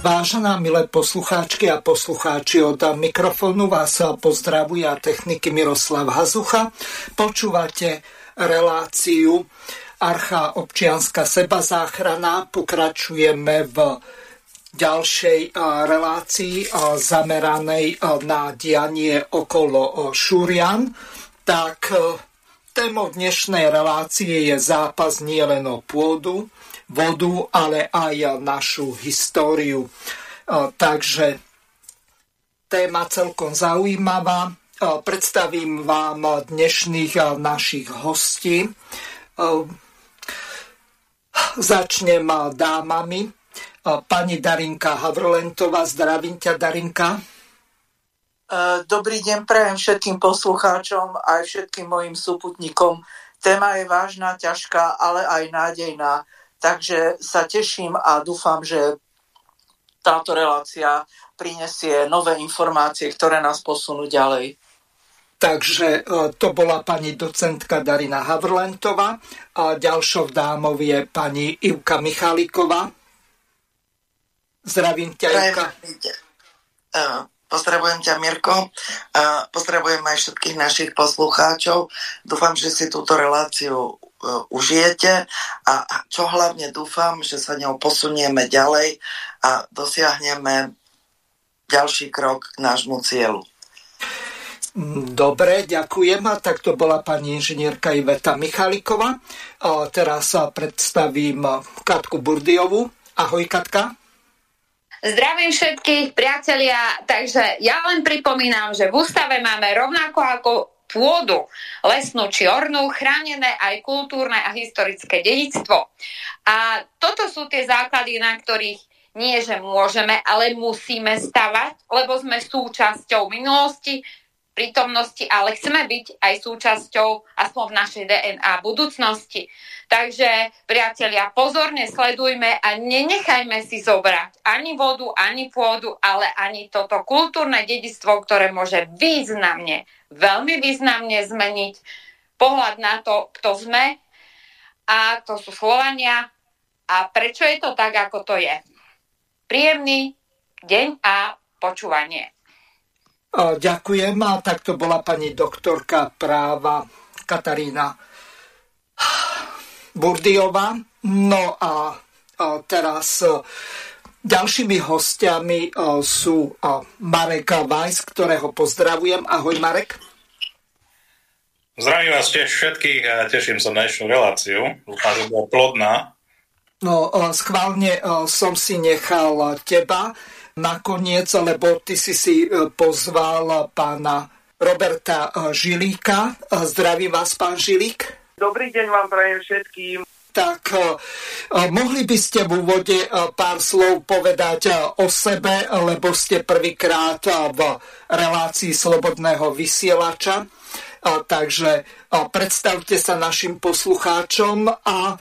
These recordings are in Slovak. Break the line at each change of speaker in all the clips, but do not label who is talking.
Vážená milé poslucháčky a poslucháči, od mikrofónu vás pozdravuje techniky Miroslav Hazucha. Počúvate reláciu Archa občianská sebazáchrana. Pokračujeme v ďalšej relácii zameranej na dianie okolo Šurian. Tak témou dnešnej relácie je zápas nielen o pôdu, vodu, ale aj našu históriu. Takže téma celkom zaujímavá. Predstavím vám dnešných našich hostí. Začnem dámami. Pani Darinka Havrlentová, zdravím ťa Darinka.
Dobrý deň prajem všetkým poslucháčom aj všetkým mojim súputníkom. Téma je vážna, ťažká, ale aj nádejná. Takže sa teším a dúfam, že táto relácia prinesie nové informácie, ktoré nás posunú ďalej.
Takže e, to bola pani docentka Darina Havrlentová a ďalšou dámov je pani Ivka Michaliková. Zdravím ťa, Ivka.
E, pozdravujem ťa, Mirko. Pozdravujem aj všetkých našich poslucháčov. Dúfam, že si túto reláciu užijete a čo hlavne dúfam, že sa ňou posunieme ďalej a dosiahneme ďalší krok k nášmu cieľu.
Dobre, ďakujem. Tak to bola pani inžinierka Iveta Michaliková. A teraz sa predstavím Katku Burdiovu. Ahoj, Katka.
Zdravím všetkých priatelia, takže ja len pripomínam, že v ústave máme rovnako ako pôdu, lesnú či ornú, chránené aj kultúrne a historické dedictvo. A toto sú tie základy, na ktorých nie, že môžeme, ale musíme stavať, lebo sme súčasťou minulosti, prítomnosti, ale chceme byť aj súčasťou, aspoň v našej DNA budúcnosti. Takže, priatelia, pozorne sledujme a nenechajme si zobrať ani vodu, ani pôdu, ale ani toto kultúrne dedistvo, ktoré môže významne, veľmi významne zmeniť pohľad na to, kto sme a to sú Slovania a prečo je to tak, ako to je. Príjemný deň a počúvanie.
Ďakujem. A takto bola pani doktorka práva Katarína Burdiová. No a, teraz e, ďalšími hostiami e, sú e, Marek Vajs, ktorého pozdravujem. Ahoj Marek.
Zdravím vás tiež všetkých a teším sa na dnešnú reláciu. Dúfam, že bola plodná.
No, schválne som si nechal teba nakoniec, lebo ty si si pozval pána Roberta Žilíka. Zdravím vás, pán Žilík.
Dobrý deň vám prajem všetkým.
Tak uh, mohli by ste v úvode uh, pár slov povedať o sebe, lebo ste prvýkrát v relácii Slobodného vysielača. Takže predstavte sa našim poslucháčom a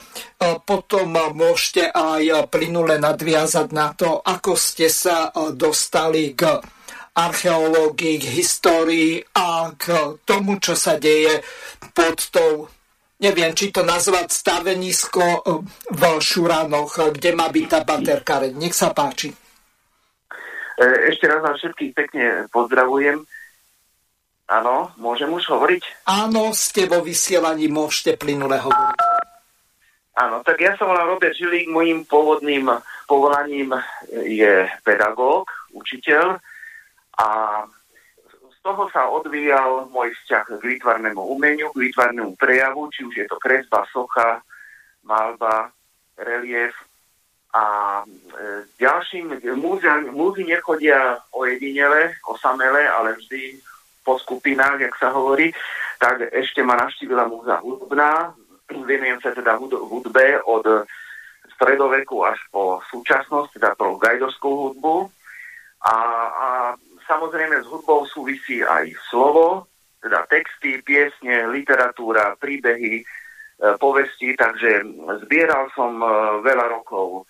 potom môžete aj plynule nadviazať na to, ako ste sa dostali k archeológii, k histórii a k tomu, čo sa deje pod tou neviem, či to nazvať stavenisko eh, v Šuranoch, eh, kde má byť tá baterkáreň. Nech sa páči.
Eh, ešte raz vám všetkých pekne pozdravujem. Áno, môžem už hovoriť?
Áno, ste vo vysielaní, môžete plynule hovoriť.
Áno, tak ja som volám Robert Žilík, mojim pôvodným povolaním je pedagóg, učiteľ a toho sa odvíjal môj vzťah k výtvarnému umeniu, k výtvarnému prejavu, či už je to kresba, socha, malba, relief. A e, ďalším, múzy nechodia ojedinele, osamele, ale vždy po skupinách, jak sa hovorí, tak ešte ma navštívila múza hudobná. Venujem sa teda hudbe od stredoveku až po súčasnosť, teda pro gajdovskú hudbu. A, a samozrejme s hudbou súvisí aj slovo, teda texty, piesne, literatúra, príbehy, e, povesti, takže zbieral som e, veľa rokov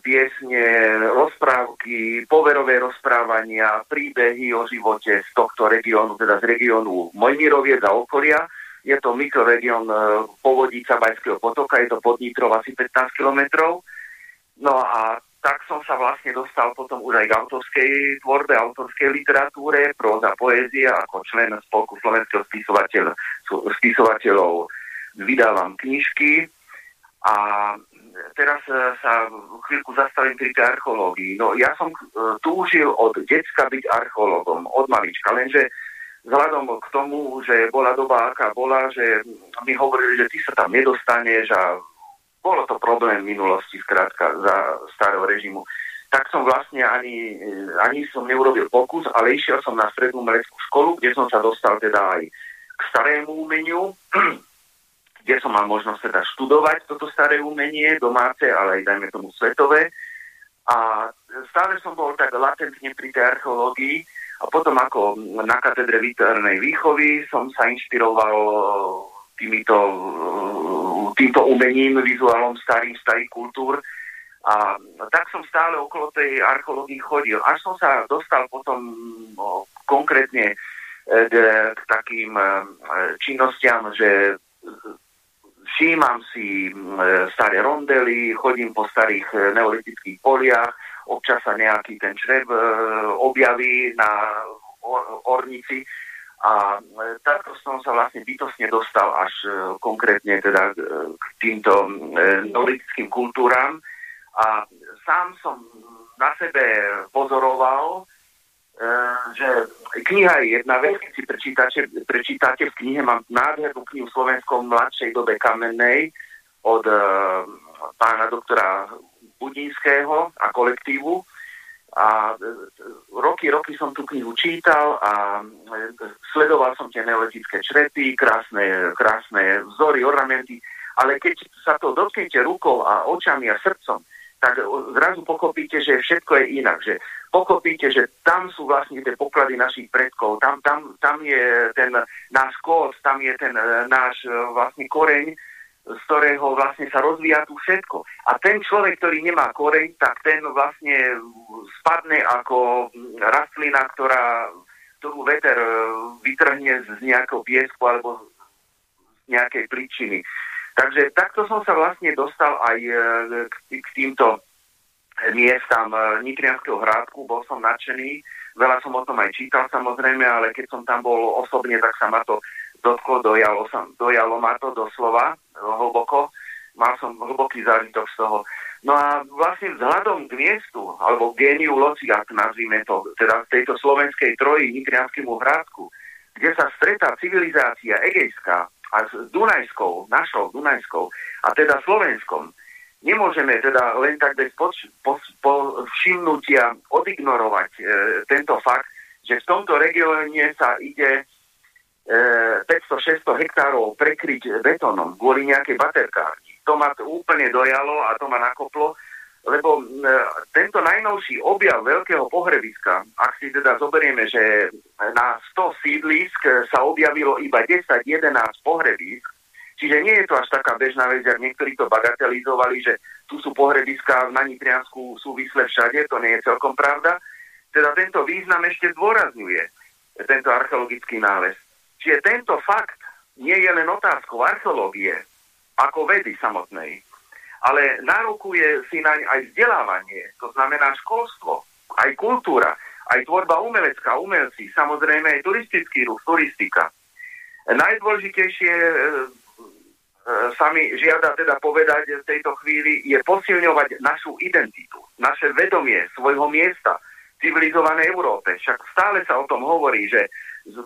piesne, rozprávky, poverové rozprávania, príbehy o živote z tohto regiónu, teda z regiónu Mojmiroviec a okolia. Je to mikroregión e, Povodica Bajského potoka, je to pod Nitrov asi 15 kilometrov. No a tak som sa vlastne dostal potom už aj k autorskej tvorbe, autorskej literatúre, próza, poézia, ako člen spolku slovenského spisovateľ, spisovateľov vydávam knižky. A teraz e, sa chvíľku zastavím pri tej archeológii. No ja som e, túžil od decka byť archeológom, od malička, lenže vzhľadom k tomu, že bola doba, aká bola, že mi hovorili, že ty sa tam nedostaneš a bolo to problém v minulosti, skrátka, za starého režimu. Tak som vlastne ani, ani som neurobil pokus, ale išiel som na strednú meleckú školu, kde som sa dostal teda aj k starému umeniu, kde som mal možnosť teda študovať toto staré umenie, domáce, ale aj dajme tomu svetové. A stále som bol tak latentne pri tej archeológii a potom ako na katedre výtvarnej výchovy som sa inšpiroval týmito, týmto umením, vizuálom starých, starých kultúr. A tak som stále okolo tej archeológii chodil. Až som sa dostal potom no, konkrétne e, k, takým e, činnostiam, že všímam si staré rondely, chodím po starých e, neolitických poliach, občas sa nejaký ten čreb e, objaví na ornici a e, takto som sa vlastne bytosne dostal až konkrétne teda k týmto neolitickým kultúram a sám som na sebe pozoroval, že kniha je jedna vec, keď si prečítate, prečítate v knihe, mám nádhernú knihu v slovenskom mladšej dobe kamennej od pána doktora Budinského a kolektívu. A uh, roky, roky som tú knihu čítal a uh, sledoval som tie neolitické črepy, krásne, krásne vzory, ornamenty, ale keď sa to dotknete rukou a očami a srdcom, tak zrazu pochopíte, že všetko je inak. Že pochopíte, že tam sú vlastne tie poklady našich predkov, tam, tam, tam je ten náš kód, tam je ten e, náš e, vlastne koreň, z ktorého vlastne sa rozvíja tu všetko. A ten človek, ktorý nemá koreň, tak ten vlastne spadne ako rastlina, ktorá, ktorú veter e, vytrhne z nejakého piesku alebo z nejakej príčiny. Takže takto som sa vlastne dostal aj e, k, týmto miestam e, Nitrianského hrádku, bol som nadšený, veľa som o tom aj čítal samozrejme, ale keď som tam bol osobne, tak sa ma to dotklo, dojalo, sa, dojalo ma to doslova hlboko, mal som hlboký zážitok z toho. No a vlastne vzhľadom k miestu, alebo géniu loci, ak nazvime to, teda tejto slovenskej troji Nitrianskému hrádku, kde sa stretá civilizácia egejská, a s Dunajskou, našou Dunajskou a teda Slovenskom, nemôžeme teda len tak bez povšimnutia odignorovať e, tento fakt, že v tomto regióne sa ide e, 500-600 hektárov prekryť betónom kvôli nejakej baterkárni. To ma to úplne dojalo a to ma nakoplo, lebo tento najnovší objav veľkého pohrebiska, ak si teda zoberieme, že na 100 sídlisk sa objavilo iba 10-11 pohrebisk, čiže nie je to až taká bežná vec, ak niektorí to bagatelizovali, že tu sú pohrebiska v Nanitriansku súvisle všade, to nie je celkom pravda. Teda tento význam ešte zdôrazňuje tento archeologický nález. Čiže tento fakt nie je len otázkou archeológie, ako vedy samotnej, ale nárokuje si naň aj vzdelávanie, to znamená školstvo, aj kultúra, aj tvorba umelecká, umelci, samozrejme aj turistický ruch, turistika. Najdôležitejšie e, e, sa mi žiada teda povedať v tejto chvíli je posilňovať našu identitu, naše vedomie svojho miesta v civilizovanej Európe. Však stále sa o tom hovorí, že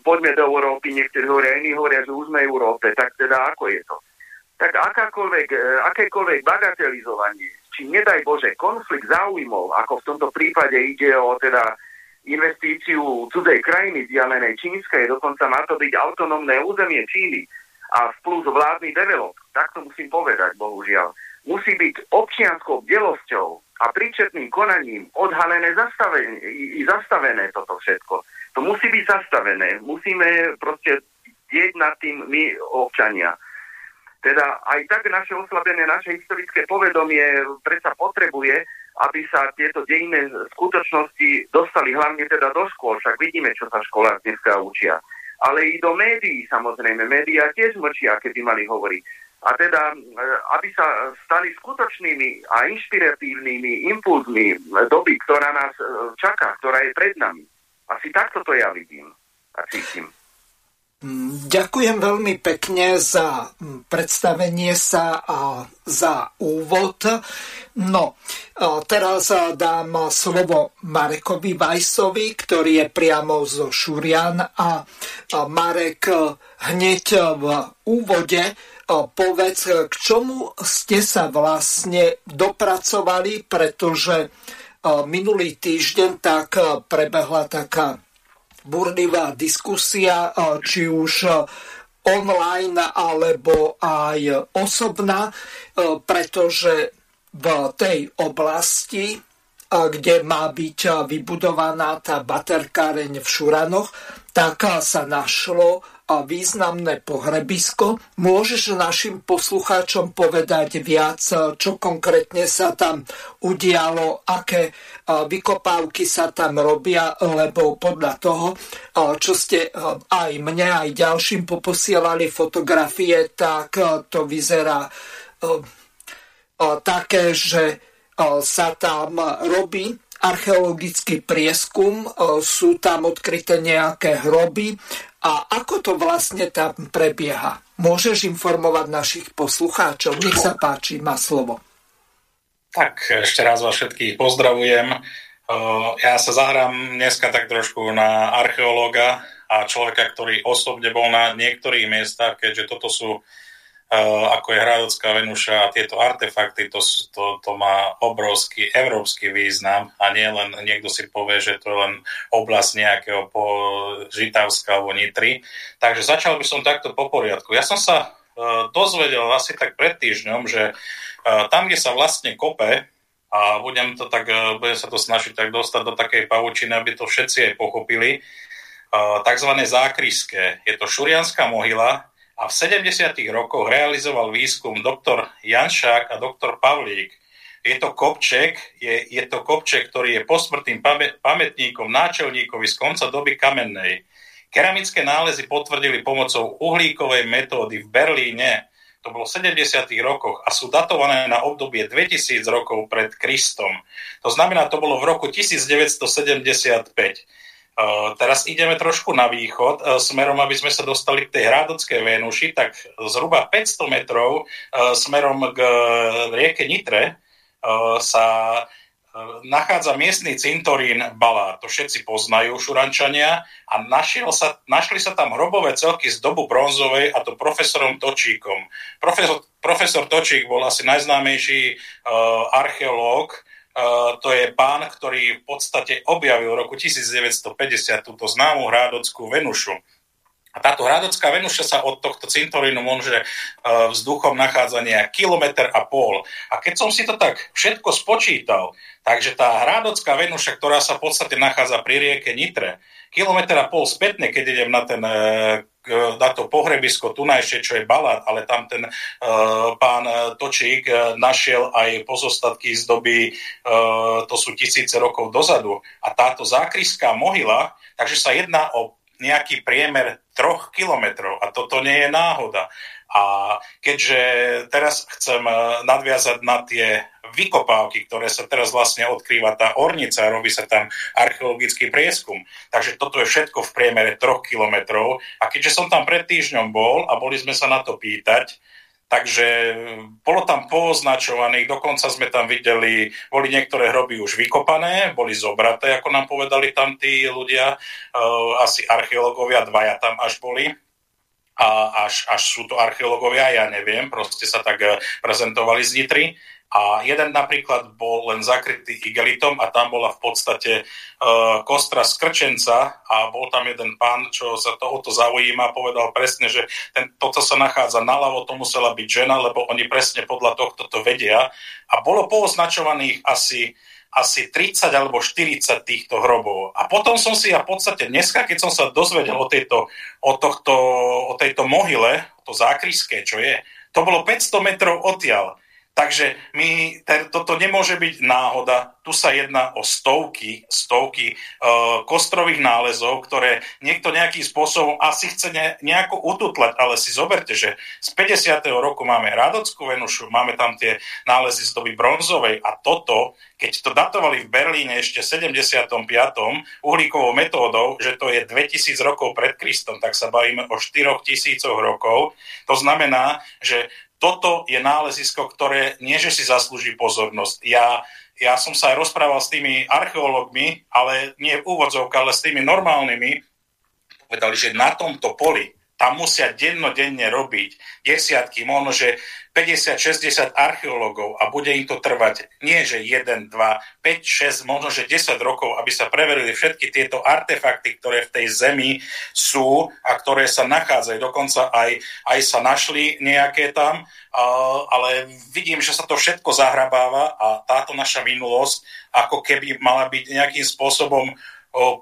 poďme do Európy, niektorí hovoria, iní hovoria, že už sme v Európe, tak teda ako je to? tak akákoľvek, e, akékoľvek bagatelizovanie, či nedaj Bože konflikt záujmov, ako v tomto prípade ide o teda investíciu cudzej krajiny vzdialenej čínskej, dokonca má to byť autonómne územie Číny a plus vládny develop, tak to musím povedať, bohužiaľ. musí byť občianskou bdelosťou a príčetným konaním odhalené zastavené, i zastavené toto všetko. To musí byť zastavené. Musíme proste dieť nad tým my občania. Teda aj tak naše oslabené, naše historické povedomie predsa potrebuje, aby sa tieto dejné skutočnosti dostali hlavne teda do škôl. Však vidíme, čo sa škola dneska učia. Ale i do médií, samozrejme. Médiá tiež mlčia, keby mali hovoriť. A teda, e, aby sa stali skutočnými a inšpiratívnymi impulzmi doby, ktorá nás e, čaká, ktorá je pred nami. Asi takto to ja vidím a cítim.
Mm, ďakujem veľmi pekne za mm, predstavenie sa a za úvod. No, teraz dám slovo Marekovi Vajsovi, ktorý je priamo zo Šurian a Marek hneď v úvode povedz, k čomu ste sa vlastne dopracovali, pretože minulý týždeň tak prebehla taká burlivá diskusia, či už online alebo aj osobná, pretože v tej oblasti, kde má byť vybudovaná tá baterkáreň v Šuranoch, tak sa našlo a významné pohrebisko. Môžeš našim poslucháčom povedať viac, čo konkrétne sa tam udialo, aké vykopávky sa tam robia, lebo podľa toho, čo ste aj mne, aj ďalším poposielali fotografie, tak to vyzerá také, že sa tam robí archeologický prieskum, sú tam odkryté nejaké hroby a ako to vlastne tam prebieha. Môžeš informovať našich poslucháčov? Nech sa páči, má slovo.
Tak, ešte raz vás všetkých pozdravujem. Ja sa zahrám dneska tak trošku na archeológa a človeka, ktorý osobne bol na niektorých miestach, keďže toto sú ako je Hradocká Venuša a tieto artefakty, to, to, to má obrovský európsky význam a nie len niekto si povie, že to je len oblasť nejakého po Žitavska alebo Nitry. Takže začal by som takto po poriadku. Ja som sa uh, dozvedel asi tak pred týždňom, že uh, tam, kde sa vlastne kope, a budem, to tak, uh, budem sa to snažiť tak dostať do takej pavučiny, aby to všetci aj pochopili, takzvané zákryské. Je to šurianská mohyla, a v 70. rokoch realizoval výskum doktor Janšák a doktor Pavlík. Je to kopček, je, je to kopček, ktorý je posmrtným pamätníkom náčelníkovi z konca doby kamennej. Keramické nálezy potvrdili pomocou uhlíkovej metódy v Berlíne, to bolo v 70. rokoch a sú datované na obdobie 2000 rokov pred Kristom. To znamená, to bolo v roku 1975. Uh, teraz ideme trošku na východ, uh, smerom, aby sme sa dostali k tej Hrádockej Vénuši, tak zhruba 500 metrov uh, smerom k rieke Nitre sa nachádza miestny cintorín Balár. To všetci poznajú, šurančania. A našiel sa, našli sa tam hrobové celky z dobu bronzovej, a to profesorom Točíkom. Profesor, profesor Točík bol asi najznámejší uh, archeológ, to je pán, ktorý v podstate objavil v roku 1950 túto známu hrádockú Venušu. A táto hradocká Venuša sa od tohto cintorínu môže vzduchom nachádza nejak kilometr a pol. A keď som si to tak všetko spočítal, takže tá hradocká Venuša, ktorá sa v podstate nachádza pri rieke Nitre, kilometr a pol spätne, keď idem na ten e, na to pohrebisko tunajšie, čo je balát, ale tam ten uh, pán Točík uh, našiel aj pozostatky z doby, to sú tisíce rokov dozadu. A táto zákryská mohyla, takže sa jedná o nejaký priemer troch kilometrov a toto nie je náhoda. A keďže teraz chcem nadviazať na tie vykopávky, ktoré sa teraz vlastne odkrýva tá ornica, robí sa tam archeologický prieskum. Takže toto je všetko v priemere troch kilometrov. A keďže som tam pred týždňom bol a boli sme sa na to pýtať, Takže bolo tam pooznačovaných, dokonca sme tam videli, boli niektoré hroby už vykopané, boli zobraté, ako nám povedali tam tí ľudia, asi archeológovia, dvaja tam až boli. A až, až sú to archeológovia, ja neviem, proste sa tak prezentovali z Nitry A jeden napríklad bol len zakrytý igelitom a tam bola v podstate uh, kostra z krčenca a bol tam jeden pán, čo sa tohoto zaujíma, povedal presne, že ten, toto sa nachádza naľavo, to musela byť žena, lebo oni presne podľa tohto to vedia. A bolo pooznačovaných asi asi 30 alebo 40 týchto hrobov. A potom som si ja v podstate dneska, keď som sa dozvedel o tejto, o tohto, o tejto mohyle, to zákryské, čo je, to bolo 500 metrov odtiaľ. Takže my, toto nemôže byť náhoda. Tu sa jedná o stovky, stovky uh, kostrových nálezov, ktoré niekto nejakým spôsobom asi chce ne, nejako ututlať, ale si zoberte, že z 50. roku máme Radockú Venušu, máme tam tie nálezy z doby bronzovej a toto, keď to datovali v Berlíne ešte v 75. uhlíkovou metódou, že to je 2000 rokov pred Kristom, tak sa bavíme o 4000 rokov. To znamená, že toto je nálezisko, ktoré nie, že si zaslúži pozornosť. Ja, ja som sa aj rozprával s tými archeológmi, ale nie v úvodzovkách, ale s tými normálnymi, povedali, že na tomto poli tam musia dennodenne robiť desiatky, možno, že 50-60 archeológov a bude im to trvať nie, že 1, 2, 5, 6, možno, že 10 rokov, aby sa preverili všetky tieto artefakty, ktoré v tej zemi sú a ktoré sa nachádzajú. Dokonca aj, aj sa našli nejaké tam, ale vidím, že sa to všetko zahrabáva a táto naša minulosť ako keby mala byť nejakým spôsobom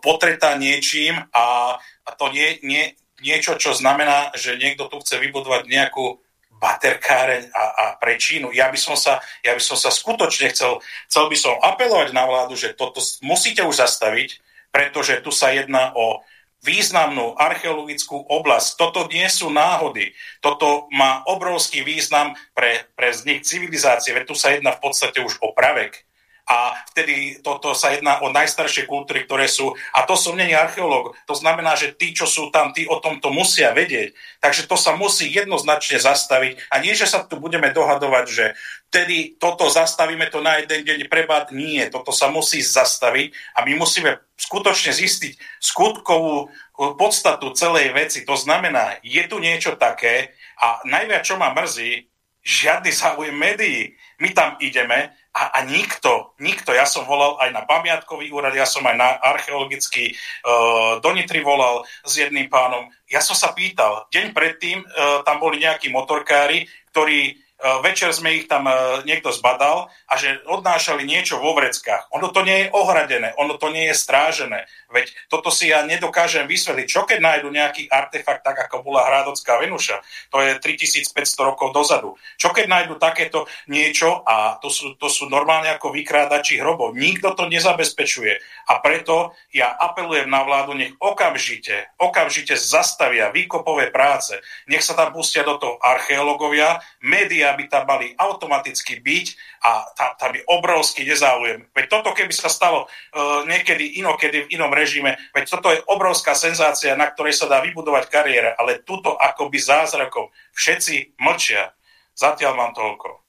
potretá niečím a, a to nie, nie, niečo, čo znamená, že niekto tu chce vybudovať nejakú baterkáreň a, a prečínu. Ja by som sa, ja by som sa skutočne chcel, chcel by som apelovať na vládu, že toto musíte už zastaviť, pretože tu sa jedná o významnú archeologickú oblasť. Toto nie sú náhody. Toto má obrovský význam pre, pre vznik civilizácie, veď tu sa jedná v podstate už o pravek a vtedy toto sa jedná o najstaršie kultúry, ktoré sú, a to som není archeológ, to znamená, že tí, čo sú tam, tí o tomto musia vedieť, takže to sa musí jednoznačne zastaviť. A nie, že sa tu budeme dohadovať, že vtedy toto zastavíme to na jeden deň prebať, nie, toto sa musí zastaviť. A my musíme skutočne zistiť skutkovú podstatu celej veci, to znamená, je tu niečo také. A najviac, čo ma mrzí, žiadny záujem médií. My tam ideme, a, a nikto, nikto, ja som volal aj na pamiatkový úrad, ja som aj na archeologický uh, do volal s jedným pánom. Ja som sa pýtal, deň predtým uh, tam boli nejakí motorkári, ktorí E, večer sme ich tam e, niekto zbadal a že odnášali niečo vo vreckách. Ono to nie je ohradené, ono to nie je strážené. Veď toto si ja nedokážem vysvetliť. Čo keď nájdu nejaký artefakt, tak ako bola Hrádocká Venuša? To je 3500 rokov dozadu. Čo keď nájdu takéto niečo a to sú, to sú normálne ako vykrádači hrobov. Nikto to nezabezpečuje. A preto ja apelujem na vládu, nech okamžite, okamžite zastavia výkopové práce. Nech sa tam pustia do toho archeológovia, médiá by tam mali automaticky byť a tam, tam je obrovský nezáujem. Veď toto, keby sa stalo uh, niekedy inokedy v inom režime, veď toto je obrovská senzácia, na ktorej sa dá vybudovať kariéra, ale tuto akoby zázrakom všetci mlčia. Zatiaľ mám toľko.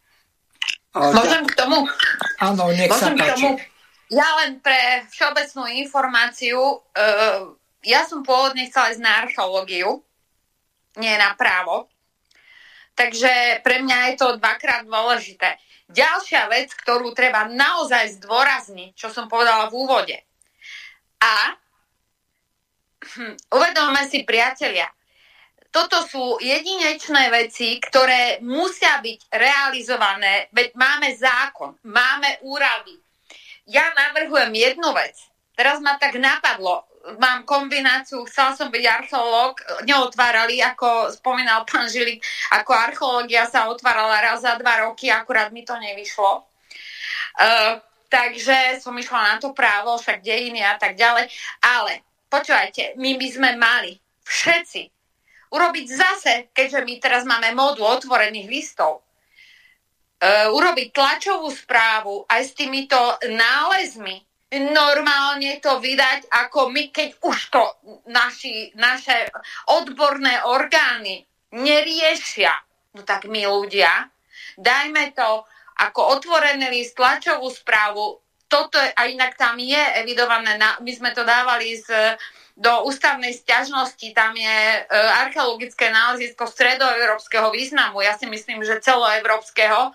Môžem k tomu?
Áno, nech sa
k tomu? Ja len pre všeobecnú informáciu, uh, ja som pôvodne chcela ísť na archeológiu, nie na právo, Takže pre mňa je to dvakrát dôležité. Ďalšia vec, ktorú treba naozaj zdôrazniť, čo som povedala v úvode. A hm, uvedome si, priatelia, toto sú jedinečné veci, ktoré musia byť realizované, veď máme zákon, máme úrady. Ja navrhujem jednu vec. Teraz ma tak napadlo, mám kombináciu, chcela som byť archeológ, neotvárali, ako spomínal pán Žilik, ako archeológia sa otvárala raz za dva roky, akurát mi to nevyšlo. Uh, takže som išla na to právo, však dejiny a tak ďalej. Ale počúvajte, my by sme mali všetci urobiť zase, keďže my teraz máme módu otvorených listov, uh, urobiť tlačovú správu aj s týmito nálezmi, normálne to vydať, ako my, keď už to naši, naše odborné orgány neriešia, no tak my ľudia, dajme to ako otvorený list, tlačovú správu, toto a inak tam je evidované, na, my sme to dávali z, do ústavnej stiažnosti, tam je e, archeologické nálezisko stredoeurópskeho významu, ja si myslím, že celoeurópskeho,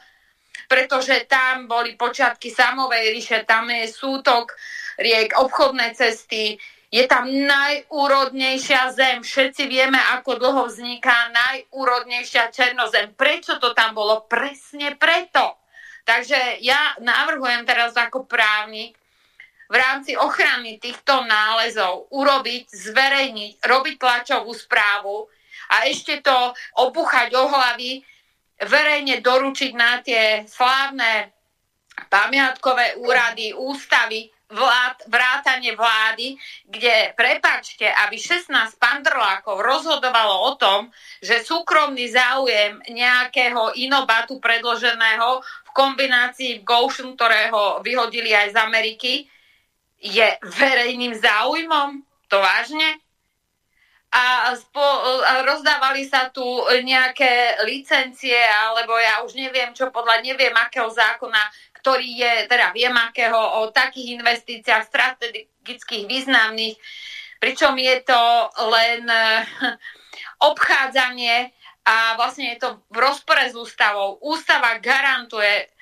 pretože tam boli počiatky samovej ríše, tam je sútok riek, obchodné cesty, je tam najúrodnejšia zem. Všetci vieme, ako dlho vzniká najúrodnejšia černozem. Prečo to tam bolo? Presne preto. Takže ja navrhujem teraz ako právnik v rámci ochrany týchto nálezov urobiť, zverejniť, robiť tlačovú správu a ešte to obuchať o hlavy, verejne doručiť na tie slávne pamiatkové úrady, ústavy, vlád, vrátanie vlády, kde, prepačte, aby 16 pandrlákov rozhodovalo o tom, že súkromný záujem nejakého inobatu predloženého v kombinácii v Goshen, ktorého vyhodili aj z Ameriky, je verejným záujmom? To vážne? A, spo, a rozdávali sa tu nejaké licencie, alebo ja už neviem čo, podľa neviem akého zákona, ktorý je, teda viem akého, o takých investíciách strategických významných, pričom je to len obchádzanie a vlastne je to v rozpore s ústavou. Ústava garantuje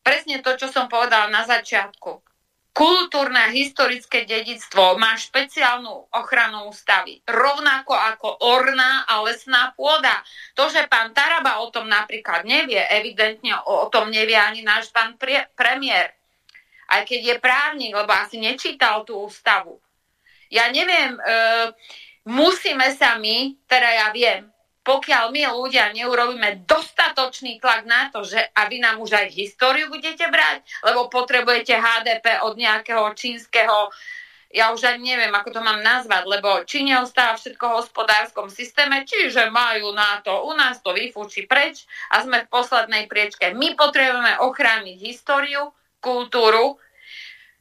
presne to, čo som povedala na začiatku kultúrne historické dedictvo má špeciálnu ochranu ústavy. Rovnako ako orná a lesná pôda. To, že pán Taraba o tom napríklad nevie, evidentne o tom nevie ani náš pán pre, premiér. Aj keď je právnik, lebo asi nečítal tú ústavu. Ja neviem, e, musíme sa my, teda ja viem, pokiaľ my ľudia neurobíme dostatočný tlak na to, že a nám už aj históriu budete brať, lebo potrebujete HDP od nejakého čínskeho ja už ani neviem, ako to mám nazvať, lebo Číne ostáva všetko v hospodárskom systéme, čiže majú na to, u nás to vyfúči preč a sme v poslednej priečke. My potrebujeme ochrániť históriu, kultúru,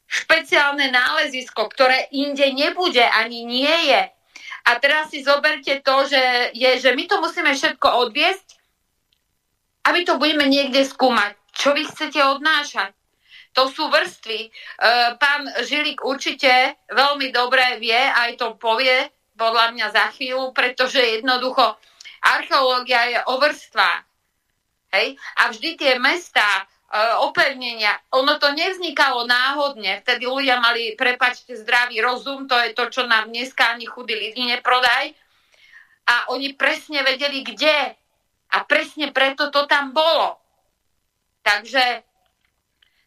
špeciálne nálezisko, ktoré inde nebude ani nie je a teraz si zoberte to, že, je, že my to musíme všetko odviesť a my to budeme niekde skúmať. Čo vy chcete odnášať? To sú vrstvy. E, pán Žilik určite veľmi dobre vie, aj to povie podľa mňa za chvíľu, pretože jednoducho archeológia je o vrstvách. Hej? A vždy tie mestá, opevnenia. Ono to nevznikalo náhodne. Vtedy ľudia mali, prepačte, zdravý rozum, to je to, čo nám dneska ani chudí lidi neprodaj. A oni presne vedeli, kde. A presne preto to tam bolo. Takže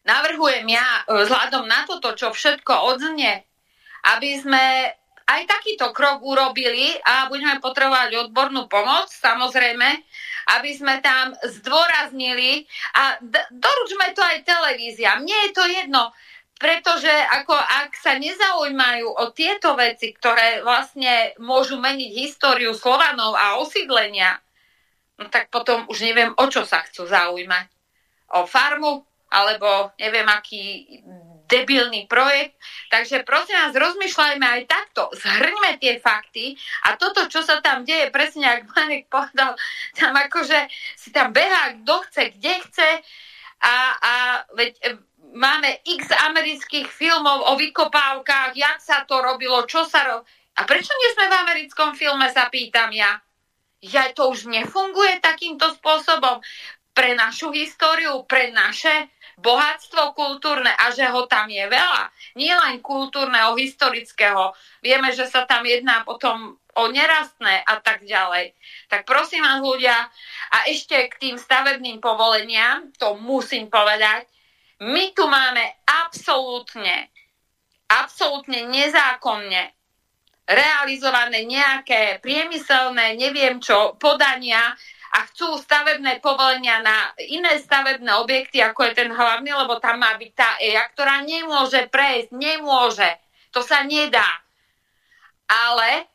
navrhujem ja, e, vzhľadom na toto, čo všetko odznie, aby sme aj takýto krok urobili a budeme potrebovať odbornú pomoc, samozrejme, aby sme tam zdôraznili a d- doručme to aj televízia. Mne je to jedno, pretože ako ak sa nezaujímajú o tieto veci, ktoré vlastne môžu meniť históriu Slovanov a osídlenia, no tak potom už neviem, o čo sa chcú zaujímať. O farmu, alebo neviem, aký debilný projekt. Takže prosím vás, rozmýšľajme aj takto. Zhrňme tie fakty a toto, čo sa tam deje, presne ako Marek povedal, tam akože si tam behá kto chce, kde chce a, a veď e, máme x amerických filmov o vykopávkach, jak sa to robilo, čo sa robilo. A prečo nie sme v americkom filme, sa pýtam ja. Ja to už nefunguje takýmto spôsobom pre našu históriu, pre naše bohatstvo kultúrne a že ho tam je veľa. Nie len kultúrneho, historického. Vieme, že sa tam jedná potom o nerastné a tak ďalej. Tak prosím vás ľudia, a ešte k tým stavebným povoleniam, to musím povedať, my tu máme absolútne, absolútne nezákonne realizované nejaké priemyselné, neviem čo, podania a chcú stavebné povolenia na iné stavebné objekty, ako je ten hlavný, lebo tam má byť tá EIA, ktorá nemôže prejsť, nemôže. To sa nedá. Ale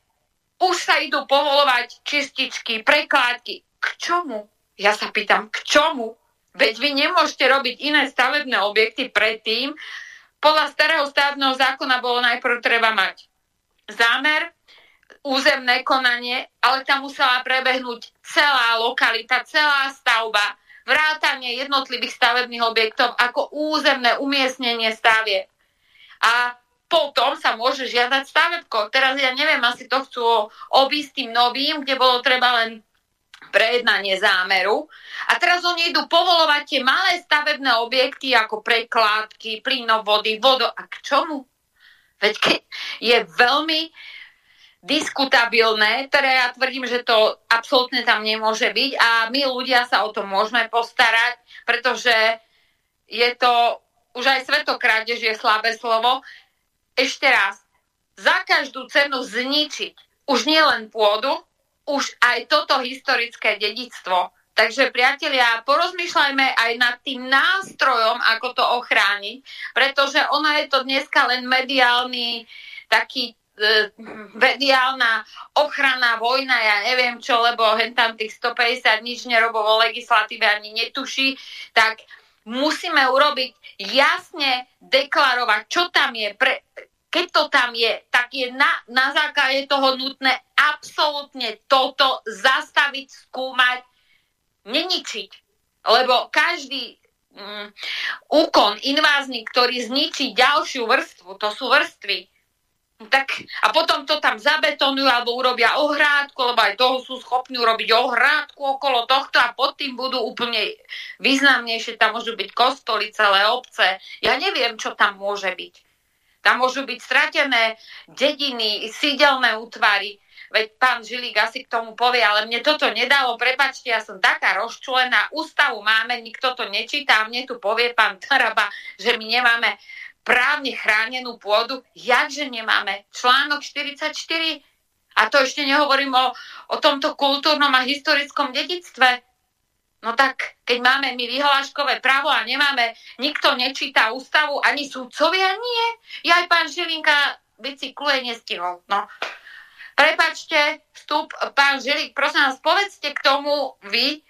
už sa idú povolovať čističky, prekládky. K čomu? Ja sa pýtam, k čomu? Veď vy nemôžete robiť iné stavebné objekty predtým. Podľa starého stavebného zákona bolo najprv treba mať zámer, územné konanie, ale tam musela prebehnúť celá lokalita, celá stavba, vrátanie jednotlivých stavebných objektov ako územné umiestnenie stavie. A potom sa môže žiadať stavebko. Teraz ja neviem, asi to chcú obísť tým novým, kde bolo treba len prejednanie zámeru. A teraz oni idú povolovať tie malé stavebné objekty ako prekládky, plynovody, vodo. A k čomu? Veď keď je veľmi diskutabilné, ktoré ja tvrdím, že to absolútne tam nemôže byť a my ľudia sa o to môžeme postarať, pretože je to už aj svetokrádež je slabé slovo. Ešte raz, za každú cenu zničiť už nielen pôdu, už aj toto historické dedictvo. Takže priatelia, porozmýšľajme aj nad tým nástrojom, ako to ochrániť, pretože ono je to dneska len mediálny taký mediálna ochrana, vojna, ja neviem čo, lebo hen tam tých 150 nič nerobov o legislatíve ani netuší, tak musíme urobiť jasne deklarovať, čo tam je, pre, keď to tam je, tak je na, na základe toho nutné absolútne toto zastaviť, skúmať, neničiť. Lebo každý mm, úkon invázny, ktorý zničí ďalšiu vrstvu, to sú vrstvy, tak, a potom to tam zabetonujú alebo urobia ohrádku, lebo aj toho sú schopní urobiť ohrádku okolo tohto a pod tým budú úplne významnejšie. Tam môžu byť kostoly, celé obce. Ja neviem, čo tam môže byť. Tam môžu byť stratené dediny, sídelné útvary. Veď pán Žilík asi k tomu povie, ale mne toto nedalo, prepačte, ja som taká rozčulená, ústavu máme, nikto to nečíta a mne tu povie pán Taraba, že my nemáme právne chránenú pôdu. Jakže nemáme? Článok 44 a to ešte nehovorím o, o tomto kultúrnom a historickom dedictve. No tak, keď máme my vyhláškové právo a nemáme, nikto nečíta ústavu, ani súdcovia nie. Ja aj pán Žilinka bicykluje nestihol. No. Prepačte, vstup, pán Žilík, prosím vás, povedzte k tomu vy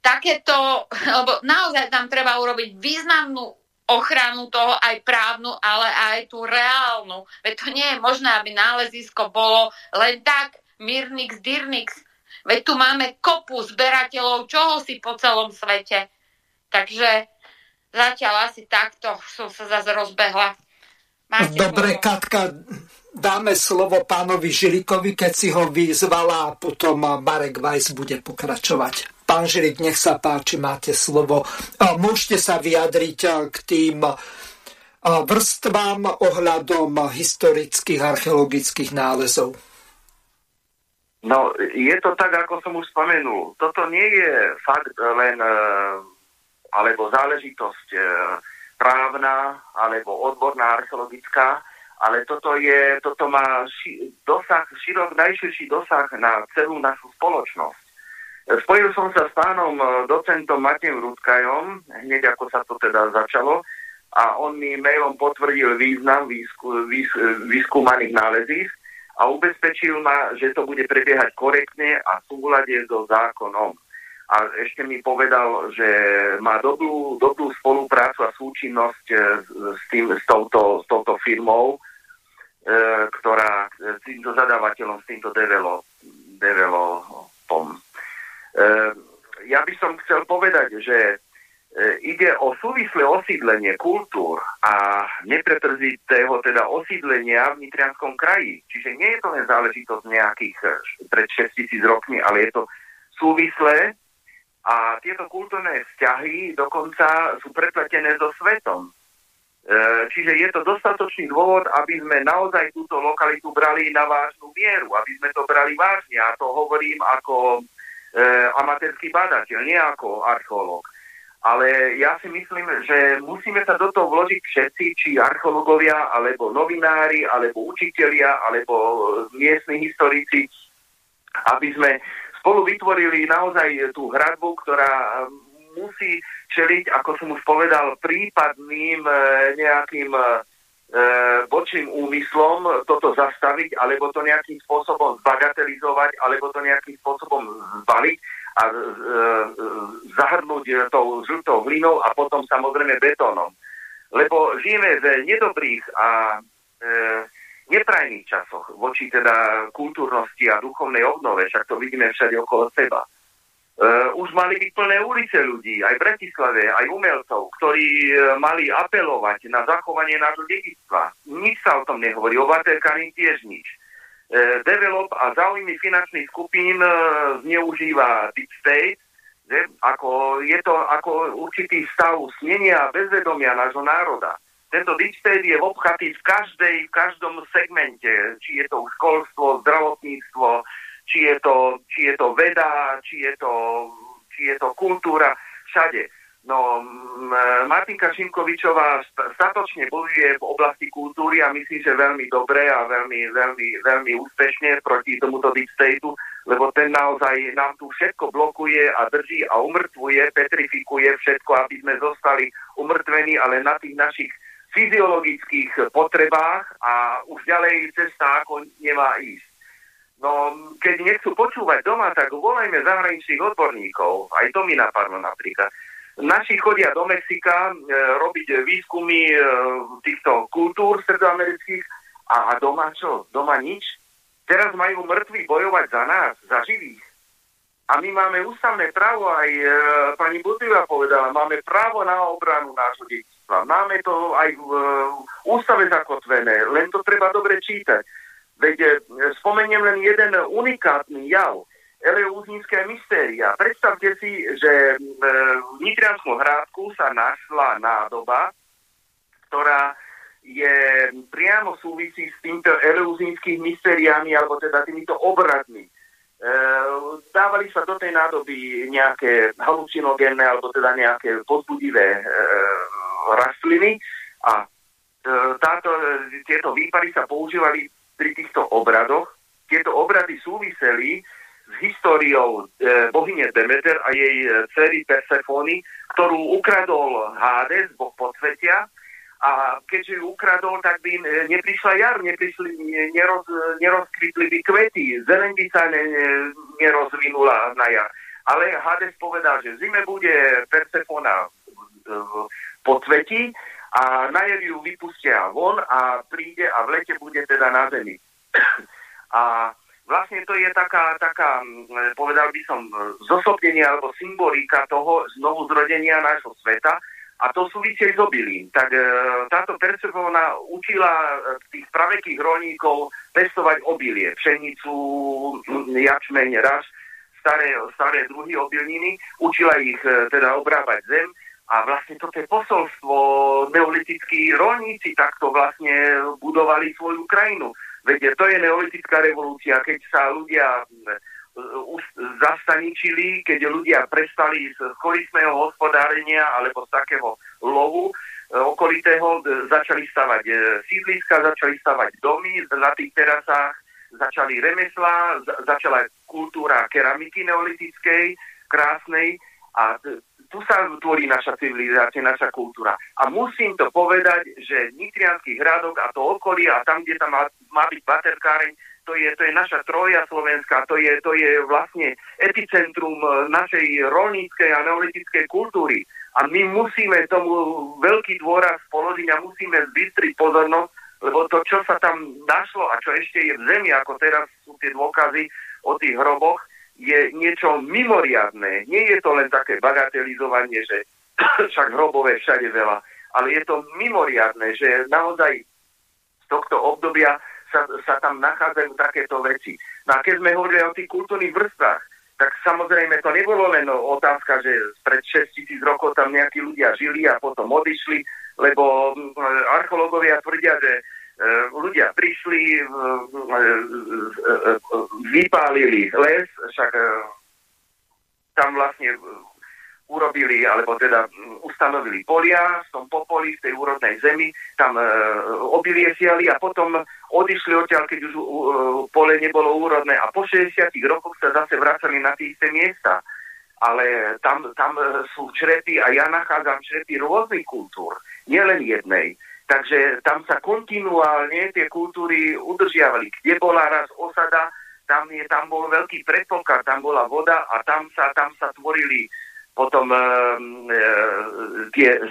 takéto, lebo naozaj tam treba urobiť významnú ochranu toho aj právnu, ale aj tú reálnu. Veď to nie je možné, aby nálezisko bolo len tak Mirnix, Dirnix, Veď tu máme kopu zberateľov čoho si po celom svete. Takže zatiaľ asi takto som sa zase rozbehla.
Máte Dobre, slovo. Katka, dáme slovo pánovi Žilikovi, keď si ho vyzvala a potom Marek Weiss bude pokračovať. Pán Žilik, nech sa páči, máte slovo. Môžete sa vyjadriť k tým vrstvám ohľadom historických archeologických nálezov.
No, je to tak, ako som už spomenul. Toto nie je fakt len e, alebo záležitosť právna alebo odborná archeologická, ale toto, je, toto má ši, dosah, širok, najširší dosah na celú našu spoločnosť. Spojil som sa s pánom e, docentom Matejom Rudkajom, hneď ako sa to teda začalo, a on mi mailom potvrdil význam výsku, výs, výskúmaných nálezísk a ubezpečil ma, že to bude prebiehať korektne a v súlade so zákonom. A ešte mi povedal, že má dobrú, dobrú spoluprácu a súčinnosť e, s, tým, s, touto, s touto firmou, e, ktorá s týmto zadávateľom, s týmto develop, developom. E, ja by som chcel povedať, že E, ide o súvislé osídlenie kultúr a nepretržitého teda osídlenia v Nitrianskom kraji. Čiže nie je to len záležitosť nejakých e, pred 6 tisíc rokmi, ale je to súvislé a tieto kultúrne vzťahy dokonca sú prepletené so svetom. E, čiže je to dostatočný dôvod, aby sme naozaj túto lokalitu brali na vážnu mieru, aby sme to brali vážne. A to hovorím ako amatérsky badateľ, nie ako archeológ. Ale ja si myslím, že musíme sa do toho vložiť všetci, či archeológovia, alebo novinári, alebo učitelia, alebo miestni historici, aby sme spolu vytvorili naozaj tú hradbu, ktorá musí čeliť, ako som už povedal, prípadným e, nejakým e, bočným úmyslom toto zastaviť, alebo to nejakým spôsobom zbagatelizovať, alebo to nejakým spôsobom zbaliť a zahrnúť tou žltou hlinou a potom samozrejme betónom. Lebo žijeme v nedobrých a e, neprajných časoch voči teda kultúrnosti a duchovnej obnove, však to vidíme všade okolo seba. E, už mali byť plné ulice ľudí, aj v Bratislave, aj umelcov, ktorí e, mali apelovať na zachovanie nášho dedictva. Nič sa o tom nehovorí, o Vatikani tiež nič. develop a záujmy finančných skupín e, zneužíva Deep State, že? Ako, je to ako určitý stav snenia a bezvedomia nášho národa. Tento State je obchatý v, každej, v každom segmente, či je to školstvo, zdravotníctvo, či je to, či je to veda, či je to, či je to kultúra, všade. No, Martinka Šimkovičová statočne bojuje v oblasti kultúry a myslím, že veľmi dobre a veľmi, veľmi, veľmi úspešne proti tomuto deep stateu, lebo ten naozaj nám tu všetko blokuje a drží a umrtvuje, petrifikuje všetko, aby sme zostali umrtvení, ale na tých našich fyziologických potrebách a už ďalej cesta ako nemá ísť. No, keď nechcú počúvať doma, tak volajme zahraničných odborníkov. Aj to mi napadlo napríklad. Naši chodia do Mexika e, robiť výskumy e, týchto kultúr stredoamerických a, a doma čo? Doma nič? Teraz majú mŕtvi bojovať za nás, za živých. A my máme ústavné právo, aj e, pani Budliva povedala, máme právo na obranu nášho detstva. Máme to aj v e, ústave zakotvené, len to treba dobre čítať. Veď e, spomeniem len jeden unikátny jav. Eleuzínske mystéria. Predstavte si, že v Nitrianskom hrádku sa našla nádoba, ktorá je priamo súvisí s týmto eleuzínskych mystériami, alebo teda týmito obradmi. E, dávali sa do tej nádoby nejaké halucinogénne, alebo teda nejaké podbudivé e, rastliny a e, táto, tieto výpary sa používali pri týchto obradoch. Tieto obrady súviseli s históriou e, bohyne Demeter a jej dcery Persefony, ktorú ukradol Hades, boh podsvetia, a keďže ju ukradol, tak by e, neprišla jar, neprišli, neroz, nerozkvitli by kvety, zeleň by sa ne, nerozvinula na jar. Ale Hades povedal, že zime bude Persefona e, podsvetí a na jar ju vypustia von a príde a v lete bude teda na zemi. a vlastne to je taká, taká, povedal by som, zosobnenie alebo symbolika toho znovu zrodenia nášho sveta a to súvisí s obilím. Tak e, táto Persefona učila e, tých pravekých rolníkov pestovať obilie, pšenicu, jačmeň, raž, staré, staré druhy obilniny, učila ich e, teda obrábať zem. A vlastne toto je posolstvo, neolitickí rolníci takto vlastne budovali svoju krajinu. Veď to je neolitická revolúcia, keď sa ľudia zastaničili, keď ľudia prestali z korisného hospodárenia alebo z takého lovu e, okolitého, začali stavať sídliska, začali stavať domy na tých terasách, začali remesla, začala kultúra keramiky neolitickej, krásnej a tu sa tvorí naša civilizácia, naša kultúra. A musím to povedať, že Nitrianský hradok a to okolie a tam, kde tam má, má byť baterkáreň, to je, to je naša troja slovenská, to je, to je vlastne epicentrum e, našej rolníckej a neolitickej kultúry. A my musíme tomu veľký dôraz položiť a musíme zbystriť pozornosť, lebo to, čo sa tam našlo a čo ešte je v zemi, ako teraz sú tie dôkazy o tých hroboch, je niečo mimoriadné. Nie je to len také bagatelizovanie, že však hrobové všade veľa, ale je to mimoriadné, že naozaj z tohto obdobia sa, sa tam nachádzajú takéto veci. No a keď sme hovorili o tých kultúrnych vrstvách, tak samozrejme to nebolo len otázka, že pred 6 tisíc rokov tam nejakí ľudia žili a potom odišli, lebo mm, archeológovia tvrdia, že e, ľudia prišli, e, e, vypálili les, však tam vlastne urobili, alebo teda mm, ustanovili polia v tom popoli, v tej úrodnej zemi, tam e, obilie siali a potom odišli odtiaľ, keď už e, pole nebolo úrodné a po 60 rokoch sa zase vracali na tie isté miesta. Ale tam, tam sú črepy a ja nachádzam črepy rôznych kultúr, nielen jednej. Takže tam sa kontinuálne tie kultúry udržiavali. Kde bola raz osada, tam, je, tam bol veľký predpoklad, tam bola voda a tam sa, tam sa tvorili potom e, e, tie e,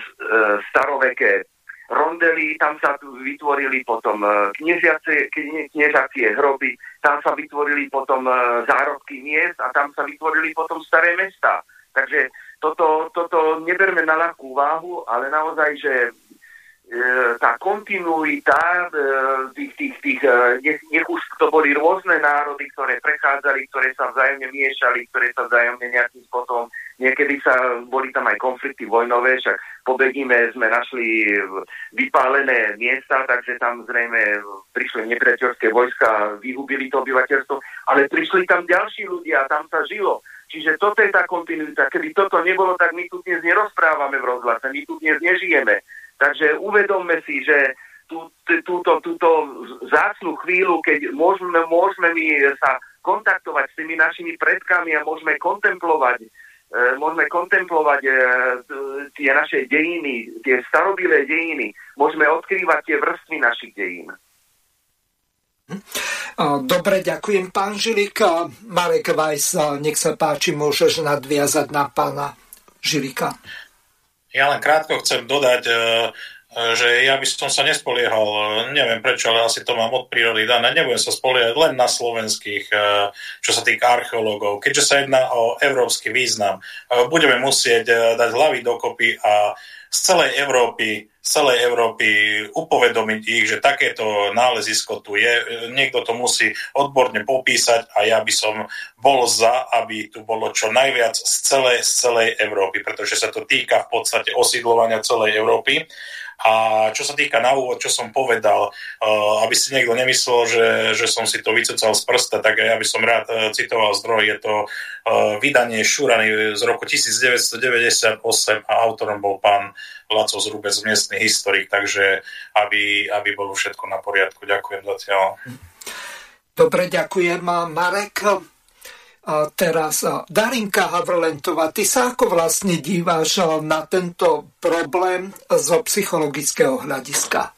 staroveké rondely, tam sa vytvorili potom kniežacie, kniežacie hroby, tam sa vytvorili potom zárodky miest a tam sa vytvorili potom staré mesta. Takže toto, toto neberme na ľahkú váhu, ale naozaj, že tá kontinuita tých, tých, tých nech, nech už to boli rôzne národy, ktoré prechádzali, ktoré sa vzájomne miešali, ktoré sa vzájomne nejakým spôsobom, niekedy sa, boli tam aj konflikty vojnové, však po sme našli vypálené miesta, takže tam zrejme prišli nepriateľské vojska, vyhubili to obyvateľstvo, ale prišli tam ďalší ľudia a tam sa žilo. Čiže toto je tá kontinuita. Keby toto nebolo, tak my tu dnes nerozprávame v rozhlase, my tu dnes nežijeme. Takže uvedomme si, že tú, túto, túto zácnú chvíľu, keď môžeme, môžeme my sa kontaktovať s tými našimi predkami a môžeme kontemplovať e, môžeme kontemplovať e, tie naše dejiny, tie starobilé dejiny, môžeme odkrývať tie vrstvy našich dejín.
Dobre, ďakujem, pán Žilik. Marek Vajs, nech sa páči, môžeš nadviazať na pána Žilika.
Ja len krátko chcem dodať, e, e, že ja by som sa nespoliehal, e, neviem prečo, ale asi to mám od prírody dané, nebudem sa spoliehať len na slovenských, čo sa týka archeológov. Keďže sa jedná o európsky význam, budeme musieť dať hlavy dokopy a z celej Európy z celej Európy upovedomiť ich, že takéto nálezisko tu je. Niekto to musí odborne popísať a ja by som bol za, aby tu bolo čo najviac z celej, z celej Európy, pretože sa to týka v podstate osídlovania celej Európy. A čo sa týka na úvod, čo som povedal, uh, aby si niekto nemyslel, že, že som si to vycucal z prsta, tak ja by som rád uh, citoval zdroj. Je to uh, vydanie Šurany z roku 1998 a autorom bol pán Laco Zrubec, miestny historik, takže aby, aby bolo všetko na poriadku. Ďakujem zatiaľ.
Dobre, ďakujem. Marek, a teraz Darinka Havrlentová, ty sa ako vlastne díváš na tento problém zo psychologického hľadiska?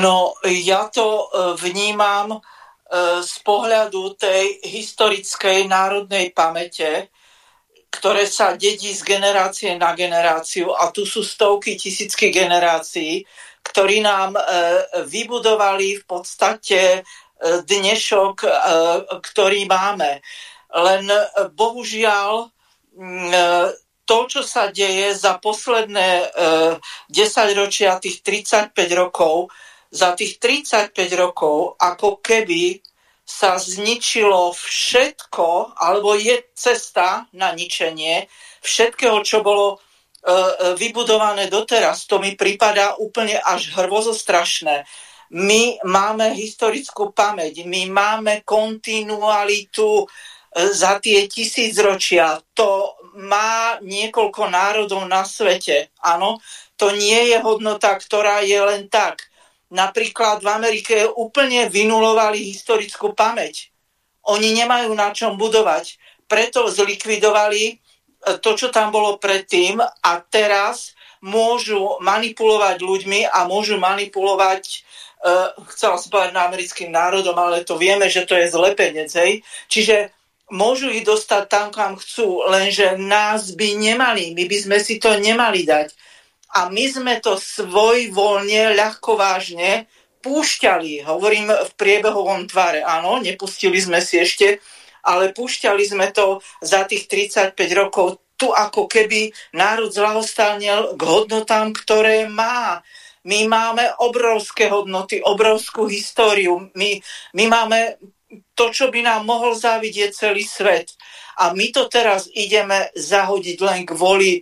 No, ja to e, vnímam e, z pohľadu tej historickej národnej pamäte, ktoré sa dedí z generácie na generáciu a tu sú stovky, tisícky generácií, ktorí nám e, vybudovali v podstate dnešok, e, ktorý máme. Len e, bohužiaľ mm, e, to, čo sa deje za posledné 10 ročia, tých 35 rokov, za tých 35 rokov, ako keby sa zničilo všetko, alebo je cesta na ničenie všetkého, čo bolo vybudované doteraz. To mi prípada úplne až hrvozostrašné. strašné my máme historickú pamäť, my máme kontinualitu e, za tie tisícročia. To má niekoľko národov na svete. Áno, to nie je hodnota, ktorá je len tak. Napríklad v Amerike úplne vynulovali historickú pamäť. Oni nemajú na čom budovať. Preto zlikvidovali e, to, čo tam bolo predtým a teraz môžu manipulovať ľuďmi a môžu manipulovať chcela som povedať na americkým národom, ale to vieme, že to je zlepenec. Hej? Čiže môžu ich dostať tam, kam chcú, lenže nás by nemali, my by sme si to nemali dať. A my sme to svojvoľne, ľahko vážne púšťali, hovorím v priebehovom tvare, áno, nepustili sme si ešte, ale púšťali sme to za tých 35 rokov tu ako keby národ zlahostalnil k hodnotám, ktoré má. My máme obrovské hodnoty, obrovskú históriu. My, my máme to, čo by nám mohol závidieť celý svet. A my to teraz ideme zahodiť len kvôli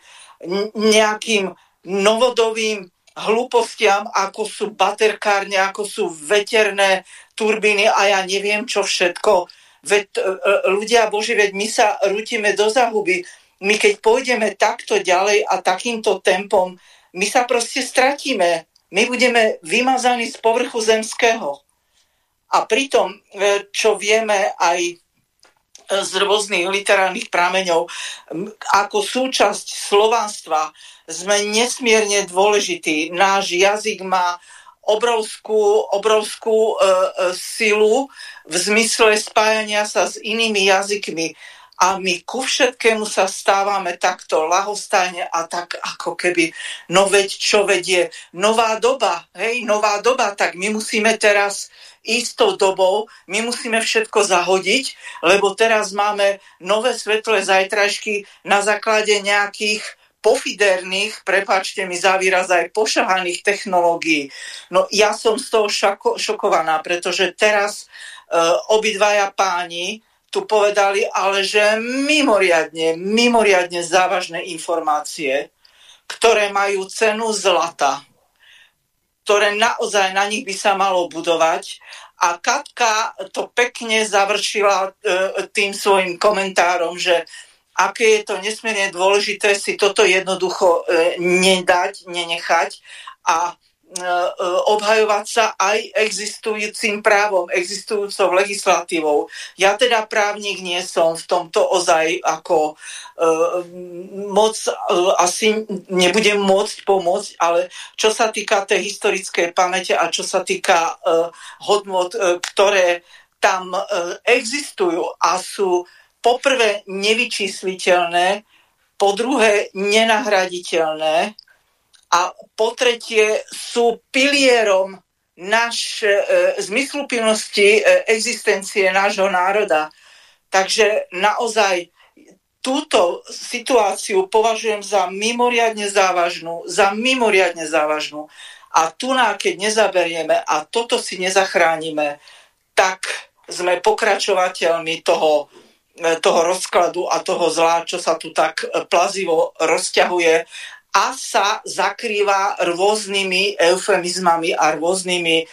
nejakým novodovým hlúpostiam, ako sú baterkárne, ako sú veterné turbíny a ja neviem čo všetko. Veď, e, e, ľudia Boži, veď my sa rutíme do zahuby. My keď pôjdeme takto ďalej a takýmto tempom, my sa proste stratíme. My budeme vymazaní z povrchu zemského. A pritom, e, čo vieme aj e, z rôznych literárnych prámeňov, ako súčasť slovanstva sme nesmierne dôležití. Náš jazyk má obrovskú, obrovskú e, e, silu v zmysle spájania sa s inými jazykmi a my ku všetkému sa stávame takto lahostajne a tak ako keby, no veď čo vedie, nová doba, hej, nová doba, tak my musíme teraz ísť tou dobou, my musíme všetko zahodiť, lebo teraz máme nové svetlé zajtražky na základe nejakých pofiderných, prepáčte mi za výraz, aj pošahaných technológií. No ja som z toho šako, šokovaná, pretože teraz uh, obidvaja páni tu povedali, ale že mimoriadne, mimoriadne závažné informácie, ktoré majú cenu zlata, ktoré naozaj na nich by sa malo budovať. A Katka to pekne završila e, tým svojim komentárom, že aké je to nesmierne dôležité si toto jednoducho e, nedať, nenechať a obhajovať sa aj existujúcim právom, existujúcou legislatívou. Ja teda právnik nie som v tomto ozaj ako moc asi nebudem môcť pomôcť, ale čo sa týka tej historickej pamäte a čo sa týka hodnot, ktoré tam existujú a sú poprvé nevyčísliteľné, po druhé nenahraditeľné a po tretie sú pilierom naš, e, zmysluplnosti e, existencie nášho národa. Takže naozaj túto situáciu považujem za mimoriadne závažnú, za mimoriadne závažnú. A tu, keď nezaberieme a toto si nezachránime, tak sme pokračovateľmi toho E, toho rozkladu a toho zla, čo sa tu tak plazivo rozťahuje a sa zakrýva rôznymi eufemizmami a rôznymi e,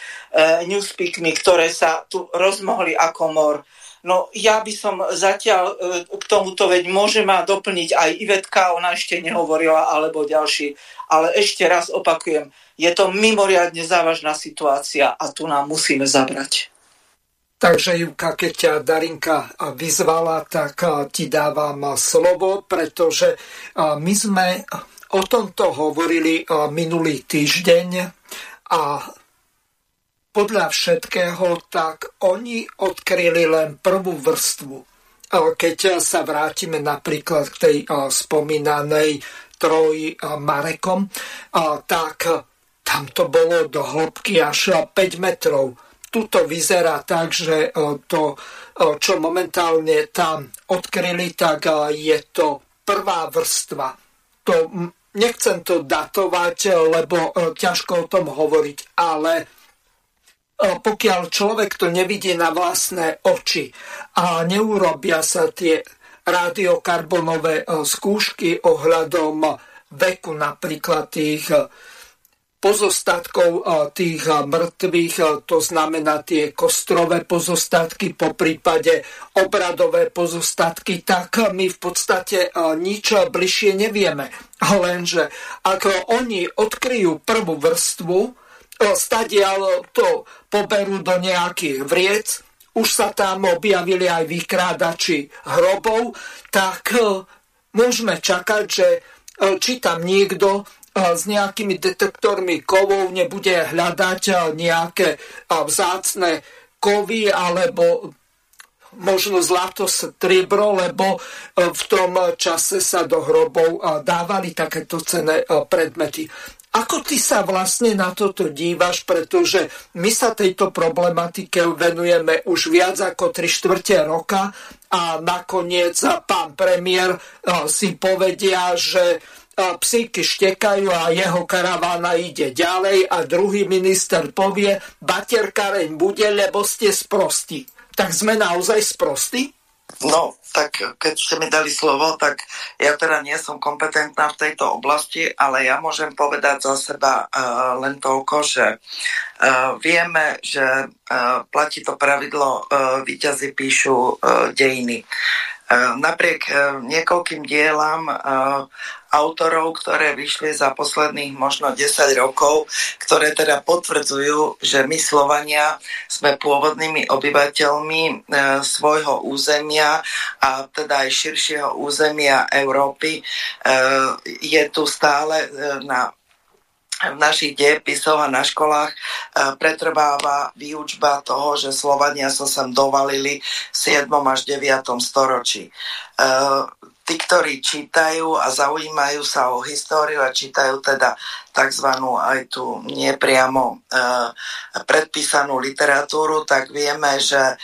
newspeakmi, ktoré sa tu rozmohli ako mor. No ja by som zatiaľ e, k tomuto, veď môže ma doplniť aj Ivetka, ona ešte nehovorila, alebo ďalší. Ale ešte raz opakujem, je to mimoriadne závažná situácia a tu nám musíme zabrať.
Takže Juka, keď ťa Darinka vyzvala, tak ti dávam slovo, pretože my sme o tomto hovorili minulý týždeň a podľa všetkého, tak oni odkryli len prvú vrstvu. Keď sa vrátime napríklad k tej spomínanej troji Marekom, tak tam to bolo do hĺbky až 5 metrov tuto vyzerá tak, že e, to, e, čo momentálne tam odkryli, tak e, je to prvá vrstva. To, nechcem to datovať, lebo ťažko o tom hovoriť, ale pokiaľ človek to nevidí na vlastné oči a neurobia sa tie radiokarbonové skúšky ohľadom veku napríklad tých pozostatkov tých mŕtvych, to znamená tie kostrové pozostatky, po prípade obradové pozostatky, tak my v podstate nič bližšie nevieme. Lenže ak oni odkryjú prvú vrstvu, stadiaľ to poberú do nejakých vriec, už sa tam objavili aj vykrádači hrobov, tak môžeme čakať, že či tam niekto s nejakými detektormi kovov nebude hľadať nejaké vzácne kovy alebo možno zlato, striebro, lebo v tom čase sa do hrobov dávali takéto cené predmety. Ako ty sa vlastne na toto dívaš, pretože my sa tejto problematike venujeme už viac ako 3 štvrte roka a nakoniec pán premiér si povedia, že psíky štekajú a jeho karavána ide ďalej a druhý minister povie, baterkareň bude, lebo ste sprostí. Tak sme naozaj sprostí?
No, tak keď ste mi dali slovo, tak ja teda nie som kompetentná v tejto oblasti, ale ja môžem povedať za seba uh, len toľko, že uh, vieme, že uh, platí to pravidlo, uh, výťazy píšu uh, dejiny. Uh, napriek uh, niekoľkým dielam uh, autorov, ktoré vyšli za posledných možno 10 rokov, ktoré teda potvrdzujú, že my Slovania sme pôvodnými obyvateľmi e, svojho územia a teda aj širšieho územia Európy. E, je tu stále e, na v našich dejepisoch a na školách e, pretrváva výučba toho, že Slovania sa sem dovalili v 7. až 9. storočí. Tí, ktorí čítajú a zaujímajú sa o históriu a čítajú teda tzv. aj tú nepriamo e, predpísanú literatúru, tak vieme, že e,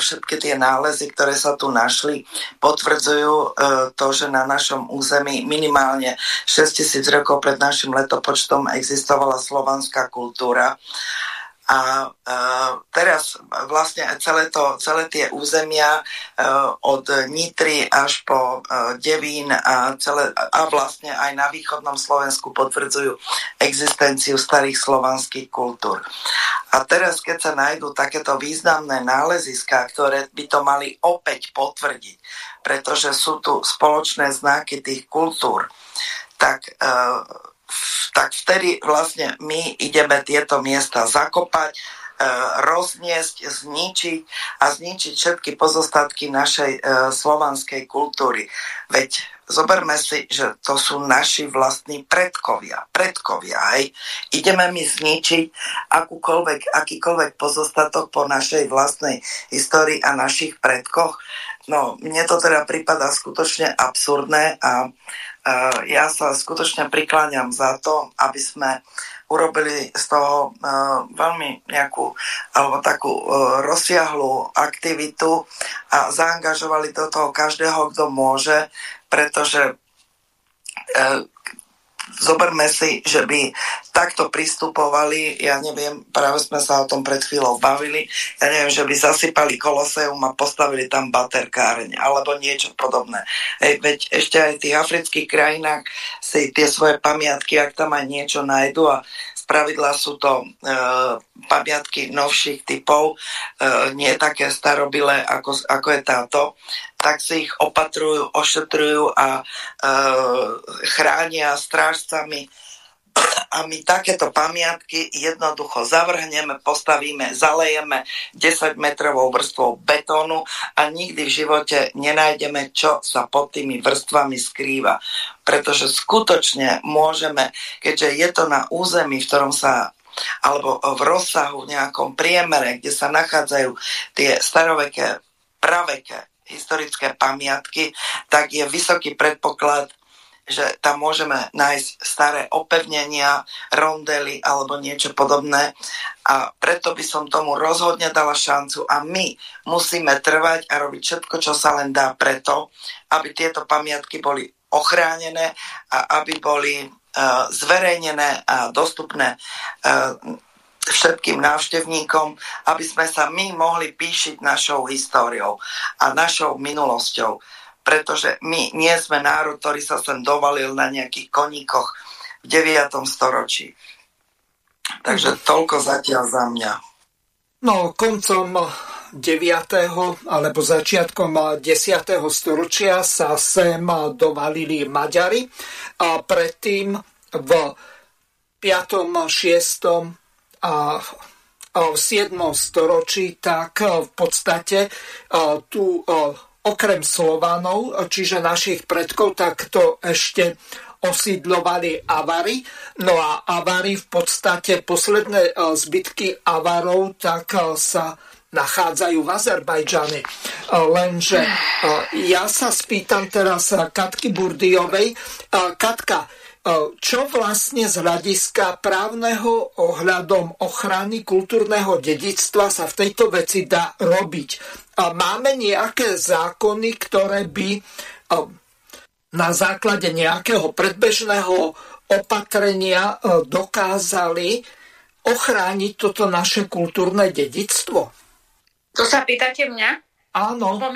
všetky tie nálezy, ktoré sa tu našli, potvrdzujú e, to, že na našom území minimálne 6000 rokov pred našim letopočtom existovala slovanská kultúra a uh, teraz vlastne celé, to, celé tie územia uh, od Nitry až po uh, Devín a, celé, a vlastne aj na východnom Slovensku potvrdzujú existenciu starých slovanských kultúr. A teraz, keď sa nájdú takéto významné náleziská, ktoré by to mali opäť potvrdiť, pretože sú tu spoločné znaky tých kultúr, tak uh, tak vtedy vlastne my ideme tieto miesta zakopať, e, rozniesť, zničiť a zničiť všetky pozostatky našej e, slovanskej kultúry. Veď zoberme si, že to sú naši vlastní predkovia. Predkovia, hej. Ideme mi zničiť akúkoľvek, akýkoľvek pozostatok po našej vlastnej histórii a našich predkoch. No, mne to teda prípada skutočne absurdné a ja sa skutočne prikláňam za to, aby sme urobili z toho eh, veľmi nejakú alebo takú eh, rozsiahlú aktivitu a zaangažovali do toho každého, kto môže, pretože zoberme si, že by takto pristupovali, ja neviem, práve sme sa o tom pred chvíľou bavili, ja neviem, že by zasypali koloseum a postavili tam baterkáreň alebo niečo podobné. Ej, veď ešte aj v tých afrických krajinách si tie svoje pamiatky, ak tam aj niečo nájdu a pravidla sú to e, pamiatky novších typov, e, nie také starobilé, ako, ako je táto, tak si ich opatrujú, ošetrujú a e, chránia strážcami a my takéto pamiatky jednoducho zavrhneme, postavíme, zalejeme 10 metrovou vrstvou betónu a nikdy v živote nenájdeme, čo sa pod tými vrstvami skrýva. Pretože skutočne môžeme, keďže je to na území, v ktorom sa alebo v rozsahu, v nejakom priemere, kde sa nachádzajú tie staroveké, praveké historické pamiatky, tak je vysoký predpoklad že tam môžeme nájsť staré opevnenia, rondely alebo niečo podobné. A preto by som tomu rozhodne dala šancu a my musíme trvať a robiť všetko, čo sa len dá preto, aby tieto pamiatky boli ochránené a aby boli uh, zverejnené a dostupné uh, všetkým návštevníkom, aby sme sa my mohli píšiť našou históriou a našou minulosťou pretože my nie sme národ, ktorý sa sem dovalil na nejakých koníkoch v 9. storočí. Takže mhm. toľko zatiaľ za mňa.
No, koncom 9. alebo začiatkom 10. storočia sa sem dovalili Maďari a predtým v 5., 6. a v 7. storočí, tak v podstate tu okrem Slovanov, čiže našich predkov, tak to ešte osídlovali Avary. No a Avary v podstate posledné e, zbytky Avarov tak e, sa nachádzajú v Azerbajdžane. E, lenže ja sa spýtam teraz Katky Burdijovej. Katka, čo vlastne z hľadiska právneho ohľadom ochrany kultúrneho dedictva sa v tejto veci dá robiť? Máme nejaké zákony, ktoré by na základe nejakého predbežného opatrenia dokázali ochrániť toto naše kultúrne dedictvo?
To sa pýtate mňa?
Áno.
Po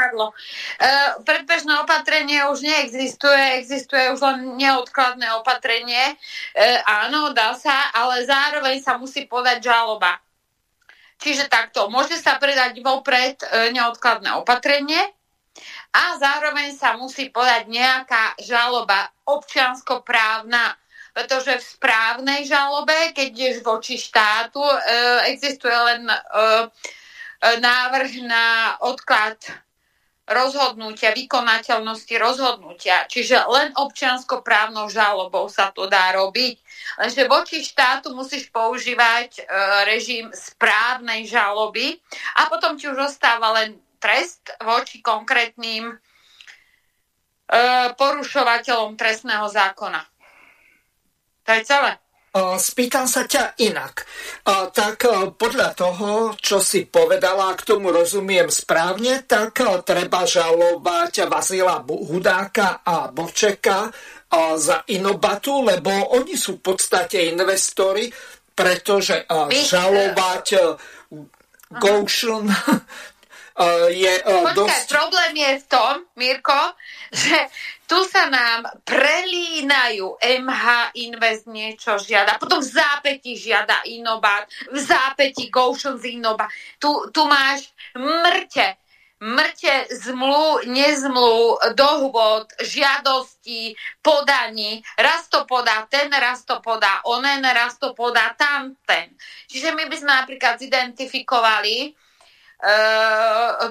mne padlo. Uh, predbežné opatrenie už neexistuje, existuje už len neodkladné opatrenie. Uh, áno, dá sa, ale zároveň sa musí podať žaloba. Čiže takto, môže sa predať vopred uh, neodkladné opatrenie a zároveň sa musí podať nejaká žaloba občianskoprávna, pretože v správnej žalobe, keď ideš voči štátu, existuje len E, návrh na odklad rozhodnutia, vykonateľnosti rozhodnutia. Čiže len občiansko-právnou žalobou sa to dá robiť. Lenže voči štátu musíš používať e, režim správnej žaloby a potom ti už ostáva len trest voči konkrétnym porušovateľom trestného zákona. To je celé.
Spýtam sa ťa inak. Tak podľa toho, čo si povedala, k tomu rozumiem správne, tak treba žalovať Vazila Hudáka a Bočeka za Inobatu, lebo oni sú v podstate investori, pretože žalovať Goshen je
Počkaj,
dosť...
problém je v tom, Mirko, že tu sa nám prelínajú MH Invest niečo žiada, potom v zápäti žiada Inobat, v zápäti Goshen z Inobat. Tu, tu máš mŕte, mŕte zmlu, nezmlu, dohôd, žiadosti, podaní. Raz to podá ten, raz to podá onen, raz to podá tamten. Čiže my by sme napríklad zidentifikovali,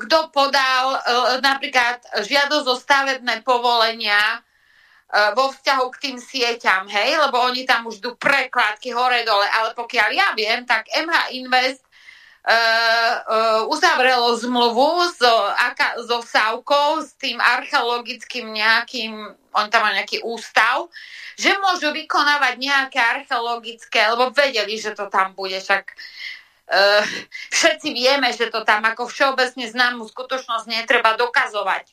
kto podal eh, napríklad žiadosť o stavebné povolenia eh, vo vzťahu k tým sieťam, hej, lebo oni tam už idú prekladky hore-dole, ale pokiaľ ja viem, tak MH Invest uzavrelo zmluvu so, aka, so Savkou, s tým archeologickým nejakým, on tam má nejaký ústav, že môžu vykonávať nejaké archeologické, lebo vedeli, že to tam bude, však Uh, všetci vieme, že to tam ako všeobecne známu skutočnosť netreba dokazovať.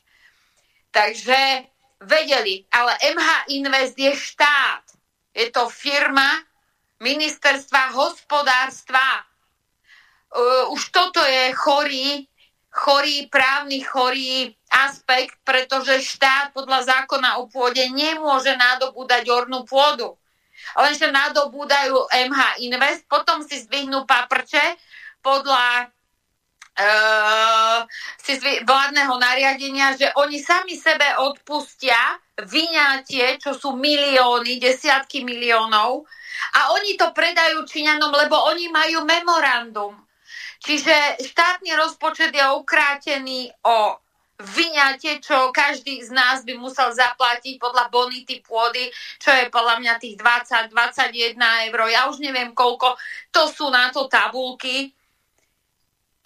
Takže vedeli, ale MH Invest je štát. Je to firma ministerstva hospodárstva. Uh, už toto je chorý, chorý, právny chorý aspekt, pretože štát podľa zákona o pôde nemôže nadobúdať ornú pôdu lenže nadobúdajú MH Invest, potom si zdvihnú paprče podľa uh, si zvy, vládneho nariadenia, že oni sami sebe odpustia vyňatie, čo sú milióny, desiatky miliónov a oni to predajú Číňanom, lebo oni majú memorandum. Čiže štátny rozpočet je ukrátený o vyňatie, čo každý z nás by musel zaplatiť podľa bonity pôdy, čo je podľa mňa tých 20-21 eur. Ja už neviem koľko, to sú na to tabulky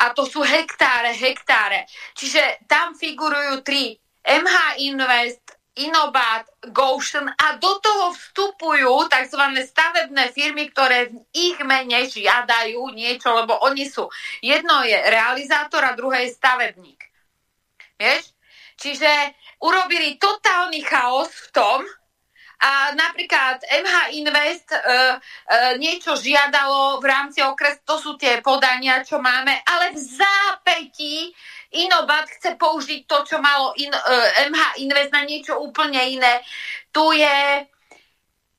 a to sú hektáre, hektáre. Čiže tam figurujú tri. MH Invest, Inobat, Goshen a do toho vstupujú tzv. stavebné firmy, ktoré v ich mene žiadajú niečo, lebo oni sú. Jedno je realizátor a druhé je stavebník. Vieš? Čiže urobili totálny chaos v tom, a napríklad MH Invest e, e, niečo žiadalo v rámci okres, to sú tie podania, čo máme, ale v zápätí Inobat chce použiť to, čo malo in, e, MH Invest na niečo úplne iné. Tu je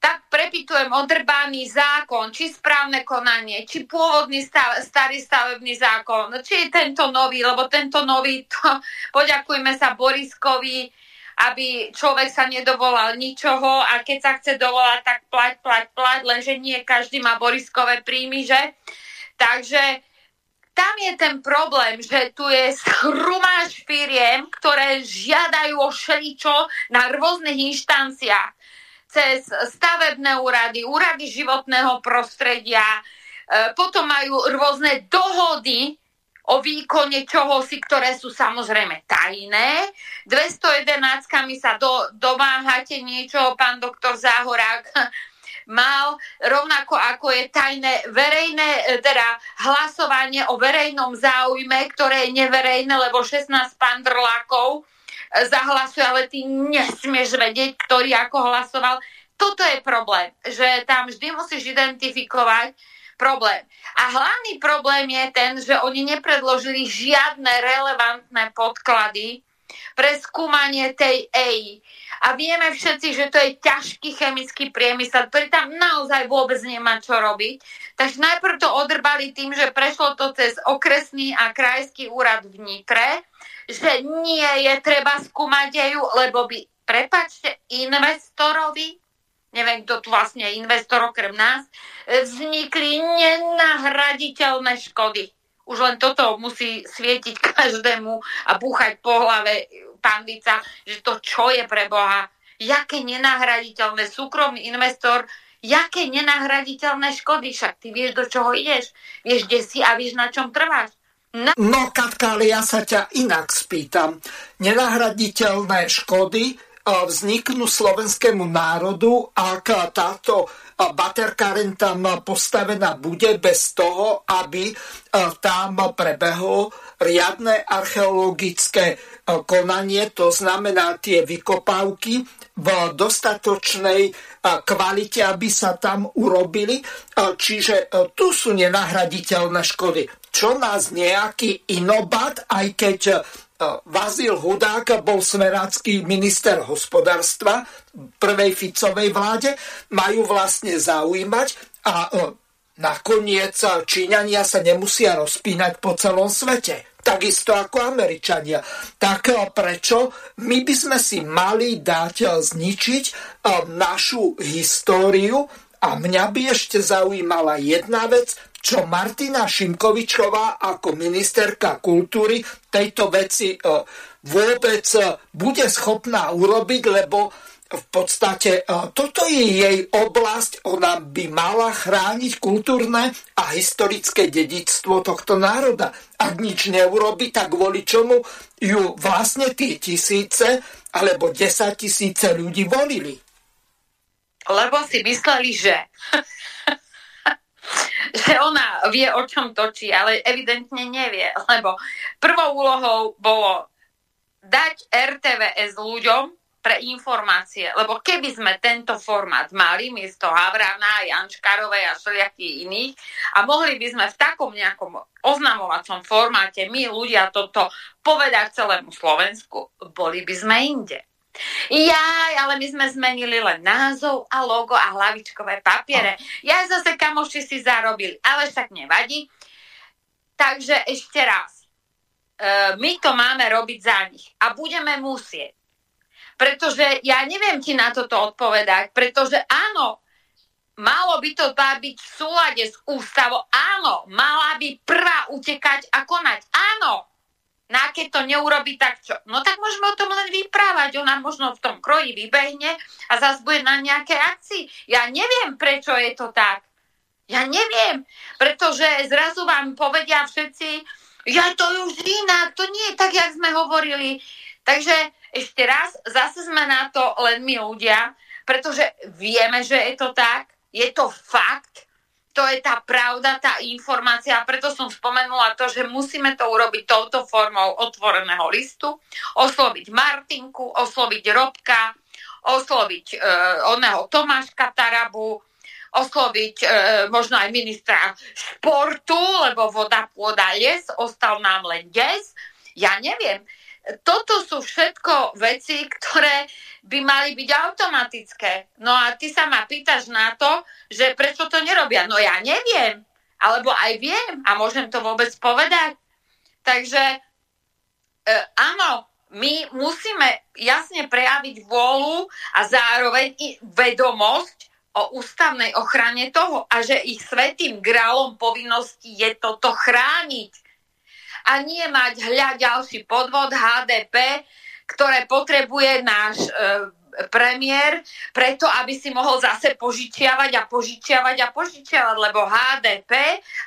tak prepitujem odrbány zákon, či správne konanie, či pôvodný stav, starý stavebný zákon, či je tento nový, lebo tento nový, to, poďakujme sa Boriskovi, aby človek sa nedovolal ničoho a keď sa chce dovolať, tak plať, plať, plať, lenže nie každý má Boriskové príjmy, že? Takže tam je ten problém, že tu je schrumáž firiem, ktoré žiadajú o šeličo na rôznych inštanciách cez stavebné úrady, úrady životného prostredia, e, potom majú rôzne dohody o výkone čohosi, ktoré sú samozrejme tajné. 211 sa do, domáhate niečo, pán doktor Záhorák mal, rovnako ako je tajné verejné, e, teda hlasovanie o verejnom záujme, ktoré je neverejné, lebo 16 pandrlákov zahlasuje, ale ty nesmieš vedieť, ktorý ako hlasoval. Toto je problém, že tam vždy musíš identifikovať problém. A hlavný problém je ten, že oni nepredložili žiadne relevantné podklady pre skúmanie tej EI. A vieme všetci, že to je ťažký chemický priemysel, ktorý tam naozaj vôbec nemá čo robiť. Takže najprv to odrbali tým, že prešlo to cez okresný a krajský úrad v Nitre, že nie je treba skúmať ju, lebo by, prepačte, investorovi, neviem, kto tu vlastne je investor okrem nás, vznikli nenahraditeľné škody. Už len toto musí svietiť každému a búchať po hlave pandica, že to čo je pre Boha, jaké nenahraditeľné, súkromný investor, jaké nenahraditeľné škody, však ty vieš, do čoho ideš, vieš, kde si a vieš, na čom trváš.
No, Katka, ale ja sa ťa inak spýtam. Nenahraditeľné škody vzniknú slovenskému národu, ak táto baterka tam postavená bude bez toho, aby tam prebehlo riadne archeologické konanie, to znamená tie vykopávky v dostatočnej kvalite, aby sa tam urobili. Čiže tu sú nenahraditeľné škody. Čo nás nejaký inobat, aj keď Vazil Hudák bol smerácky minister hospodárstva prvej Ficovej vláde, majú vlastne zaujímať a nakoniec Číňania sa nemusia rozpínať po celom svete takisto ako Američania. Tak prečo my by sme si mali dať zničiť našu históriu a mňa by ešte zaujímala jedna vec, čo Martina Šimkovičová ako ministerka kultúry tejto veci vôbec bude schopná urobiť, lebo v podstate toto je jej oblasť, ona by mala chrániť kultúrne a historické dedictvo tohto národa. Ak nič neurobi, tak kvôli čomu ju vlastne tie tisíce alebo desať tisíce ľudí volili.
Lebo si mysleli, že že ona vie, o čom točí, ale evidentne nevie, lebo prvou úlohou bolo dať RTVS ľuďom, pre informácie, lebo keby sme tento formát mali miesto Havrana, Jančkarovej a všelijakých iných a mohli by sme v takom nejakom oznamovacom formáte my ľudia toto povedať celému Slovensku, boli by sme inde. Jaj, ale my sme zmenili len názov a logo a hlavičkové papiere. Ja zase kamoši si zarobili, ale však nevadí. Takže ešte raz, e, my to máme robiť za nich a budeme musieť pretože ja neviem ti na toto odpovedať, pretože áno, malo by to byť v súlade s ústavou, áno, mala by prvá utekať a konať, áno. No a keď to neurobi, tak čo? No tak môžeme o tom len vyprávať. Ona možno v tom kroji vybehne a zase bude na nejaké akcii. Ja neviem, prečo je to tak. Ja neviem, pretože zrazu vám povedia všetci, ja to už inak, to nie je tak, jak sme hovorili. Takže ešte raz, zase sme na to len my ľudia, pretože vieme, že je to tak, je to fakt, to je tá pravda, tá informácia, preto som spomenula to, že musíme to urobiť touto formou otvoreného listu, osloviť Martinku, osloviť Robka, osloviť e, oného Tomáška Tarabu, osloviť e, možno aj ministra športu, lebo voda, pôda, les, ostal nám len des. Ja neviem toto sú všetko veci, ktoré by mali byť automatické. No a ty sa ma pýtaš na to, že prečo to nerobia. No ja neviem, alebo aj viem a môžem to vôbec povedať. Takže e, áno, my musíme jasne prejaviť vôľu a zároveň i vedomosť o ústavnej ochrane toho a že ich svetým grálom povinnosti je toto chrániť a nie mať hľa ďalší podvod HDP, ktoré potrebuje náš e, premiér, preto aby si mohol zase požičiavať a požičiavať a požičiavať, lebo HDP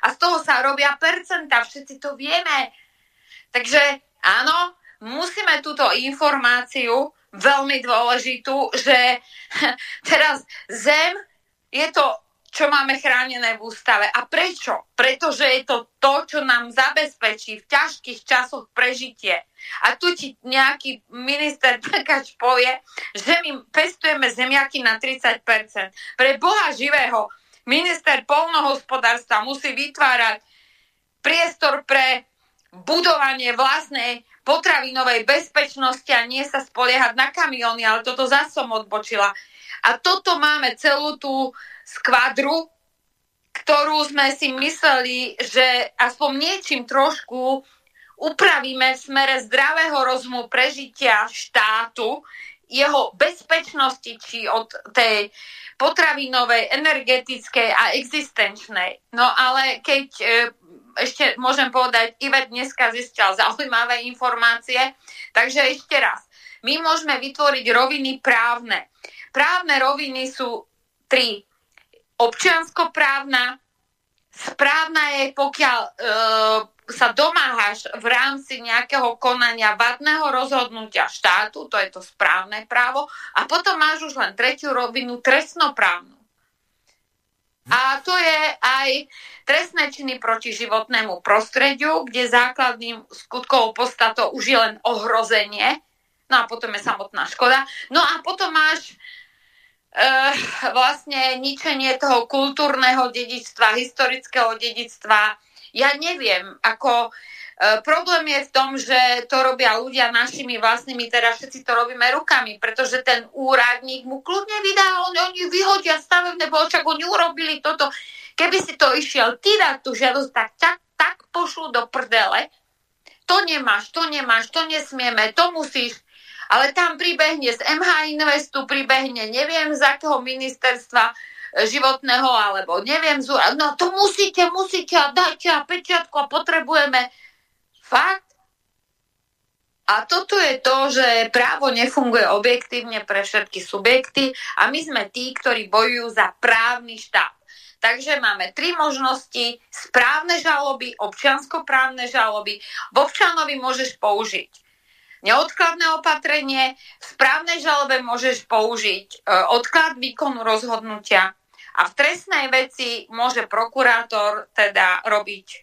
a z toho sa robia percenta, všetci to vieme. Takže áno, musíme túto informáciu veľmi dôležitú, že teraz zem je to čo máme chránené v ústave. A prečo? Pretože je to to, čo nám zabezpečí v ťažkých časoch prežitie. A tu ti nejaký minister takáč povie, že my pestujeme zemiaky na 30%. Pre Boha živého minister polnohospodárstva musí vytvárať priestor pre budovanie vlastnej potravinovej bezpečnosti a nie sa spoliehať na kamióny, ale toto zase som odbočila. A toto máme celú tú skvadru, ktorú sme si mysleli, že aspoň niečím trošku upravíme v smere zdravého rozumu prežitia štátu, jeho bezpečnosti, či od tej potravinovej, energetickej a existenčnej. No ale keď e, ešte môžem povedať, Ivet dneska zistil zaujímavé informácie, takže ešte raz. My môžeme vytvoriť roviny právne. Právne roviny sú tri občianskoprávna, správna je, pokiaľ e, sa domáhaš v rámci nejakého konania vadného rozhodnutia štátu, to je to správne právo, a potom máš už len tretiu rovinu trestnoprávnu. A to je aj trestné činy proti životnému prostrediu, kde základným skutkovou podstatou už je len ohrozenie, no a potom je samotná škoda. No a potom máš vlastne ničenie toho kultúrneho dedičstva, historického dedičstva, ja neviem, ako e, problém je v tom, že to robia ľudia našimi vlastnými, teda všetci to robíme rukami, pretože ten úradník mu kľudne vydá, on, oni vyhodia stavebné čak oni urobili toto. Keby si to išiel ty dať tú žiadosť, tak, tak, tak pošlu do prdele. To nemáš, to nemáš, to nesmieme, to musíš. Ale tam pribehne z MH Investu, pribehne neviem z akého ministerstva, životného, alebo neviem, no to musíte, musíte a dajte a pečiatku a potrebujeme. Fakt? A toto je to, že právo nefunguje objektívne pre všetky subjekty a my sme tí, ktorí bojujú za právny štát. Takže máme tri možnosti. Správne žaloby, občianskoprávne žaloby. V občanovi môžeš použiť neodkladné opatrenie, v správnej žalobe môžeš použiť e, odklad výkonu rozhodnutia a v trestnej veci môže prokurátor teda robiť e,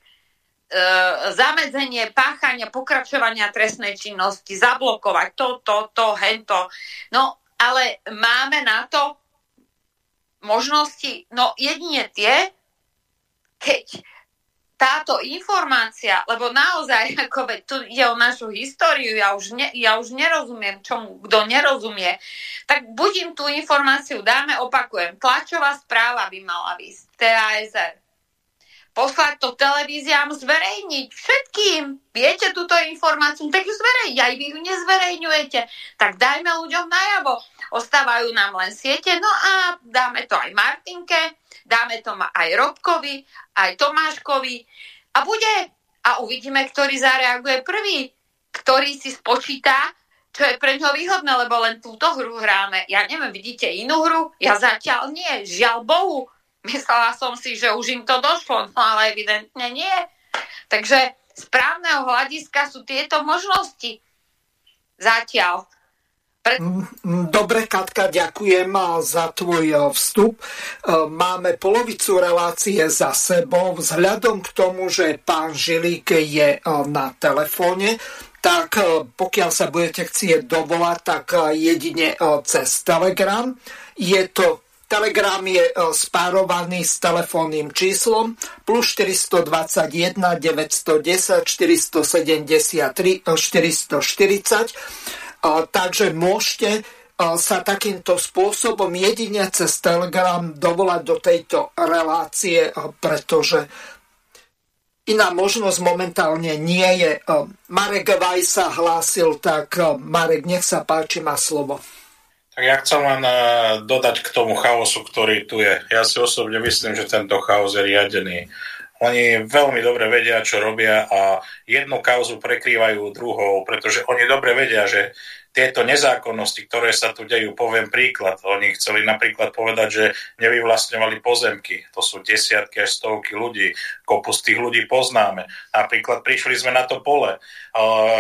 zamedzenie páchania, pokračovania trestnej činnosti, zablokovať to, to, to, hento. No, ale máme na to možnosti, no jedine tie, keď táto informácia, lebo naozaj, ako veď, tu ide o našu históriu, ja už, ne, ja už nerozumiem čomu, kto nerozumie, tak buď im tú informáciu dáme, opakujem, tlačová správa by mala výsť, TASR. Poslať to televíziám, zverejniť všetkým. Viete túto informáciu, tak ju zverejniť, aj vy ju nezverejňujete. Tak dajme ľuďom najavo. Ostávajú nám len siete, no a dáme to aj Martinke, dáme to aj Robkovi, aj Tomáškovi a bude. A uvidíme, ktorý zareaguje prvý, ktorý si spočíta, čo je pre ňo výhodné, lebo len túto hru hráme. Ja neviem, vidíte inú hru? Ja zatiaľ nie, žiaľ Bohu. Myslela som si, že už im to došlo, no ale evidentne nie. Takže z právneho hľadiska sú tieto možnosti. Zatiaľ.
Pre... Mm, mm, dobre, Katka, ďakujem za tvoj e, vstup. E, máme polovicu relácie za sebou. Vzhľadom k tomu, že pán Žilík je e, na telefóne, tak pokiaľ sa budete chcieť dovolať, tak jedine cez Telegram. Je to Telegram je spárovaný s telefónnym číslom plus 421 910 473 440 takže môžete sa takýmto spôsobom jedine cez Telegram dovolať do tejto relácie, pretože iná možnosť momentálne nie je. Marek Vaj sa hlásil, tak Marek, nech sa páči, má slovo.
Ja chcem len dodať k tomu chaosu, ktorý tu je. Ja si osobne myslím, že tento chaos je riadený oni veľmi dobre vedia, čo robia a jednu kauzu prekrývajú druhou, pretože oni dobre vedia, že tieto nezákonnosti, ktoré sa tu dejú, poviem príklad. Oni chceli napríklad povedať, že nevyvlastňovali pozemky. To sú desiatky až stovky ľudí. Kopu z tých ľudí poznáme. Napríklad prišli sme na to pole.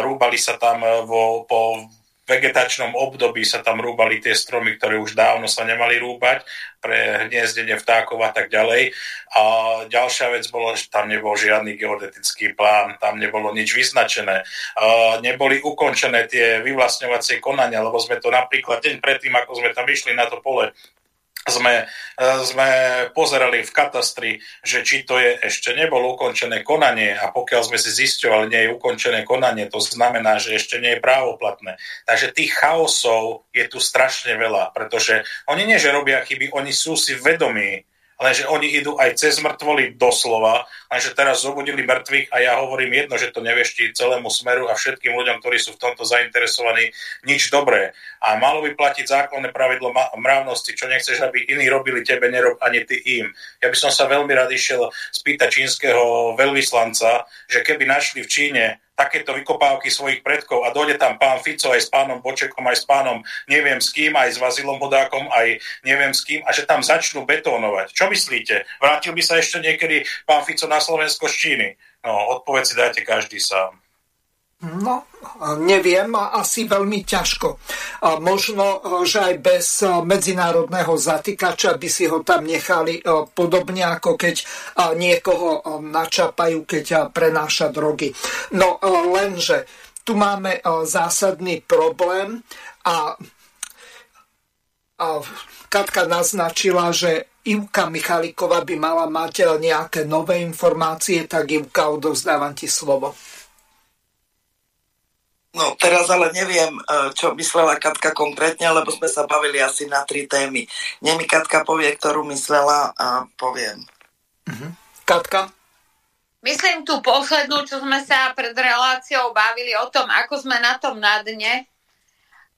Rúbali sa tam vo, po vegetačnom období sa tam rúbali tie stromy, ktoré už dávno sa nemali rúbať pre hniezdenie vtákov a tak ďalej. A ďalšia vec bola, že tam nebol žiadny geodetický plán, tam nebolo nič vyznačené. A neboli ukončené tie vyvlastňovacie konania, lebo sme to napríklad deň predtým, ako sme tam vyšli na to pole, sme, e, sme pozerali v katastri, že či to je ešte nebolo ukončené konanie a pokiaľ sme si zisťovali, nie je ukončené konanie, to znamená, že ešte nie je právoplatné. Takže tých chaosov je tu strašne veľa, pretože oni nie, že robia chyby, oni sú si vedomí, lenže oni idú aj cez mŕtvoly doslova, lenže teraz zobudili mŕtvych a ja hovorím jedno, že to neveští celému smeru a všetkým ľuďom, ktorí sú v tomto zainteresovaní, nič dobré. A malo by platiť zákonné pravidlo mravnosti, čo nechceš, aby iní robili tebe, nerob ani ty im. Ja by som sa veľmi rád išiel spýtať čínskeho veľvyslanca, že keby našli v Číne takéto vykopávky svojich predkov a dojde tam pán Fico aj s pánom Bočekom, aj s pánom neviem s kým, aj s Vazilom Hodákom, aj neviem s kým a že tam začnú betónovať. Čo myslíte? Vrátil by sa ešte niekedy pán Fico na Slovensko z Číny? No, odpoveď si dajte každý sám.
No, neviem, asi veľmi ťažko. Možno, že aj bez medzinárodného zatýkača by si ho tam nechali podobne, ako keď niekoho načapajú, keď prenáša drogy. No, lenže tu máme zásadný problém a, a Katka naznačila, že Ivka Michaliková by mala mať nejaké nové informácie, tak Ivka, odovzdávam ti slovo.
No teraz ale neviem, e, čo myslela Katka konkrétne, lebo sme sa bavili asi na tri témy. Nemi Katka povie, ktorú myslela a poviem.
Uh-huh. Katka?
Myslím tú poslednú, čo sme sa pred reláciou bavili o tom, ako sme na tom na dne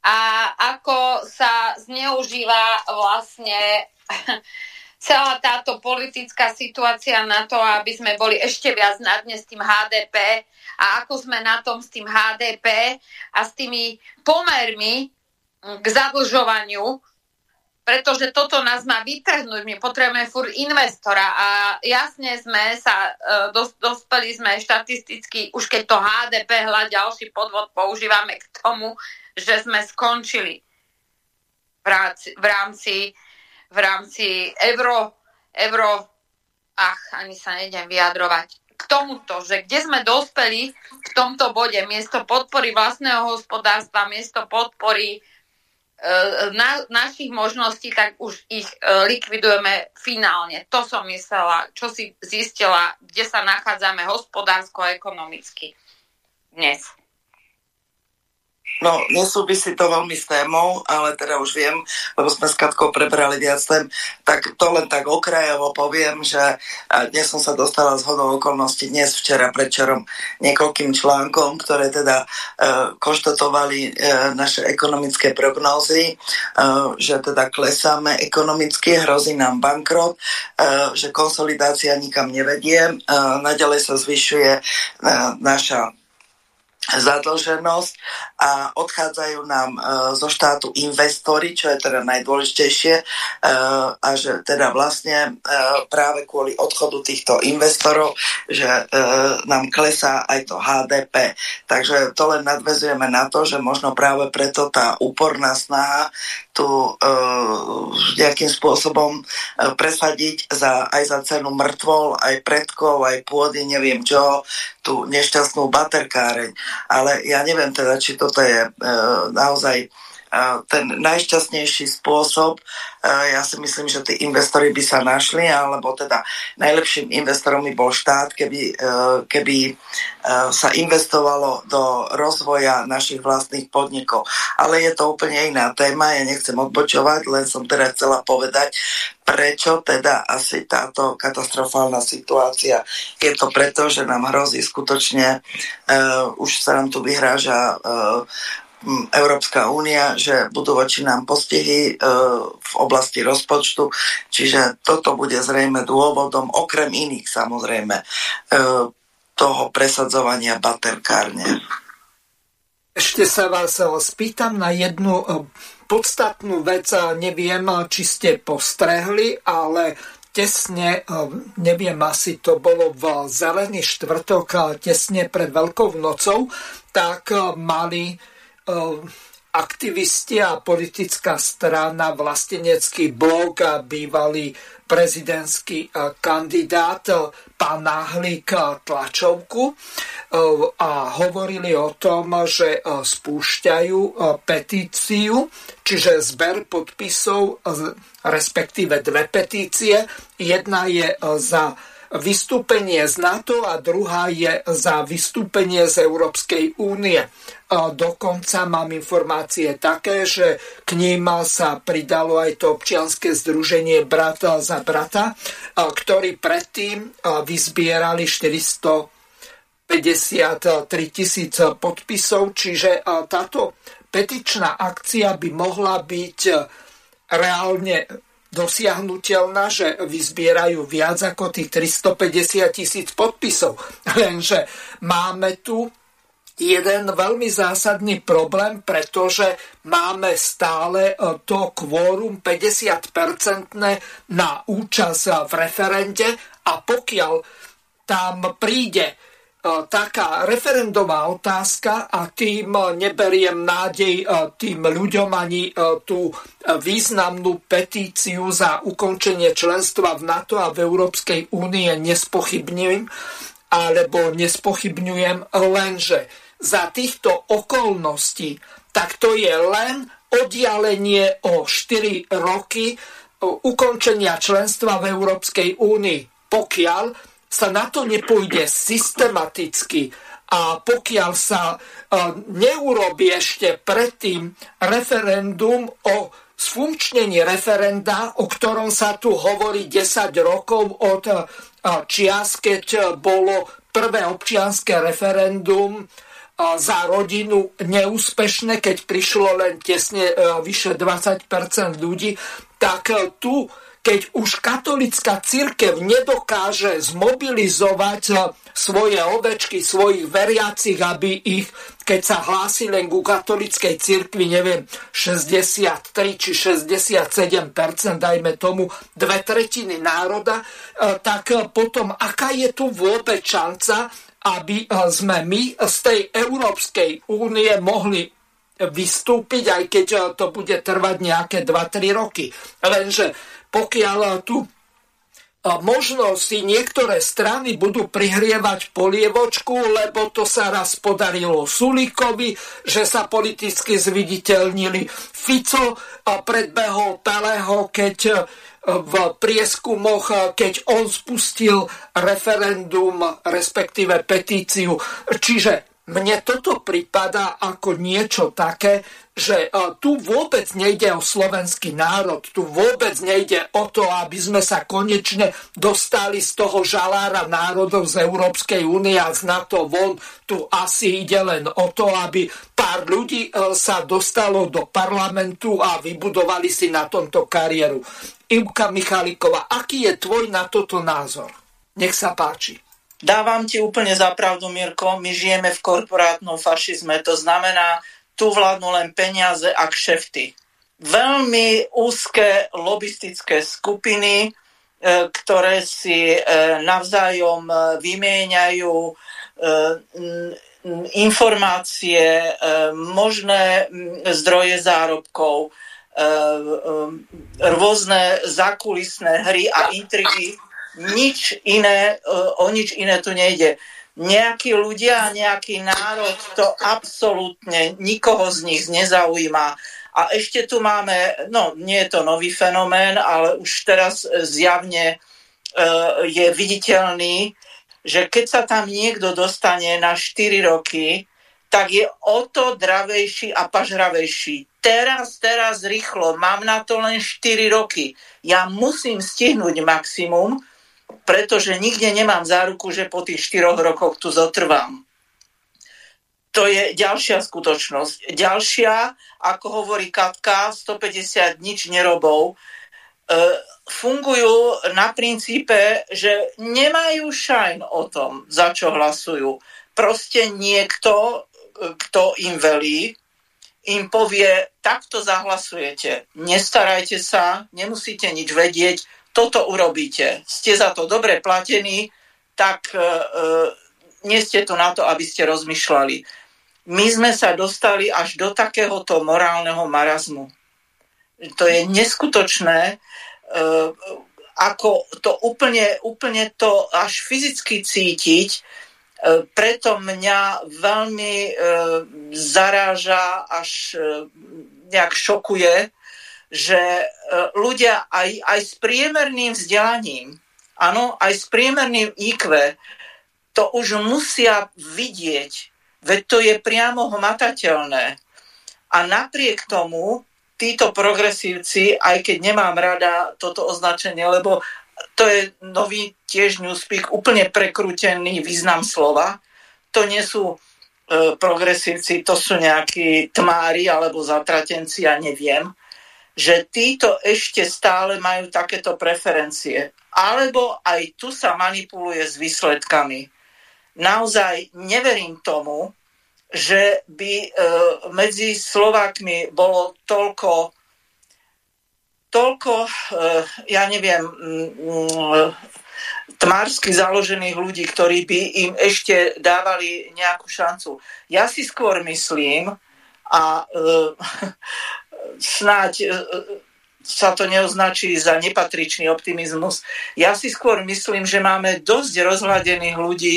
a ako sa zneužíva vlastne celá táto politická situácia na to, aby sme boli ešte viac na dne s tým HDP a ako sme na tom s tým HDP a s tými pomermi k zadlžovaniu, pretože toto nás má vytrhnúť. My potrebujeme fur investora a jasne sme sa, e, dos, dospeli sme štatisticky, už keď to HDP hľad ďalší podvod používame k tomu, že sme skončili v rámci, v rámci, v rámci euro, euro, ach, ani sa nejdem vyjadrovať, k tomuto, že kde sme dospeli v tomto bode, miesto podpory vlastného hospodárstva, miesto podpory e, na, našich možností, tak už ich e, likvidujeme finálne. To som myslela, čo si zistila, kde sa nachádzame hospodársko-ekonomicky dnes.
No, nesúvisí to veľmi s témou, ale teda už viem, lebo sme s Katkou prebrali viac tém, tak to len tak okrajovo poviem, že dnes som sa dostala z hodou okolností dnes, včera, predčerom niekoľkým článkom, ktoré teda e, konštatovali e, naše ekonomické prognózy, e, že teda klesáme ekonomicky, hrozí nám bankrot, e, že konsolidácia nikam nevedie, e, naďalej sa zvyšuje e, naša zadlženosť a odchádzajú nám e, zo štátu investori, čo je teda najdôležitejšie e, a že teda vlastne e, práve kvôli odchodu týchto investorov, že e, nám klesá aj to HDP. Takže to len nadvezujeme na to, že možno práve preto tá úporná snaha tu e, nejakým spôsobom e, presadiť za, aj za cenu mŕtvol, aj predkov, aj pôdy, neviem čo, tú nešťastnú baterkáreň. Ale ja neviem teda, či toto je e, naozaj ten najšťastnejší spôsob. Ja si myslím, že tí investori by sa našli, alebo teda najlepším investorom by bol štát, keby, e, keby e, sa investovalo do rozvoja našich vlastných podnikov. Ale je to úplne iná téma, ja nechcem odbočovať, len som teda chcela povedať, prečo teda asi táto katastrofálna situácia. Je to preto, že nám hrozí skutočne, uh, už sa nám tu vyhráža uh, Európska únia, že budú voči nám postihy e, v oblasti rozpočtu, čiže toto bude zrejme dôvodom, okrem iných samozrejme, e, toho presadzovania baterkárne.
Ešte sa vás e, spýtam na jednu podstatnú vec, neviem, či ste postrehli, ale tesne, neviem, asi to bolo v zelený štvrtok, tesne pred Veľkou nocou, tak mali aktivisti a politická strana, vlastenecký blok a bývalý prezidentský e, kandidát e, pán Náhlik e, tlačovku a hovorili o tom, že spúšťajú petíciu, čiže zber podpisov, respektíve dve petície. Jedna je za vystúpenie z NATO a druhá je za vystúpenie z Európskej únie. Dokonca mám informácie také, že k ním sa pridalo aj to občianske združenie Brata za brata, ktorí predtým vyzbierali 453 tisíc podpisov, čiže táto petičná akcia by mohla byť reálne dosiahnutelná, že vyzbierajú viac ako tých 350 tisíc podpisov. Lenže máme tu jeden veľmi zásadný problém, pretože máme stále e, to kvórum 50-percentné na účasť v referende a pokiaľ tam príde taká referendová otázka a tým neberiem nádej tým ľuďom ani tú významnú petíciu za ukončenie členstva v NATO a v Európskej únie nespochybňujem, alebo nespochybňujem, lenže za týchto okolností, tak to je len oddialenie o 4 roky ukončenia členstva v Európskej únii, pokiaľ sa na to nepôjde systematicky a pokiaľ sa e, neurobi ešte predtým referendum o sfunkčnení referenda, o ktorom sa tu hovorí 10 rokov od e, čias, keď bolo prvé občianské referendum e, za rodinu neúspešné, keď prišlo len tesne vyše 20% ľudí, tak tu keď už katolická církev nedokáže zmobilizovať eh, svoje ovečky, svojich veriacich, aby ich, keď sa hlási len ku katolickej církvi, neviem, 63 či 67% dajme tomu, dve tretiny národa, tak potom aká je tu vôbec šanca, aby sme my z tej Európskej únie mohli vystúpiť, aj keď to bude trvať nejaké 2-3 roky. Lenže pokiaľ tu možno si niektoré strany budú prihrievať polievočku, lebo to sa raz podarilo Sulíkovi, že sa politicky zviditeľnili. Fico predbehol Pelého, keď v prieskumoch, keď on spustil referendum, respektíve petíciu. Čiže mne toto pripada ako niečo také, že e, tu vôbec nejde o slovenský národ, tu vôbec nejde o to, aby sme sa konečne dostali z toho žalára národov z Európskej únie a z NATO von. Tu asi ide len o to, aby pár ľudí e, sa dostalo do parlamentu a vybudovali si na tomto kariéru. Ivka Michalíková, aký je tvoj na toto názor? Nech sa páči.
Dávam ti úplne za pravdu, Mirko. My žijeme v korporátnom fašizme. To znamená, tu vládnu len peniaze a kšefty. Veľmi úzke lobistické skupiny, e, ktoré si e, navzájom e, vymieňajú informácie, možné zdroje zárobkov, rôzne zákulisné hry a intrigy. Nič iné, o nič iné tu nejde nejakí ľudia, nejaký národ, to absolútne nikoho z nich nezaujíma. A ešte tu máme, no nie je to nový fenomén, ale už teraz zjavne je viditeľný, že keď sa tam niekto dostane na 4 roky, tak je o to dravejší a pažravejší. Teraz, teraz rýchlo, mám na to len 4 roky. Ja musím stihnúť maximum, pretože nikde nemám záruku, že po tých 4 rokoch tu zotrvám. To je ďalšia skutočnosť. Ďalšia, ako hovorí Katka, 150 nič nerobov, e, fungujú na princípe, že nemajú šajn o tom, za čo hlasujú. Proste niekto, kto im velí, im povie, takto zahlasujete, nestarajte sa, nemusíte nič vedieť, toto urobíte, ste za to dobre platení, tak e, e, nie ste tu na to, aby ste rozmýšľali. My sme sa dostali až do takéhoto morálneho marazmu. To je neskutočné, e, ako to úplne, úplne to až fyzicky cítiť, preto mňa veľmi e, zaráža, až e, nejak šokuje, že e, ľudia aj, aj s priemerným vzdelaním, áno, aj s priemerným IQ, to už musia vidieť, veď to je priamo hmatateľné. A napriek tomu títo progresívci, aj keď nemám rada toto označenie, lebo to je nový tiež newspeak, úplne prekrútený význam slova. To nie sú e, progresívci, to sú nejakí tmári alebo zatratenci, ja neviem že títo ešte stále majú takéto preferencie. Alebo aj tu sa manipuluje s výsledkami. Naozaj neverím tomu, že by e, medzi Slovákmi bolo toľko toľko, ja neviem, mm, tmársky založených ľudí, ktorí by im ešte dávali nejakú šancu. Ja si skôr myslím, a snáď sa to neoznačí za nepatričný optimizmus. Ja si skôr myslím, že máme dosť rozhľadených ľudí,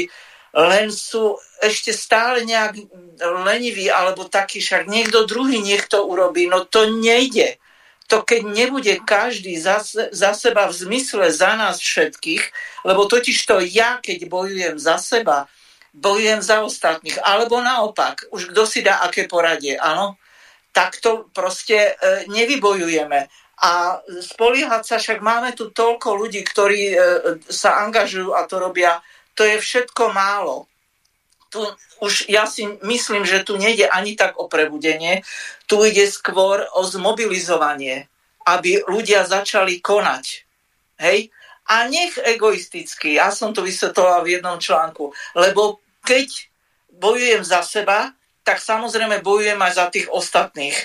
len sú ešte stále nejak leniví, alebo taký, však niekto druhý nech to urobí. No to nejde. To keď nebude každý za, za seba v zmysle za nás všetkých, lebo totiž to ja, keď bojujem za seba, bojujem za ostatných. Alebo naopak, už kto si dá aké poradie, áno? Tak to proste e, nevybojujeme a spoliehať sa, však máme tu toľko ľudí, ktorí e, sa angažujú a to robia, to je všetko málo. Tu už ja si myslím, že tu nejde ani tak o prebudenie, tu ide skôr o zmobilizovanie, aby ľudia začali konať. Hej? A nech egoisticky, ja som to vysvetloval v jednom článku, lebo keď bojujem za seba, tak samozrejme bojujem aj za tých ostatných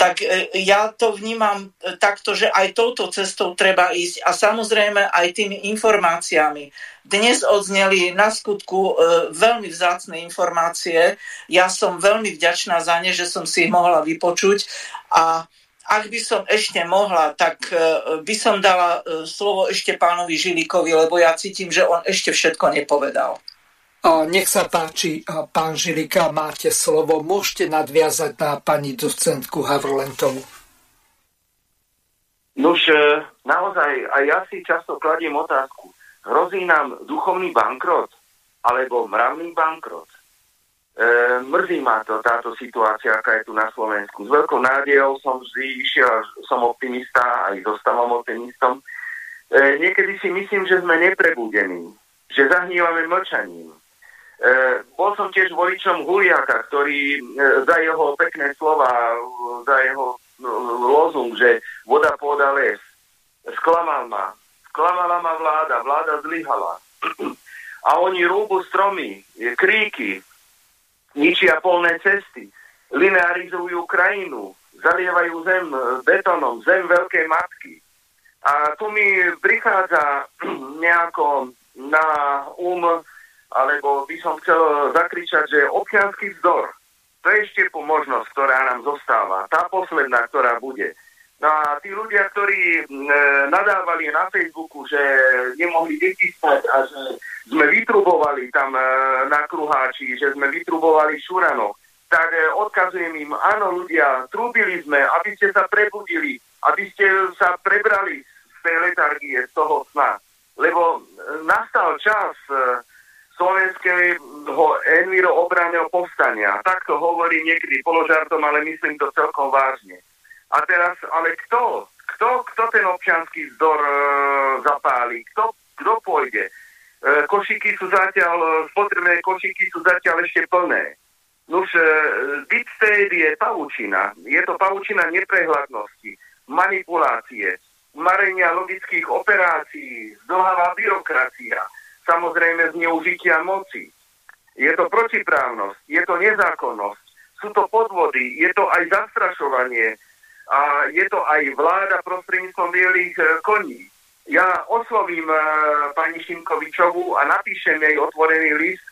tak e, ja to vnímam e, takto, že aj touto cestou treba ísť a samozrejme aj tými informáciami. Dnes odzneli na skutku e, veľmi vzácne informácie. Ja som veľmi vďačná za ne, že som si ich mohla vypočuť a ak by som ešte mohla, tak by som dala slovo ešte pánovi Žilikovi, lebo ja cítim, že on ešte všetko nepovedal.
Nech sa páči, pán Žilika, máte slovo. Môžete nadviazať na pani docentku Havrlentovú.
Nuž, e, naozaj, aj ja si často kladiem otázku. Hrozí nám duchovný bankrot alebo mravný bankrot? E, mrzí ma to táto situácia, aká je tu na Slovensku. S veľkou nádejou som vždy išiel, som optimista, aj zostávam optimistom. E, niekedy si myslím, že sme neprebudení, že zahnívame mlčaním, bol som tiež voličom Huliaka, ktorý e, za jeho pekné slova, za jeho no, lozum, že voda pôda les, sklamal ma. Sklamala ma vláda, vláda zlyhala. A oni rúbu stromy, kríky, ničia polné cesty, linearizujú krajinu, zalievajú zem betonom, zem veľkej matky. A tu mi prichádza nejako na um alebo by som chcel zakričať, že občianský vzdor, to je ešte po možnosť, ktorá nám zostáva. Tá posledná, ktorá bude. No a tí ľudia, ktorí e, nadávali na Facebooku, že nemohli deti spať a že sme vytrubovali tam e, na kruháči, že sme vytrubovali šurano, tak e, odkazujem im, áno ľudia, trúbili sme, aby ste sa prebudili, aby ste sa prebrali z tej letargie, z toho sna. Lebo e, nastal čas e, slovenského Enviro obranného povstania. Tak to hovorí niekedy položartom, ale myslím to celkom vážne. A teraz, ale kto? Kto, kto ten občianský vzdor e, zapáli? Kto, kto pôjde? E, košiky sú zatiaľ, spotrebné košiky sú zatiaľ ešte plné. Nuž, e, deep je pavučina. Je to pavučina neprehľadnosti, manipulácie, marenia logických operácií, zdlhavá byrokracia – samozrejme zneužitia moci. Je to protiprávnosť, je to nezákonnosť, sú to podvody, je to aj zastrašovanie a je to aj vláda prostredníctvom bielých e, koní. Ja oslovím e, pani Šimkovičovú a napíšem jej otvorený list,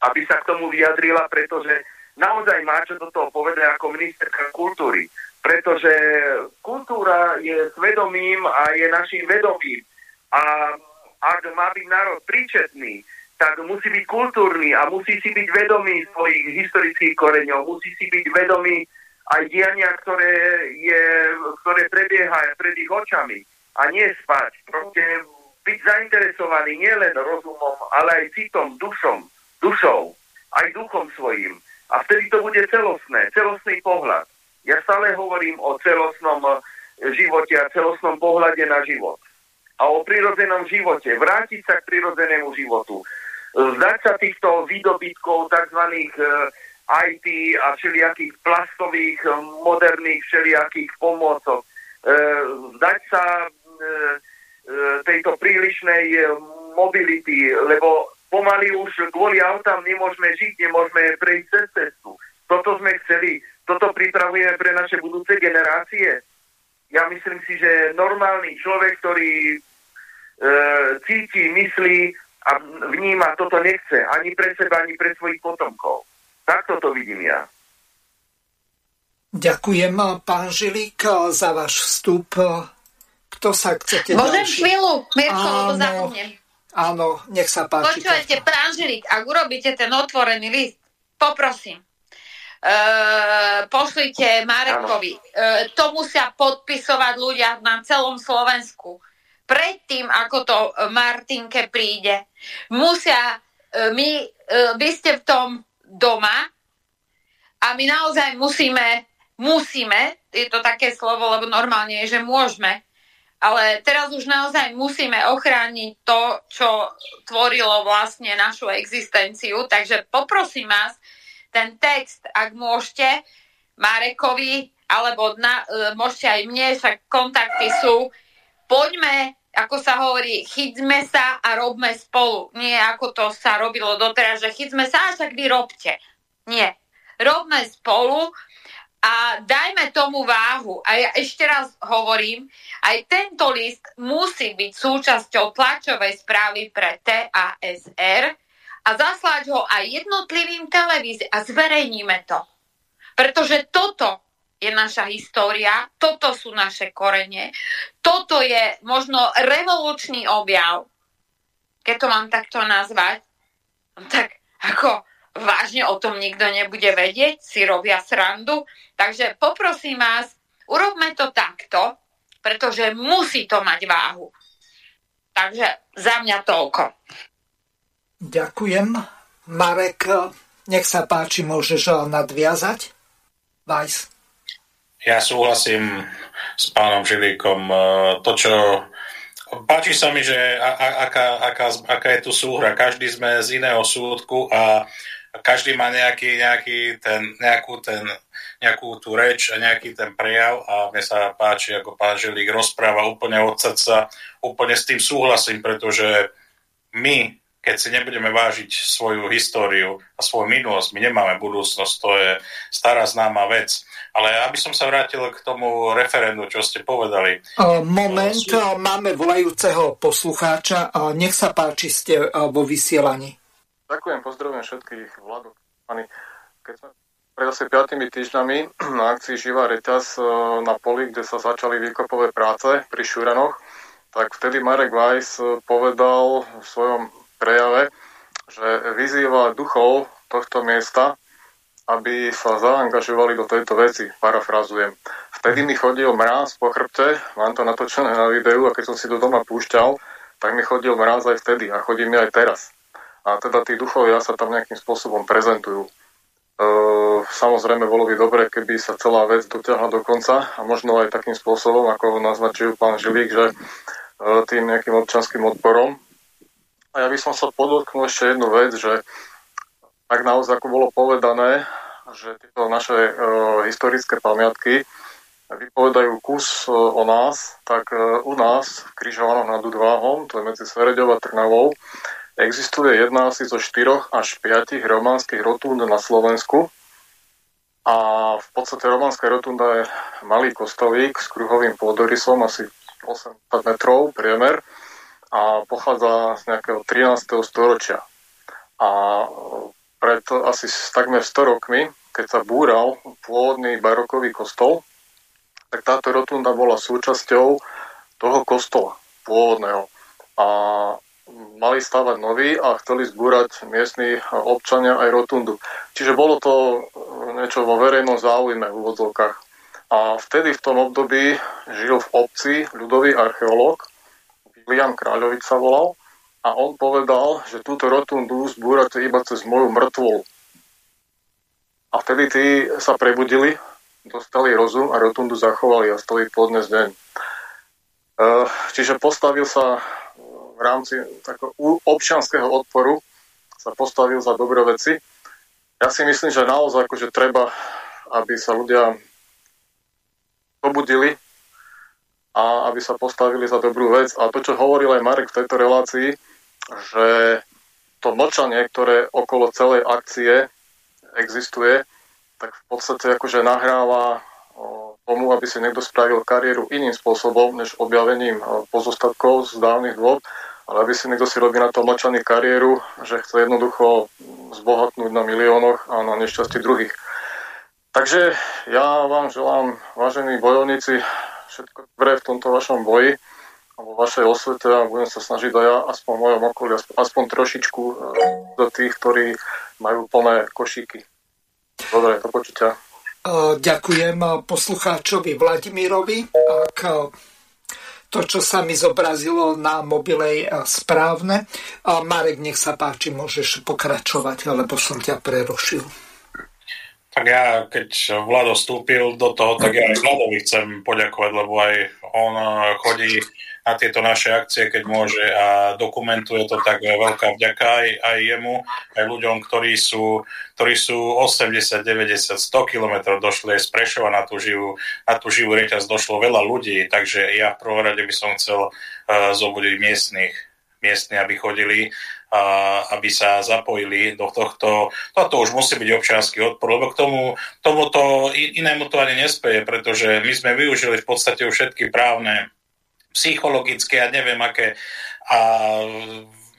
aby sa k tomu vyjadrila, pretože naozaj má čo do toho povedať ako ministerka kultúry. Pretože kultúra je svedomím a je našim vedomím. A ak má byť národ príčetný, tak musí byť kultúrny a musí si byť vedomý svojich historických koreňov, musí si byť vedomý aj diania, ktoré, je, ktoré prebieha pred ich očami a nie spať. Proste byť zainteresovaný nielen rozumom, ale aj citom, dušom, dušou, aj duchom svojim. A vtedy to bude celostné, celostný pohľad. Ja stále hovorím o celostnom živote a celostnom pohľade na život a o prirodzenom živote, vrátiť sa k prirodzenému životu, zdať sa týchto výdobytkov tzv. IT a všelijakých plastových, e, moderných všelijakých pomôcok, zdať e, sa e, tejto prílišnej mobility, lebo pomaly už kvôli autám nemôžeme žiť, nemôžeme prejsť cez cestu. Toto sme chceli, toto pripravujeme pre naše budúce generácie. ja myslím si, že normálny človek, ktorý e, cíti, myslí a vníma, toto nechce ani pre seba, ani pre svojich potomkov. Takto to vidím ja.
Ďakujem, pán Žilík, za váš vstup. Kto sa chcete
Môžem
ďalší?
chvíľu, Mirko,
Áno.
lebo zabudnem.
Áno, nech sa páči.
Počúvajte, pán Žilík, ak urobíte ten otvorený list, poprosím, Uh, pošlite Marekovi. Uh, to musia podpisovať ľudia na celom Slovensku. Predtým, ako to Martinke príde, musia, uh, my, uh, vy ste v tom doma a my naozaj musíme, musíme, je to také slovo, lebo normálne je, že môžeme, ale teraz už naozaj musíme ochrániť to, čo tvorilo vlastne našu existenciu. Takže poprosím vás, ten text, ak môžete, Marekovi, alebo na, e, môžete aj mne, však kontakty sú. Poďme, ako sa hovorí, chyťme sa a robme spolu. Nie ako to sa robilo doteraz, že chyťme sa a však vy robte. Nie. Robme spolu a dajme tomu váhu. A ja ešte raz hovorím, aj tento list musí byť súčasťou tlačovej správy pre TASR, a zaslať ho aj jednotlivým televíziám a zverejníme to. Pretože toto je naša história, toto sú naše korene, toto je možno revolučný objav, keď to mám takto nazvať, tak ako vážne o tom nikto nebude vedieť, si robia srandu. Takže poprosím vás, urobme to takto, pretože musí to mať váhu. Takže za mňa toľko.
Ďakujem. Marek, nech sa páči, môžeš nadviazať. Vajs.
Ja súhlasím s pánom Žilíkom. E, To, čo Páči sa mi, že a- a- aká, aká, aká je tu súhra. Každý sme z iného súdku a každý má nejaký, nejaký ten, nejakú, ten, nejakú tú reč a nejaký ten prejav a mne sa páči, ako pán Žilík rozpráva úplne od srdca. Úplne s tým súhlasím, pretože my, keď si nebudeme vážiť svoju históriu a svoju minulosť, my nemáme budúcnosť, to je stará známa vec. Ale aby som sa vrátil k tomu referendu, čo ste povedali.
Moment, máme volajúceho poslucháča. Nech sa páči, ste vo vysielaní.
Ďakujem, pozdravujem všetkých vládok. Keď sme pred asi 5 týždňami na akcii Živá reťaz e, na poli, kde sa začali výkopové práce pri Šuranoch, tak vtedy Marek Weiss e, povedal v svojom prejave, že vyzýva duchov tohto miesta, aby sa zaangažovali do tejto veci, parafrazujem. Vtedy mi chodil mráz po chrbte, mám to natočené na videu a keď som si to doma púšťal, tak mi chodil mráz aj vtedy a chodí mi aj teraz. A teda tí duchovia sa tam nejakým spôsobom prezentujú. E, samozrejme, bolo by dobre, keby sa celá vec dotiahla do konca a možno aj takým spôsobom, ako naznačujú pán Žilík, že e, tým nejakým občanským odporom. A ja by som sa podotknul ešte jednu vec, že tak naozaj, ako bolo povedané, že tieto naše e, historické pamiatky vypovedajú kus e, o nás, tak e, u nás v Križovanoch nad Udváhom, to je medzi Svereďou a Trnavou, existuje jedna asi zo štyroch až piatich románskych rotúnd na Slovensku. A v podstate románska rotunda je malý kostolík s kruhovým pôdorysom, asi 80 metrov priemer a pochádza z nejakého 13. storočia. A pred asi takmer 100 rokmi, keď sa búral pôvodný barokový kostol, tak táto rotunda bola súčasťou toho kostola pôvodného. A mali stavať nový a chceli zbúrať miestni občania aj rotundu. Čiže bolo to niečo vo verejnom záujme v úvodzovkách. A vtedy v tom období žil v obci ľudový archeológ, William Kráľovič sa volal, a on povedal, že túto rotundu zbúrate iba cez moju mŕtvolu. A vtedy tí sa prebudili, dostali rozum a rotundu zachovali a stojí po dnes deň. Čiže postavil sa v rámci takého odporu, sa postavil za dobré veci. Ja si myslím, že naozaj akože treba, aby sa ľudia pobudili a aby sa postavili za dobrú vec. A to, čo hovoril aj Marek v tejto relácii, že to mlčanie, ktoré okolo celej akcie existuje, tak v podstate akože nahráva tomu, aby si niekto spravil kariéru iným spôsobom, než objavením pozostatkov z dávnych dôb, ale aby si niekto si robí na to mlčaní kariéru, že chce jednoducho zbohatnúť na miliónoch a na nešťastí druhých. Takže ja vám želám, vážení bojovníci, všetko dobré v tomto vašom boji a vo vašej osvete a budem sa snažiť aj ja, aspoň v mojom okolí, aspoň trošičku e, do tých, ktorí majú plné košíky. Dobre, do počutia.
Ďakujem poslucháčovi Vladimirovi. Ak to, čo sa mi zobrazilo na mobile, je správne. Marek, nech sa páči, môžeš pokračovať, lebo som ťa prerušil.
Tak ja, keď Vlado vstúpil do toho, tak ja aj Vladovi chcem poďakovať, lebo aj on chodí na tieto naše akcie, keď môže a dokumentuje to, tak veľká vďaka aj, aj jemu, aj ľuďom, ktorí sú, ktorí sú 80, 90, 100 kilometrov došli aj z Prešova na tú živú, na tú živú reťaz, došlo veľa ľudí, takže ja v prvom rade by som chcel uh, zobudiť miestnych, miestni, aby chodili a aby sa zapojili do tohto. Toto už musí byť občiansky odpor, lebo k tomu tomuto inému to ani nespeje, pretože my sme využili v podstate všetky právne psychologické a neviem aké. A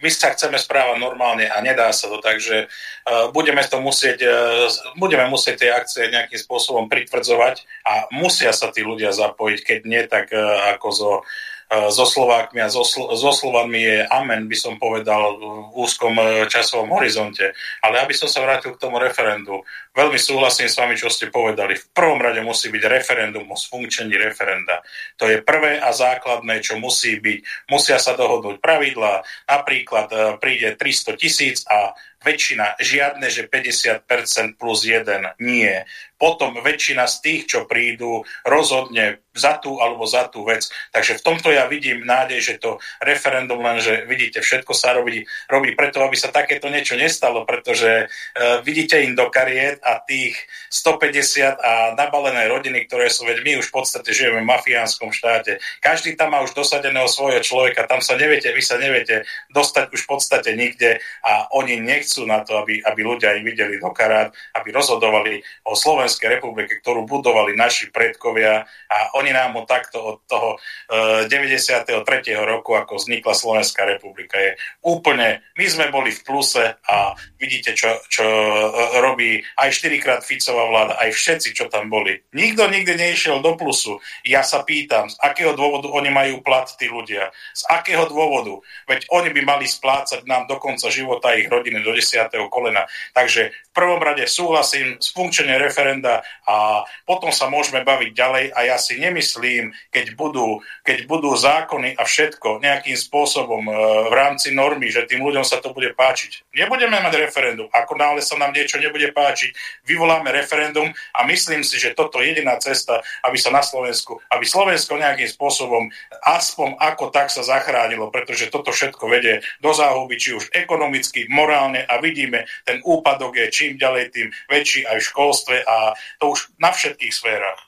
my sa chceme správať normálne a nedá sa to, takže uh, budeme to musieť, uh, budeme musieť tie akcie nejakým spôsobom pritvrdzovať a musia sa tí ľudia zapojiť, keď nie, tak uh, ako zo E, so Slovákmi a so, so Slovanmi je amen, by som povedal, v úzkom e, časovom horizonte. Ale aby som sa vrátil k tomu referendu, veľmi súhlasím s vami, čo ste povedali. V prvom rade musí byť referendum o sfunkčení referenda. To je prvé a základné, čo musí byť. Musia sa dohodnúť pravidlá. Napríklad e, príde 300 tisíc a väčšina, žiadne, že 50% plus 1, nie potom väčšina z tých, čo prídu, rozhodne za tú alebo za tú vec. Takže v tomto ja vidím nádej, že to referendum len, že vidíte, všetko sa robí, robí preto, aby sa takéto niečo nestalo, pretože uh, vidíte im do kariet a tých 150 a nabalené rodiny, ktoré sú, veď my už v podstate žijeme v mafiánskom štáte. Každý tam má už dosadeného svojho človeka, tam sa neviete, vy sa neviete dostať už v podstate nikde a oni nechcú na to, aby, aby ľudia im videli do karát, aby rozhodovali o Slovenskej republike, ktorú budovali naši predkovia a oni nám ho takto od toho 93. E, roku, ako vznikla Slovenská republika, je úplne, my sme boli v pluse a vidíte, čo, čo e, robí aj štyrikrát Ficová vláda, aj všetci, čo tam boli. Nikto nikdy neišiel do plusu. Ja sa pýtam, z akého dôvodu oni majú plat, tí ľudia? Z akého dôvodu? Veď oni by mali splácať nám do konca života ich rodiny do 10. kolena. Takže v prvom rade súhlasím s funkčením referenda a potom sa môžeme baviť ďalej a ja si nemyslím, keď budú, keď budú zákony a všetko nejakým spôsobom e, v rámci normy, že tým ľuďom sa to bude páčiť. Nebudeme mať referendum. Ako náhle sa nám niečo nebude páčiť, vyvoláme referendum a myslím si, že toto je jediná cesta, aby sa na Slovensku, aby Slovensko nejakým spôsobom aspoň ako tak sa zachránilo, pretože toto všetko vedie do záhuby, či už ekonomicky, morálne a vidíme, ten úpadok je čím ďalej, tým väčší aj v školstve a to už na všetkých sférach.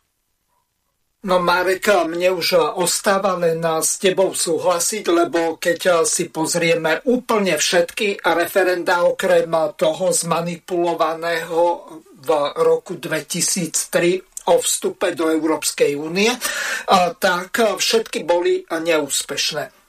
No Marek, mne už ostáva len s tebou súhlasiť, lebo keď si pozrieme úplne všetky referenda okrem toho zmanipulovaného v roku 2003 o vstupe do Európskej únie, tak všetky boli neúspešné.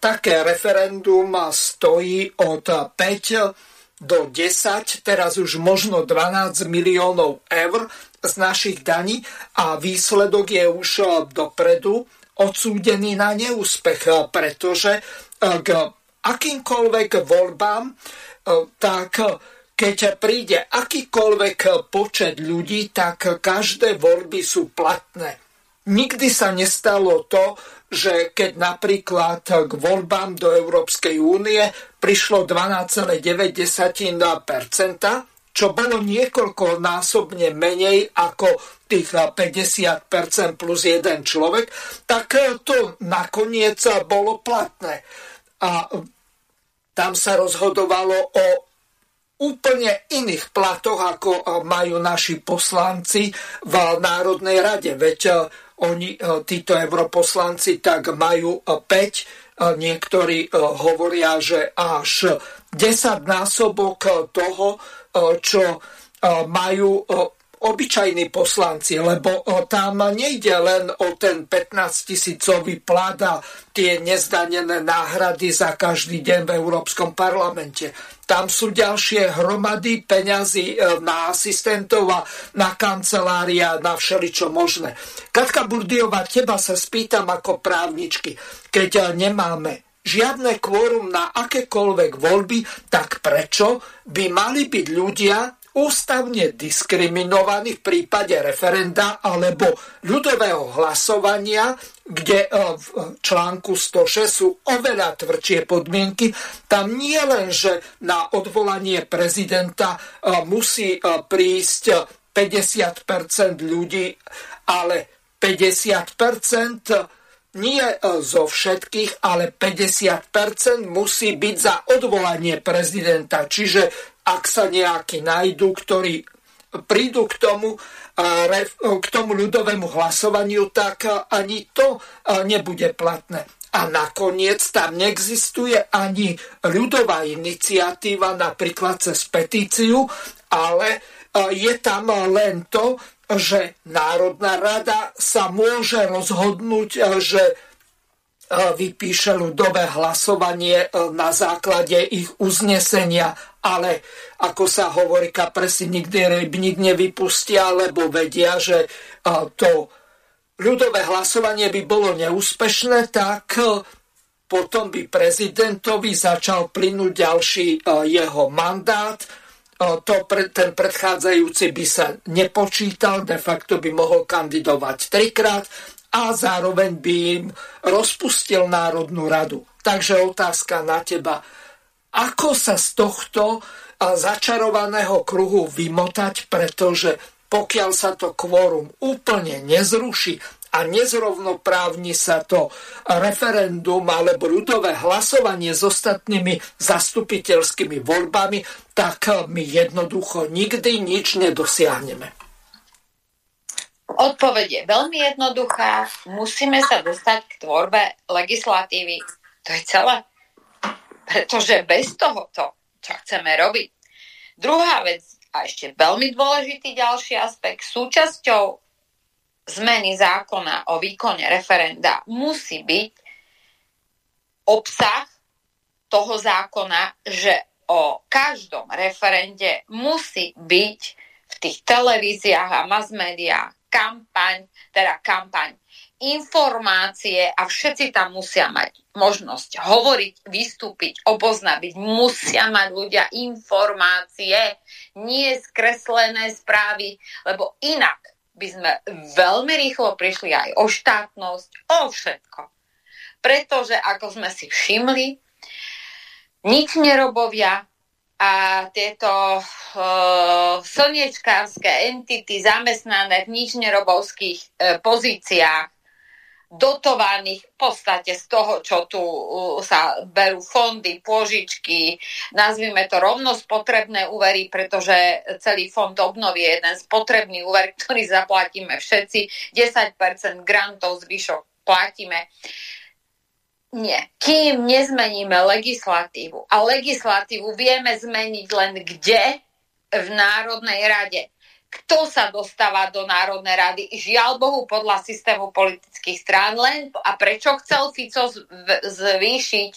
Také referendum stojí od 5 do 10, teraz už možno 12 miliónov eur z našich daní a výsledok je už e, dopredu odsúdený na neúspech, e, pretože e, k akýmkoľvek voľbám, tak keď príde akýkoľvek počet ľudí, tak každé voľby sú platné. Nikdy sa nestalo to, že keď napríklad k voľbám do Európskej únie prišlo 12,9%, čo bolo niekoľkonásobne menej ako tých 50% plus jeden človek, tak to nakoniec bolo platné. A tam sa rozhodovalo o úplne iných platoch, ako majú naši poslanci v Národnej rade. Veď oni, e, títo europoslanci, tak majú 5, e, e, niektorí hovoria, že až 10 násobok toho, čo majú obyčajní poslanci, lebo tam nejde len o ten 15 tisícový plat a tie nezdanené náhrady za každý deň v Európskom parlamente. Tam sú ďalšie hromady peňazí e, na asistentov a na kancelária, na všeličo možné. Katka Burdiová, teba sa spýtam ako právničky, keď e, nemáme žiadne kvórum na akékoľvek voľby, tak prečo by mali byť ľudia ústavne diskriminovaní v prípade referenda alebo ľudového hlasovania, kde e, v článku 106 sú oveľa tvrdšie podmienky. Tam nie len, že na odvolanie prezidenta e, musí e, prísť 50% ľudí, ale 50% nie zo všetkých, ale 50% musí byť za odvolanie prezidenta. Čiže ak sa nejakí nájdú, ktorí prídu k tomu, k tomu ľudovému hlasovaniu, tak ani to nebude platné. A nakoniec tam neexistuje ani ľudová iniciatíva, napríklad cez petíciu, ale je tam len to, že Národná rada sa môže rozhodnúť, že vypíše ľudové hlasovanie na základe ich uznesenia ale ako sa hovorí, kapresy nikdy rybník nevypustia, lebo vedia, že to ľudové hlasovanie by bolo neúspešné, tak potom by prezidentovi začal plynúť ďalší jeho mandát. To ten predchádzajúci by sa nepočítal, de facto by mohol kandidovať trikrát a zároveň by im rozpustil Národnú radu. Takže otázka na teba ako sa z tohto začarovaného kruhu vymotať, pretože pokiaľ sa to kvórum úplne nezruší a nezrovnoprávni sa to referendum alebo ľudové hlasovanie s ostatnými zastupiteľskými voľbami, tak my jednoducho nikdy nič nedosiahneme.
Odpoveď je veľmi jednoduchá. Musíme sa dostať k tvorbe legislatívy. To je celé pretože bez tohoto, čo chceme robiť. Druhá vec, a ešte veľmi dôležitý ďalší aspekt, súčasťou zmeny zákona o výkone referenda musí byť obsah toho zákona, že o každom referende musí byť v tých televíziách a mass médiách kampaň, teda kampaň informácie a všetci tam musia mať možnosť hovoriť, vystúpiť, oboznaviť. Musia mať ľudia informácie, nie skreslené správy, lebo inak by sme veľmi rýchlo prišli aj o štátnosť, o všetko. Pretože, ako sme si všimli, nič nerobovia a tieto uh, slniečkárske entity zamestnané v nič nerobovských uh, pozíciách dotovaných v podstate z toho, čo tu sa berú fondy, pôžičky, nazvime to rovno spotrebné úvery, pretože celý fond obnovy je jeden spotrebný úver, ktorý zaplatíme všetci, 10% grantov zvyšok platíme. Nie. Kým nezmeníme legislatívu, a legislatívu vieme zmeniť len kde? V Národnej rade kto sa dostáva do Národnej rady. Žiaľ Bohu podľa systému politických strán len a prečo chcel Fico zvýšiť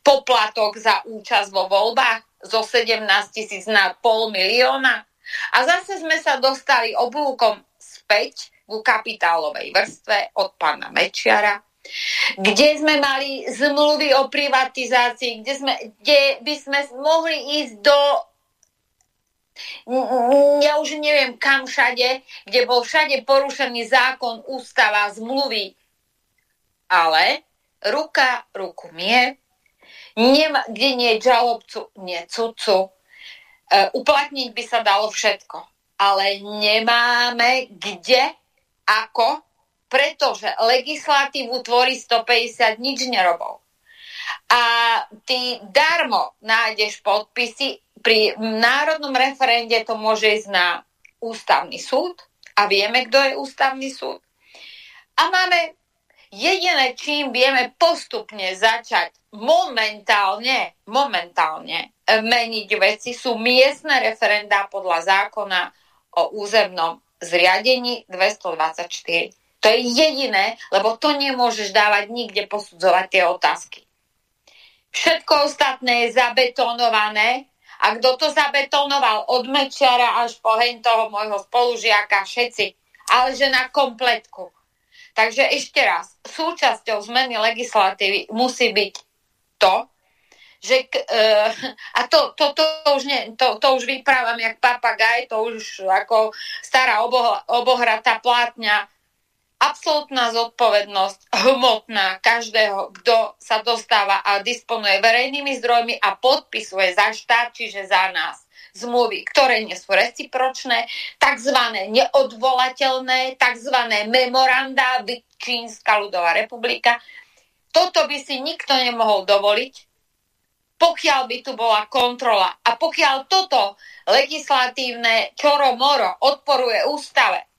poplatok za účasť vo voľbách zo 17 tisíc na pol milióna. A zase sme sa dostali oblúkom späť ku kapitálovej vrstve od pána Mečiara, kde sme mali zmluvy o privatizácii, kde, sme, kde by sme mohli ísť do ja už neviem kam všade, kde bol všade porušený zákon, ústava, zmluvy. Ale ruka ruku mie, nema, kde nie je žalobcu, nie cudcu. E, uplatniť by sa dalo všetko. Ale nemáme kde, ako, pretože legislatívu tvorí 150 nič nerobov. A ty darmo nájdeš podpisy pri národnom referende to môže ísť na ústavný súd a vieme, kto je ústavný súd. A máme jediné, čím vieme postupne začať momentálne, momentálne meniť veci, sú miestne referendá podľa zákona o územnom zriadení 224. To je jediné, lebo to nemôžeš dávať nikde posudzovať tie otázky. Všetko ostatné je zabetonované a kto to zabetonoval od Mečiara až po hen toho môjho spolužiaka, všetci, ale že na kompletku. Takže ešte raz, súčasťou zmeny legislatívy musí byť to, že, uh, a to, to, to, to, už ne, to, to už vyprávam jak papagaj, to už ako stará obo, obohratá plátňa, absolútna zodpovednosť hmotná každého, kto sa dostáva a disponuje verejnými zdrojmi a podpisuje za štát, čiže za nás zmluvy, ktoré nie sú recipročné, tzv. neodvolateľné, tzv. memoranda, Čínska ľudová republika. Toto by si nikto nemohol dovoliť, pokiaľ by tu bola kontrola. A pokiaľ toto legislatívne čoro moro odporuje ústave,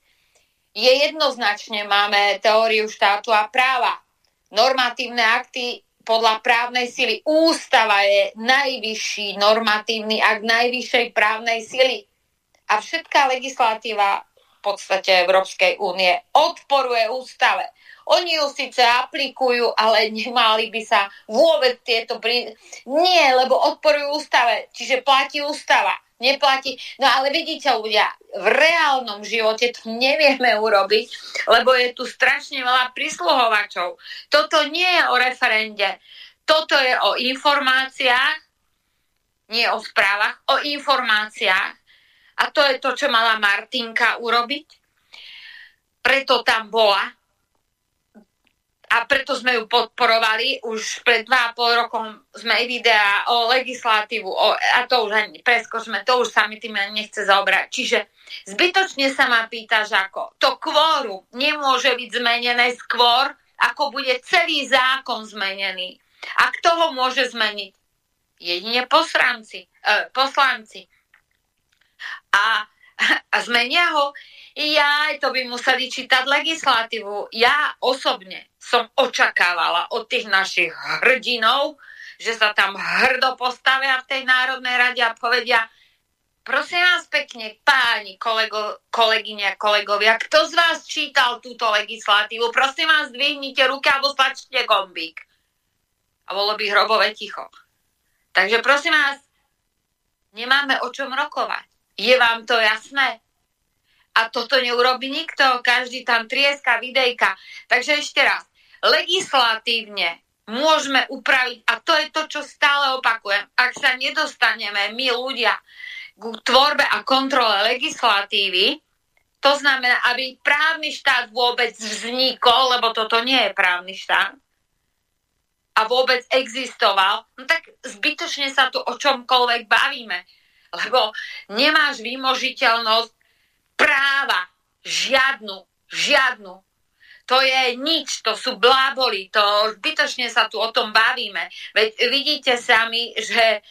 je jednoznačne, máme teóriu štátu a práva. Normatívne akty podľa právnej sily. Ústava je najvyšší normatívny akt najvyššej právnej sily. A všetká legislatíva v podstate Európskej únie odporuje ústave. Oni ju síce aplikujú, ale nemali by sa vôbec tieto... Prí... Nie, lebo odporujú ústave, čiže platí ústava. Neplatí. No ale vidíte ľudia, v reálnom živote to nevieme urobiť, lebo je tu strašne veľa prisluhovačov. Toto nie je o referende. Toto je o informáciách, nie o správach, o informáciách. A to je to, čo mala Martinka urobiť. Preto tam bola, a preto sme ju podporovali. Už pred 2,5 rokom sme aj videá o legislatívu, o, a to už ani preskočme, to už sa mi tým nechce zaobrať. Čiže zbytočne sa ma pýtaš, ako to kvóru nemôže byť zmenené skôr, ako bude celý zákon zmenený. A kto ho môže zmeniť? Jedine poslanci. E, poslanci. A, a zmenia ho ja, to by museli čítať legislatívu. Ja osobne som očakávala od tých našich hrdinov, že sa tam hrdo postavia v tej Národnej rade a povedia, prosím vás pekne, páni, kolego, kolegyne a kolegovia, kto z vás čítal túto legislatívu? Prosím vás, dvihnite ruky alebo stlačte gombík. A bolo by hrobové ticho. Takže prosím vás, nemáme o čom rokovať. Je vám to jasné? A toto neurobi nikto, každý tam trieska videjka. Takže ešte raz, legislatívne môžeme upraviť, a to je to, čo stále opakujem, ak sa nedostaneme my ľudia k tvorbe a kontrole legislatívy, to znamená, aby právny štát vôbec vznikol, lebo toto nie je právny štát, a vôbec existoval, no tak zbytočne sa tu o čomkoľvek bavíme. Lebo nemáš výmožiteľnosť práva. Žiadnu, žiadnu. To je nič, to sú bláboli, to zbytočne sa tu o tom bavíme. Veď vidíte sami, že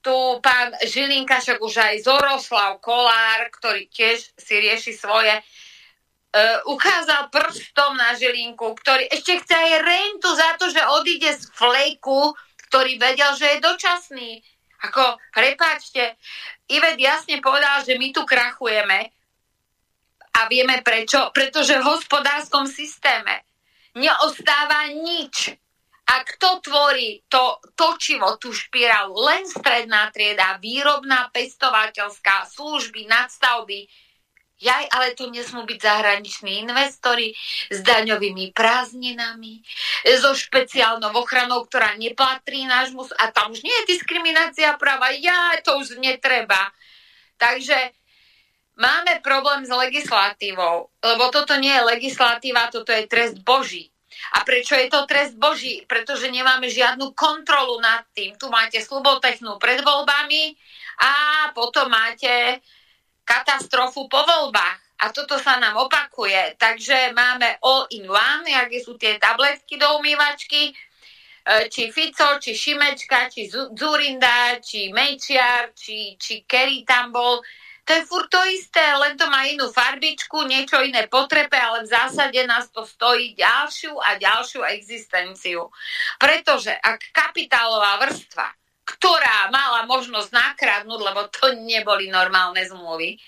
tu pán Žilinka, však už aj Zoroslav Kolár, ktorý tiež si rieši svoje, uh, ukázal prstom na Žilinku, ktorý ešte chce aj rentu za to, že odíde z flejku, ktorý vedel, že je dočasný. Ako, prepáčte, Ivet jasne povedal, že my tu krachujeme, a vieme prečo? Pretože v hospodárskom systéme neostáva nič. A kto tvorí to točivo, tú špirálu? Len stredná trieda, výrobná, pestovateľská, služby, nadstavby. Jaj, ale tu nesmú byť zahraniční investori s daňovými prázdninami, so špeciálnou ochranou, ktorá nepatrí nášmu... A tam už nie je diskriminácia práva. Ja, to už netreba. Takže máme problém s legislatívou, lebo toto nie je legislatíva, toto je trest Boží. A prečo je to trest Boží? Pretože nemáme žiadnu kontrolu nad tým. Tu máte slubotechnú pred voľbami a potom máte katastrofu po voľbách. A toto sa nám opakuje. Takže máme all in one, aké sú tie tabletky do umývačky, e, či Fico, či Šimečka, či Zurinda, či Mejčiar, či, či Kerry tam bol to je furt to isté, len to má inú farbičku, niečo iné potrebe, ale v zásade nás to stojí ďalšiu a ďalšiu existenciu. Pretože ak kapitálová vrstva, ktorá mala možnosť nakradnúť, lebo to neboli normálne zmluvy,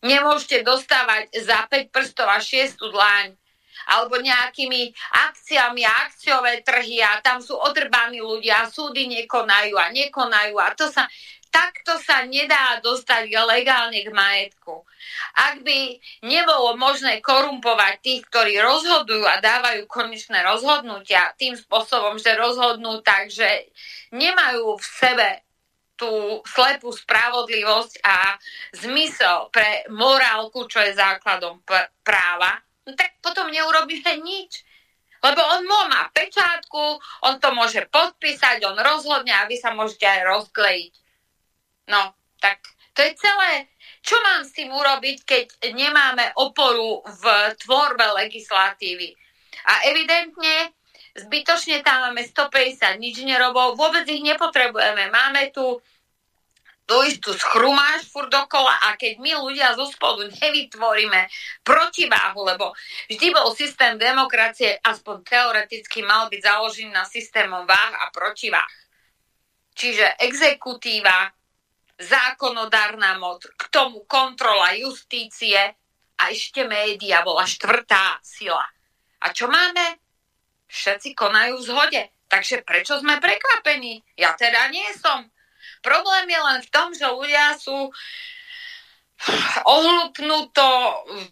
nemôžete dostávať za 5 prstov a 6 dláň alebo nejakými akciami a akciové trhy a tam sú odrbaní ľudia súdy nekonajú a nekonajú a to sa, takto sa nedá dostať legálne k majetku. Ak by nebolo možné korumpovať tých, ktorí rozhodujú a dávajú konečné rozhodnutia tým spôsobom, že rozhodnú tak, že nemajú v sebe tú slepú spravodlivosť a zmysel pre morálku, čo je základom práva, no tak potom neurobíme nič. Lebo on má pečátku, on to môže podpísať, on rozhodne a vy sa môžete aj rozklejiť. No, tak to je celé. Čo mám s tým urobiť, keď nemáme oporu v tvorbe legislatívy? A evidentne zbytočne tam máme 150 nič nerobov, vôbec ich nepotrebujeme. Máme tu tú istú schrumáš furt dokola a keď my ľudia zo spodu nevytvoríme protiváhu, lebo vždy bol systém demokracie, aspoň teoreticky mal byť založený na systémom váh a protiváh. Čiže exekutíva, zákonodárna moc, k tomu kontrola justície a ešte média bola štvrtá sila. A čo máme? Všetci konajú v zhode. Takže prečo sme prekvapení? Ja teda nie som. Problém je len v tom, že ľudia sú ohlupnuto,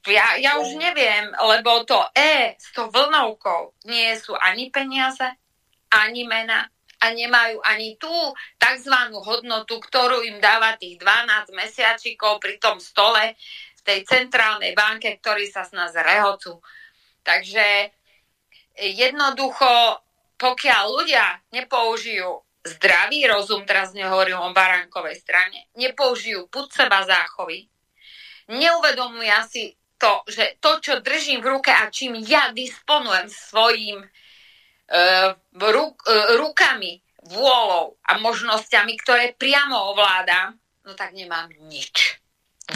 ja, ja už neviem, lebo to E s tou vlnovkou nie sú ani peniaze, ani mena a nemajú ani tú tzv. hodnotu, ktorú im dáva tých 12 mesiačikov pri tom stole v tej centrálnej banke, ktorí sa z nás rehocú. Takže jednoducho, pokiaľ ľudia nepoužijú zdravý rozum, teraz nehovorím o baránkovej strane, nepoužijú put seba záchovy, neuvedomujú si to, že to, čo držím v ruke a čím ja disponujem svojim ruk, uh, rukami, vôľou a možnosťami, ktoré priamo ovládam, no tak nemám nič.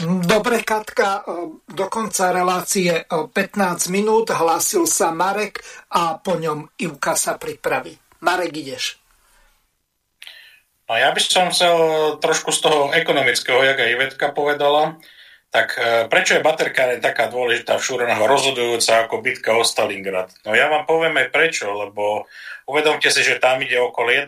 Dobre, Katka, e, do konca relácie 15 minút hlásil sa Marek a po ňom Ivka sa pripraví. Marek, ideš.
No ja by som chcel trošku z toho ekonomického, jak aj Ivetka povedala, tak e, prečo je baterkáreň taká dôležitá v Šúranoch rozhodujúca ako bitka o Stalingrad? No ja vám poviem aj prečo, lebo uvedomte si, že tam ide okolo 1,3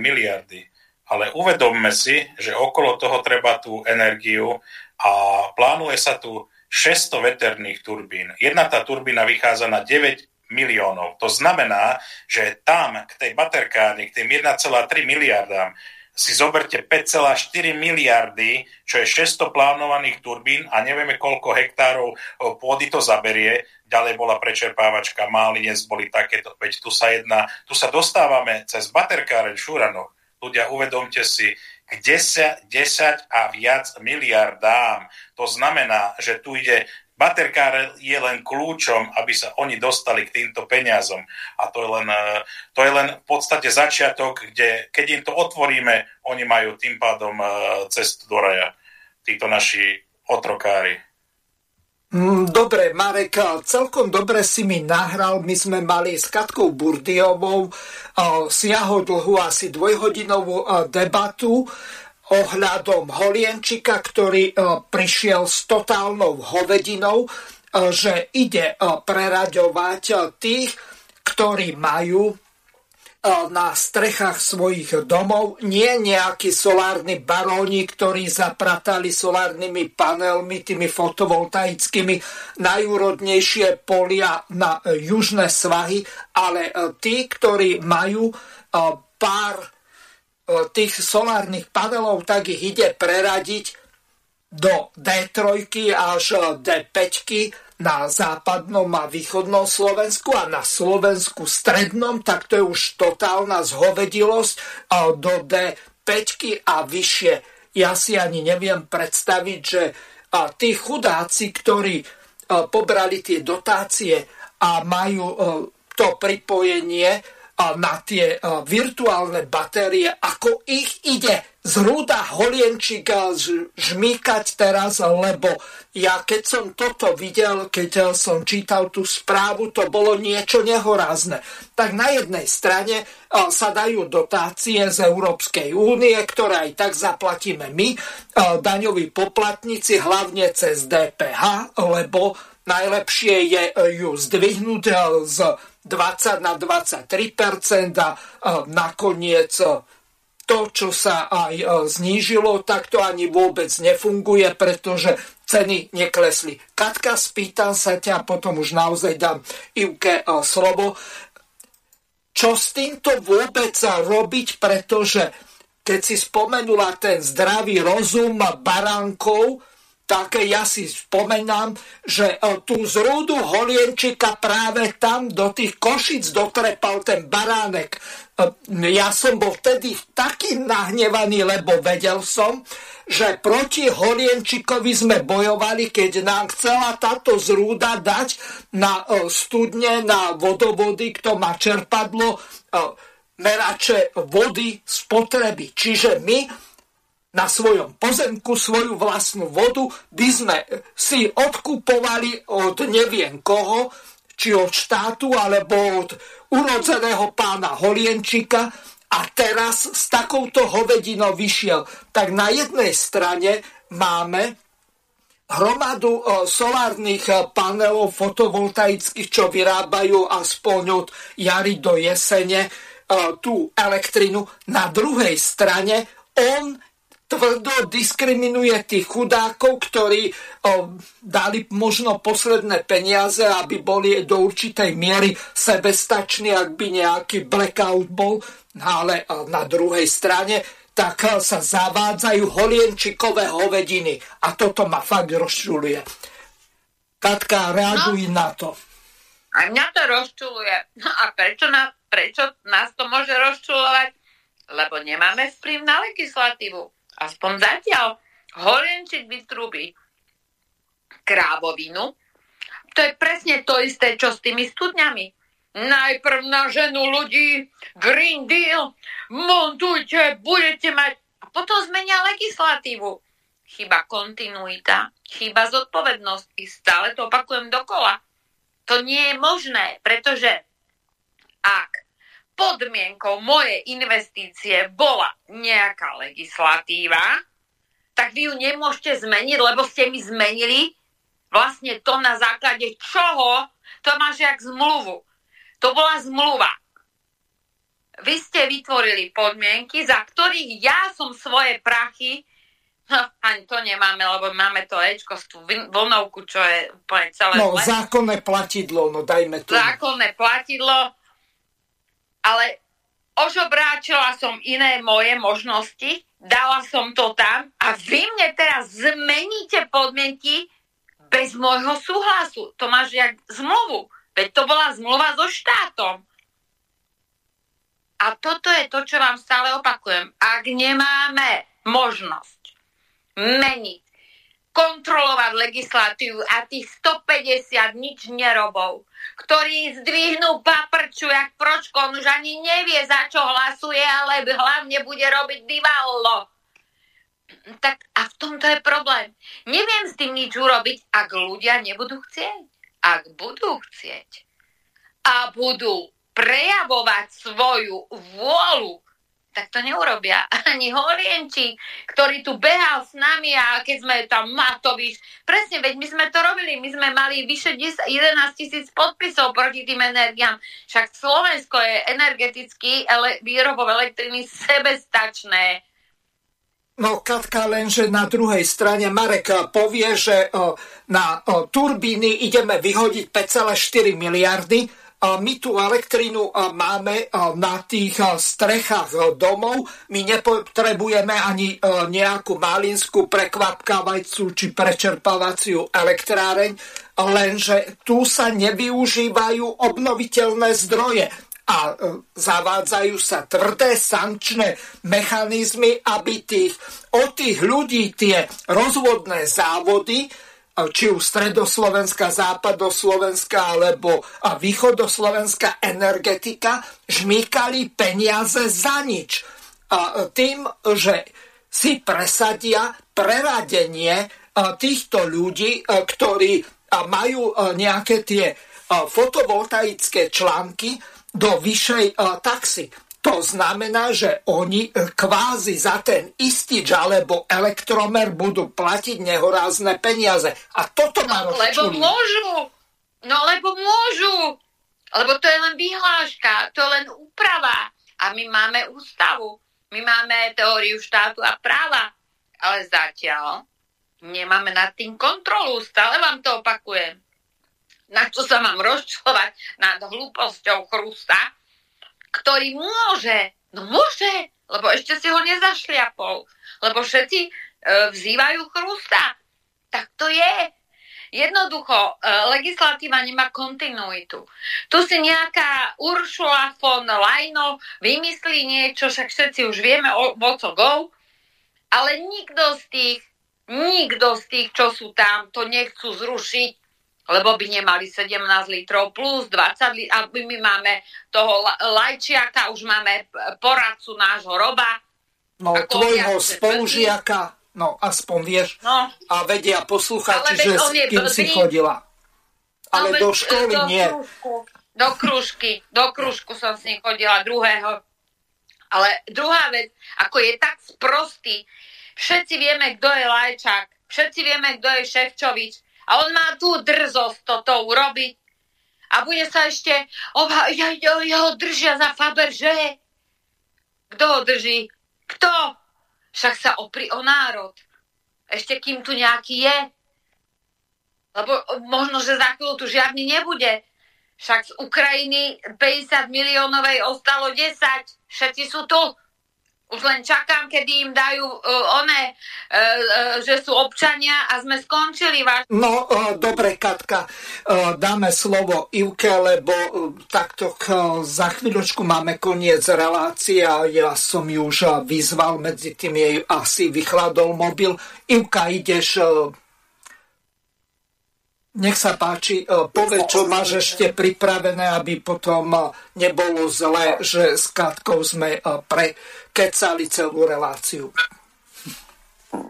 miliardy. Ale uvedomme si, že okolo toho treba tú energiu a plánuje sa tu 600 veterných turbín. Jedna tá turbína vychádza na 9 miliónov. To znamená, že tam k tej baterkárni, k tým 1,3 miliardám, si zoberte 5,4 miliardy, čo je 600 plánovaných turbín a nevieme, koľko hektárov pôdy to zaberie. Ďalej bola prečerpávačka, Málinec boli takéto, veď tu sa jedná, tu sa dostávame cez baterkáreň Šúranov. Ľudia, uvedomte si, k 10, 10 a viac miliardám. To znamená, že tu ide Baterkár je len kľúčom, aby sa oni dostali k týmto peniazom. A to je len, e, to je len v podstate začiatok, kde keď im to otvoríme, oni majú tým pádom e, cestu do raja. Títo naši otrokári.
Mm, dobre, Marek, celkom dobre si mi nahral. My sme mali s Katkou Burdiovou siahodlhú asi dvojhodinovú debatu ohľadom Holienčika, ktorý e, prišiel s totálnou hovedinou, e, že ide e, preraďovať tých, ktorí majú na strechách svojich domov, nie nejakí solárni baróni, ktorí zapratali solárnymi panelmi, tými fotovoltaickými najúrodnejšie polia na južné svahy, ale tí, ktorí majú pár tých solárnych panelov, tak ich ide preradiť do D3 až D5 na západnom a východnom Slovensku a na Slovensku strednom, tak to je už totálna zhovedilosť do D5 a vyššie. Ja si ani neviem predstaviť, že tí chudáci, ktorí pobrali tie dotácie a majú to pripojenie na tie virtuálne batérie, ako ich ide z rúda holienčíka žmýkať teraz, lebo ja keď som toto videl, keď som čítal tú správu, to bolo niečo nehorázne. Tak na jednej strane sa dajú dotácie z Európskej únie, ktoré aj tak zaplatíme my, daňoví poplatníci, hlavne cez DPH, lebo najlepšie je ju zdvihnúť z 20 na 23% a nakoniec to, čo sa aj e, znížilo, tak to ani vôbec nefunguje, pretože ceny neklesli. Katka, spýtam sa ťa, potom už naozaj dám Ivke e, slovo. Čo s týmto vôbec robiť, pretože keď si spomenula ten zdravý rozum baránkov, tak ja si spomenám, že e, tú zrúdu holienčika práve tam do tých košic dotrepal ten baránek. E, ja som bol vtedy taký nahnevaný, lebo vedel som, že proti Holienčikovi sme bojovali, keď nám chcela táto zrúda dať na e, studne, na vodovody, kto má čerpadlo, merače vody spotreby. Čiže my na svojom pozemku svoju vlastnú vodu, by sme si odkupovali od neviem koho, či od štátu, alebo od urodzeného pána Holienčika a teraz s takouto hovedinou vyšiel. Tak na jednej strane máme hromadu e, solárnych e, panelov fotovoltaických, čo vyrábajú aspoň od jary do jesene tú elektrinu. Na druhej strane on tvrdo diskriminuje tých chudákov, ktorí o, dali možno posledné peniaze, aby boli do určitej miery sebestační, ak by nejaký blackout bol. Ale na druhej strane tak sa zavádzajú holienčikové hovediny. A toto ma fakt rozčuluje. Katka, reaguj no. na to.
A mňa to rozčuluje. No a prečo, na, prečo nás to môže rozčulovať? Lebo nemáme vplyv na legislatívu aspoň zatiaľ, Horenčík vytrúbi krávovinu. To je presne to isté, čo s tými studňami. Najprv na ženu ľudí, Green Deal, montujte, budete mať... A potom zmenia legislatívu. Chyba kontinuita, chyba zodpovednosť. I stále to opakujem dokola. To nie je možné, pretože ak podmienkou mojej investície bola nejaká legislatíva, tak vy ju nemôžete zmeniť, lebo ste mi zmenili vlastne to na základe čoho to máš jak zmluvu. To bola zmluva. Vy ste vytvorili podmienky, za ktorých ja som svoje prachy No, ani to nemáme, lebo máme to Ečko tú vlnovku, čo je úplne celé
No, zle. zákonné platidlo, no dajme to.
Zákonné platidlo, ale ožobráčila som iné moje možnosti, dala som to tam a vy mne teraz zmeníte podmienky bez môjho súhlasu. To máš jak zmluvu. Veď to bola zmluva so štátom. A toto je to, čo vám stále opakujem. Ak nemáme možnosť meniť kontrolovať legislatívu a tých 150 nič nerobov, ktorí zdvihnú paprču jak pročko, on už ani nevie, za čo hlasuje, ale hlavne bude robiť divallo. Tak a v tomto je problém. Neviem s tým nič urobiť, ak ľudia nebudú chcieť. Ak budú chcieť a budú prejavovať svoju vôľu tak to neurobia. Ani Holienči, ktorý tu behal s nami a keď sme tam Matovič, presne, veď my sme to robili, my sme mali vyše 10, 11 tisíc podpisov proti tým energiám. Však Slovensko je energeticky ele, výrobov elektriny sebestačné.
No, Katka, lenže na druhej strane Marek povie, že na turbíny ideme vyhodiť 5,4 miliardy, my tú elektrínu máme na tých strechách domov. My nepotrebujeme ani nejakú malinskú prekvapkávajcu či prečerpávaciu elektráreň, lenže tu sa nevyužívajú obnoviteľné zdroje a e, zavádzajú sa tvrdé sankčné mechanizmy, aby tých, od tých ľudí tie rozvodné závody či už stredoslovenská, západoslovenská alebo východoslovenská energetika žmýkali peniaze za nič. A tým, že si presadia preradenie týchto ľudí, ktorí majú nejaké tie fotovoltaické články do vyššej taxy. To znamená, že oni kvázi za ten istič alebo elektromer budú platiť nehorázne peniaze. A toto ma
no, Lebo môžu. No lebo môžu. Lebo to je len vyhláška, to je len úprava. A my máme ústavu. My máme teóriu štátu a práva. Ale zatiaľ nemáme nad tým kontrolu. Stále vám to opakujem. Na čo sa mám rozčlovať nad hlúposťou chrusta, ktorý môže, no môže, lebo ešte si ho nezašliapol, lebo všetci e, vzývajú chrusta. Tak to je. Jednoducho, e, legislatíva nemá kontinuitu. Tu si nejaká Uršula von Leino vymyslí niečo, však všetci už vieme o, o co go, ale nikto z tých, nikto z tých, čo sú tam, to nechcú zrušiť lebo by nemali 17 litrov plus 20 litrov, a my máme toho lajčiaka, už máme poradcu nášho roba.
No, tvojho spolužiaka, no aspoň vieš, no. a vedia poslucháči, že s kým si chodila. Ale no, do školy do nie. Krúžku,
do kružky, do kružku som s ním chodila druhého. Ale druhá vec, ako je tak sprostý, všetci vieme, kto je Lajčák, všetci vieme, kto je Ševčovič, a on má tú drzosť toto urobiť. A bude sa ešte obha- ja, ja, ja ho držia za Faberže. Kto ho drží? Kto? Však sa opri o národ. Ešte kým tu nejaký je. Lebo možno, že za chvíľu tu žiadny nebude. Však z Ukrajiny 50 miliónovej ostalo 10. Všetci sú tu. Už len čakám, kedy im dajú uh, one, uh, uh, že sú občania a sme skončili. Váš...
No, uh, dobre, Katka, uh, dáme slovo Ivke, lebo uh, takto uh, za chvíľočku máme koniec relácie a ja som ju už uh, vyzval, medzi tým jej asi vychladol mobil. Ivka, ideš... Uh, nech sa páči, povedz, čo máš ešte pripravené, aby potom nebolo zle, že s Katkou sme pre kecali celú reláciu.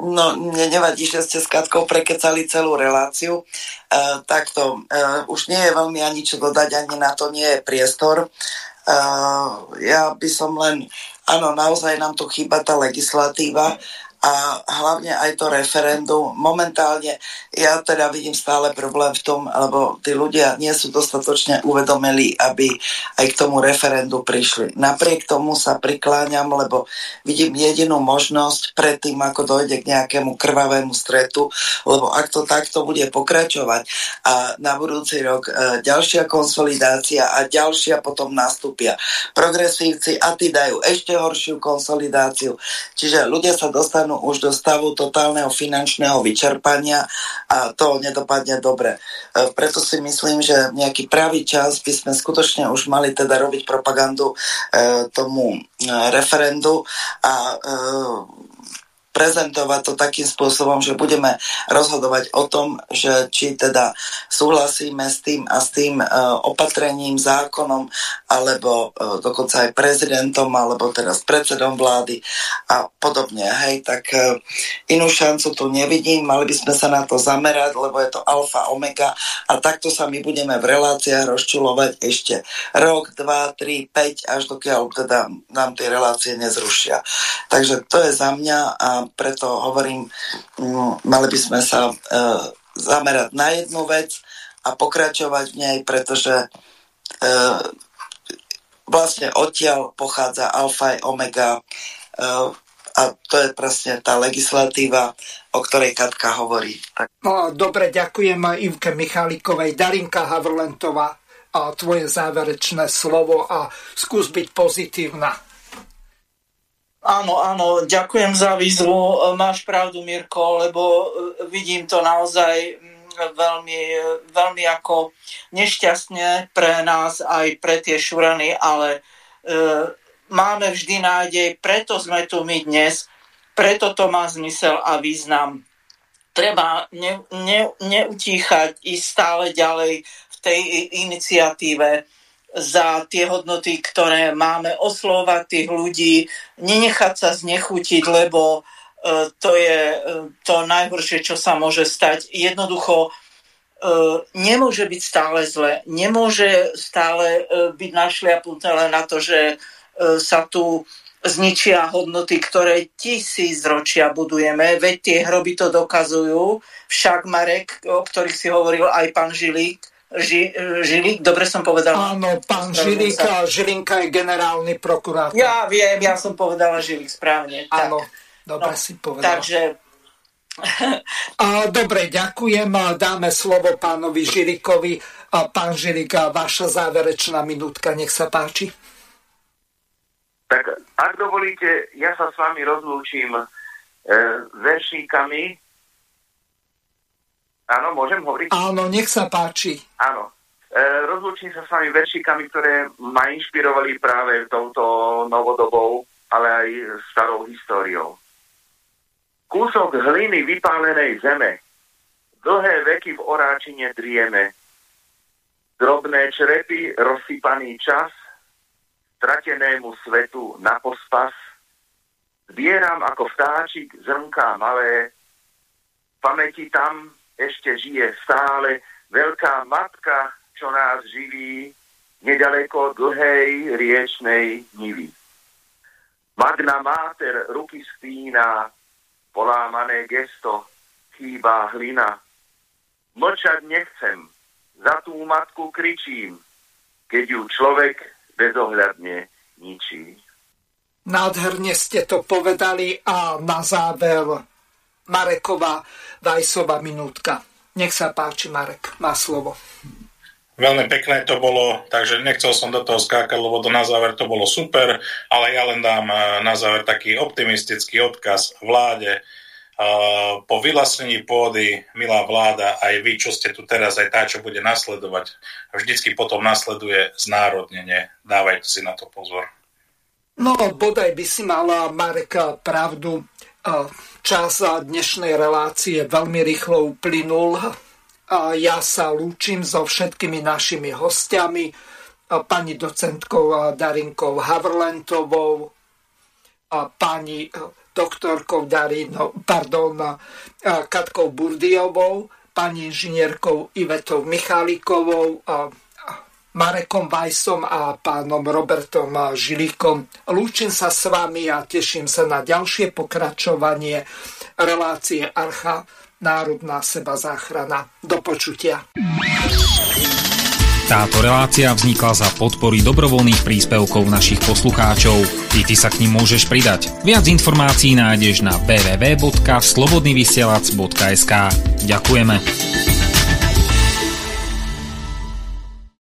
No, mne nevadí, že ste s Katkou prekecali celú reláciu. E, takto, e, už nie je veľmi ani čo dodať, ani na to nie je priestor. E, ja by som len, áno, naozaj nám tu chýba tá legislatíva, a hlavne aj to referendum. Momentálne ja teda vidím stále problém v tom, lebo tí ľudia nie sú dostatočne uvedomili, aby aj k tomu referendu prišli. Napriek tomu sa prikláňam, lebo vidím jedinú možnosť pred tým, ako dojde k nejakému krvavému stretu, lebo ak to takto bude pokračovať a na budúci rok e, ďalšia konsolidácia a ďalšia potom nastúpia progresívci a tí dajú ešte horšiu konsolidáciu. Čiže ľudia sa dostanú už do stavu totálneho finančného vyčerpania a to nedopadne dobre. E, preto si myslím, že nejaký pravý čas by sme skutočne už mali teda robiť propagandu e, tomu e, referendu a prezentovať to takým spôsobom, že budeme rozhodovať o tom, že či teda súhlasíme s tým a s tým uh, opatrením, zákonom, alebo uh, dokonca aj prezidentom, alebo teraz predsedom vlády a podobne. Hej, tak uh, inú šancu tu nevidím, mali by sme sa na to zamerať, lebo je to alfa, omega a takto sa my budeme v reláciách rozčulovať ešte rok, dva, tri, päť, až dokiaľ teda nám tie relácie nezrušia. Takže to je za mňa a preto hovorím, mm, mali by sme sa e, zamerať na jednu vec a pokračovať v nej, pretože e, vlastne odtiaľ pochádza alfa a omega e, a to je presne tá legislatíva, o ktorej Katka hovorí.
No, dobre, ďakujem Ivke Michalikovej, Darinka Havrlentová a tvoje záverečné slovo a skús byť pozitívna.
Áno, áno, ďakujem za výzvu. Máš pravdu, Mirko, lebo e, vidím to naozaj mm, veľmi, veľmi ako nešťastne pre nás aj pre tie šurany, ale e, máme vždy nádej, preto sme tu my dnes, preto to má zmysel a význam. treba ne, ne, neutíchať, ísť stále ďalej v tej iniciatíve za tie hodnoty, ktoré máme, oslovať tých ľudí, nenechať sa znechutiť, lebo e, to je e, to najhoršie, čo sa môže stať. Jednoducho e, nemôže byť stále zle, nemôže stále byť našliapnuté len na to, že sa tu zničia hodnoty, ktoré tisíc ročia budujeme, veď tie hroby to dokazujú. Však Marek, o ktorých si hovoril aj pán Žilík, Ži, Žilík, dobre som povedala.
Áno, pán Žilík. Žilinka je generálny prokurátor.
Ja viem, ja som povedala Žilík správne.
Áno, dobre no, si povedala.
Takže...
Dobre, ďakujem. Dáme slovo pánovi Žilikovi. Pán Žilik, vaša záverečná minútka, nech sa páči.
Tak ak dovolíte, ja sa s vami rozlúčim e, veršíkami Áno, môžem hovoriť?
Áno, nech sa páči.
Áno. E, rozlučím sa s vami veršikami, ktoré ma inšpirovali práve touto novodobou, ale aj starou históriou. Kúsok hliny vypálenej zeme, dlhé veky v oráčine drieme, drobné črepy, rozsypaný čas, stratenému svetu na pospas, zbieram ako vtáčik zrnká malé, pamäti tam, ešte žije stále veľká matka, čo nás živí nedaleko dlhej riečnej nivy. Magna Mater ruky spína, polámané gesto, chýba hlina. Mlčať nechcem, za tú matku kričím, keď ju človek bezohľadne ničí.
Nádherne ste to povedali a na záver Mareková Vajsová minútka. Nech sa páči, Marek, má slovo.
Veľmi pekné to bolo, takže nechcel som do toho skákať, lebo to na záver to bolo super, ale ja len dám eh, na záver taký optimistický odkaz vláde. Eh, po vylasení pôdy, milá vláda, aj vy, čo ste tu teraz, aj tá, čo bude nasledovať, vždycky potom nasleduje znárodnenie. Dávajte si na to pozor.
No, bodaj by si mala Marek pravdu Čas dnešnej relácie veľmi rýchlo uplynul. Ja sa lúčim so všetkými našimi hostiami, pani docentkou Darinkou Havrlentovou, pani doktorkou Darino, pardon, Katkou Burdiovou, pani inžinierkou Ivetou Michálikovou, Marekom Vajsom a pánom Robertom Žilíkom. Lúčim sa s vami a teším sa na ďalšie pokračovanie relácie Archa Národná seba záchrana. Do počutia.
Táto relácia vznikla za podpory dobrovoľných príspevkov našich poslucháčov. Ty, ty sa k ním môžeš pridať. Viac informácií nájdeš na www.slobodnyvysielac.sk Ďakujeme.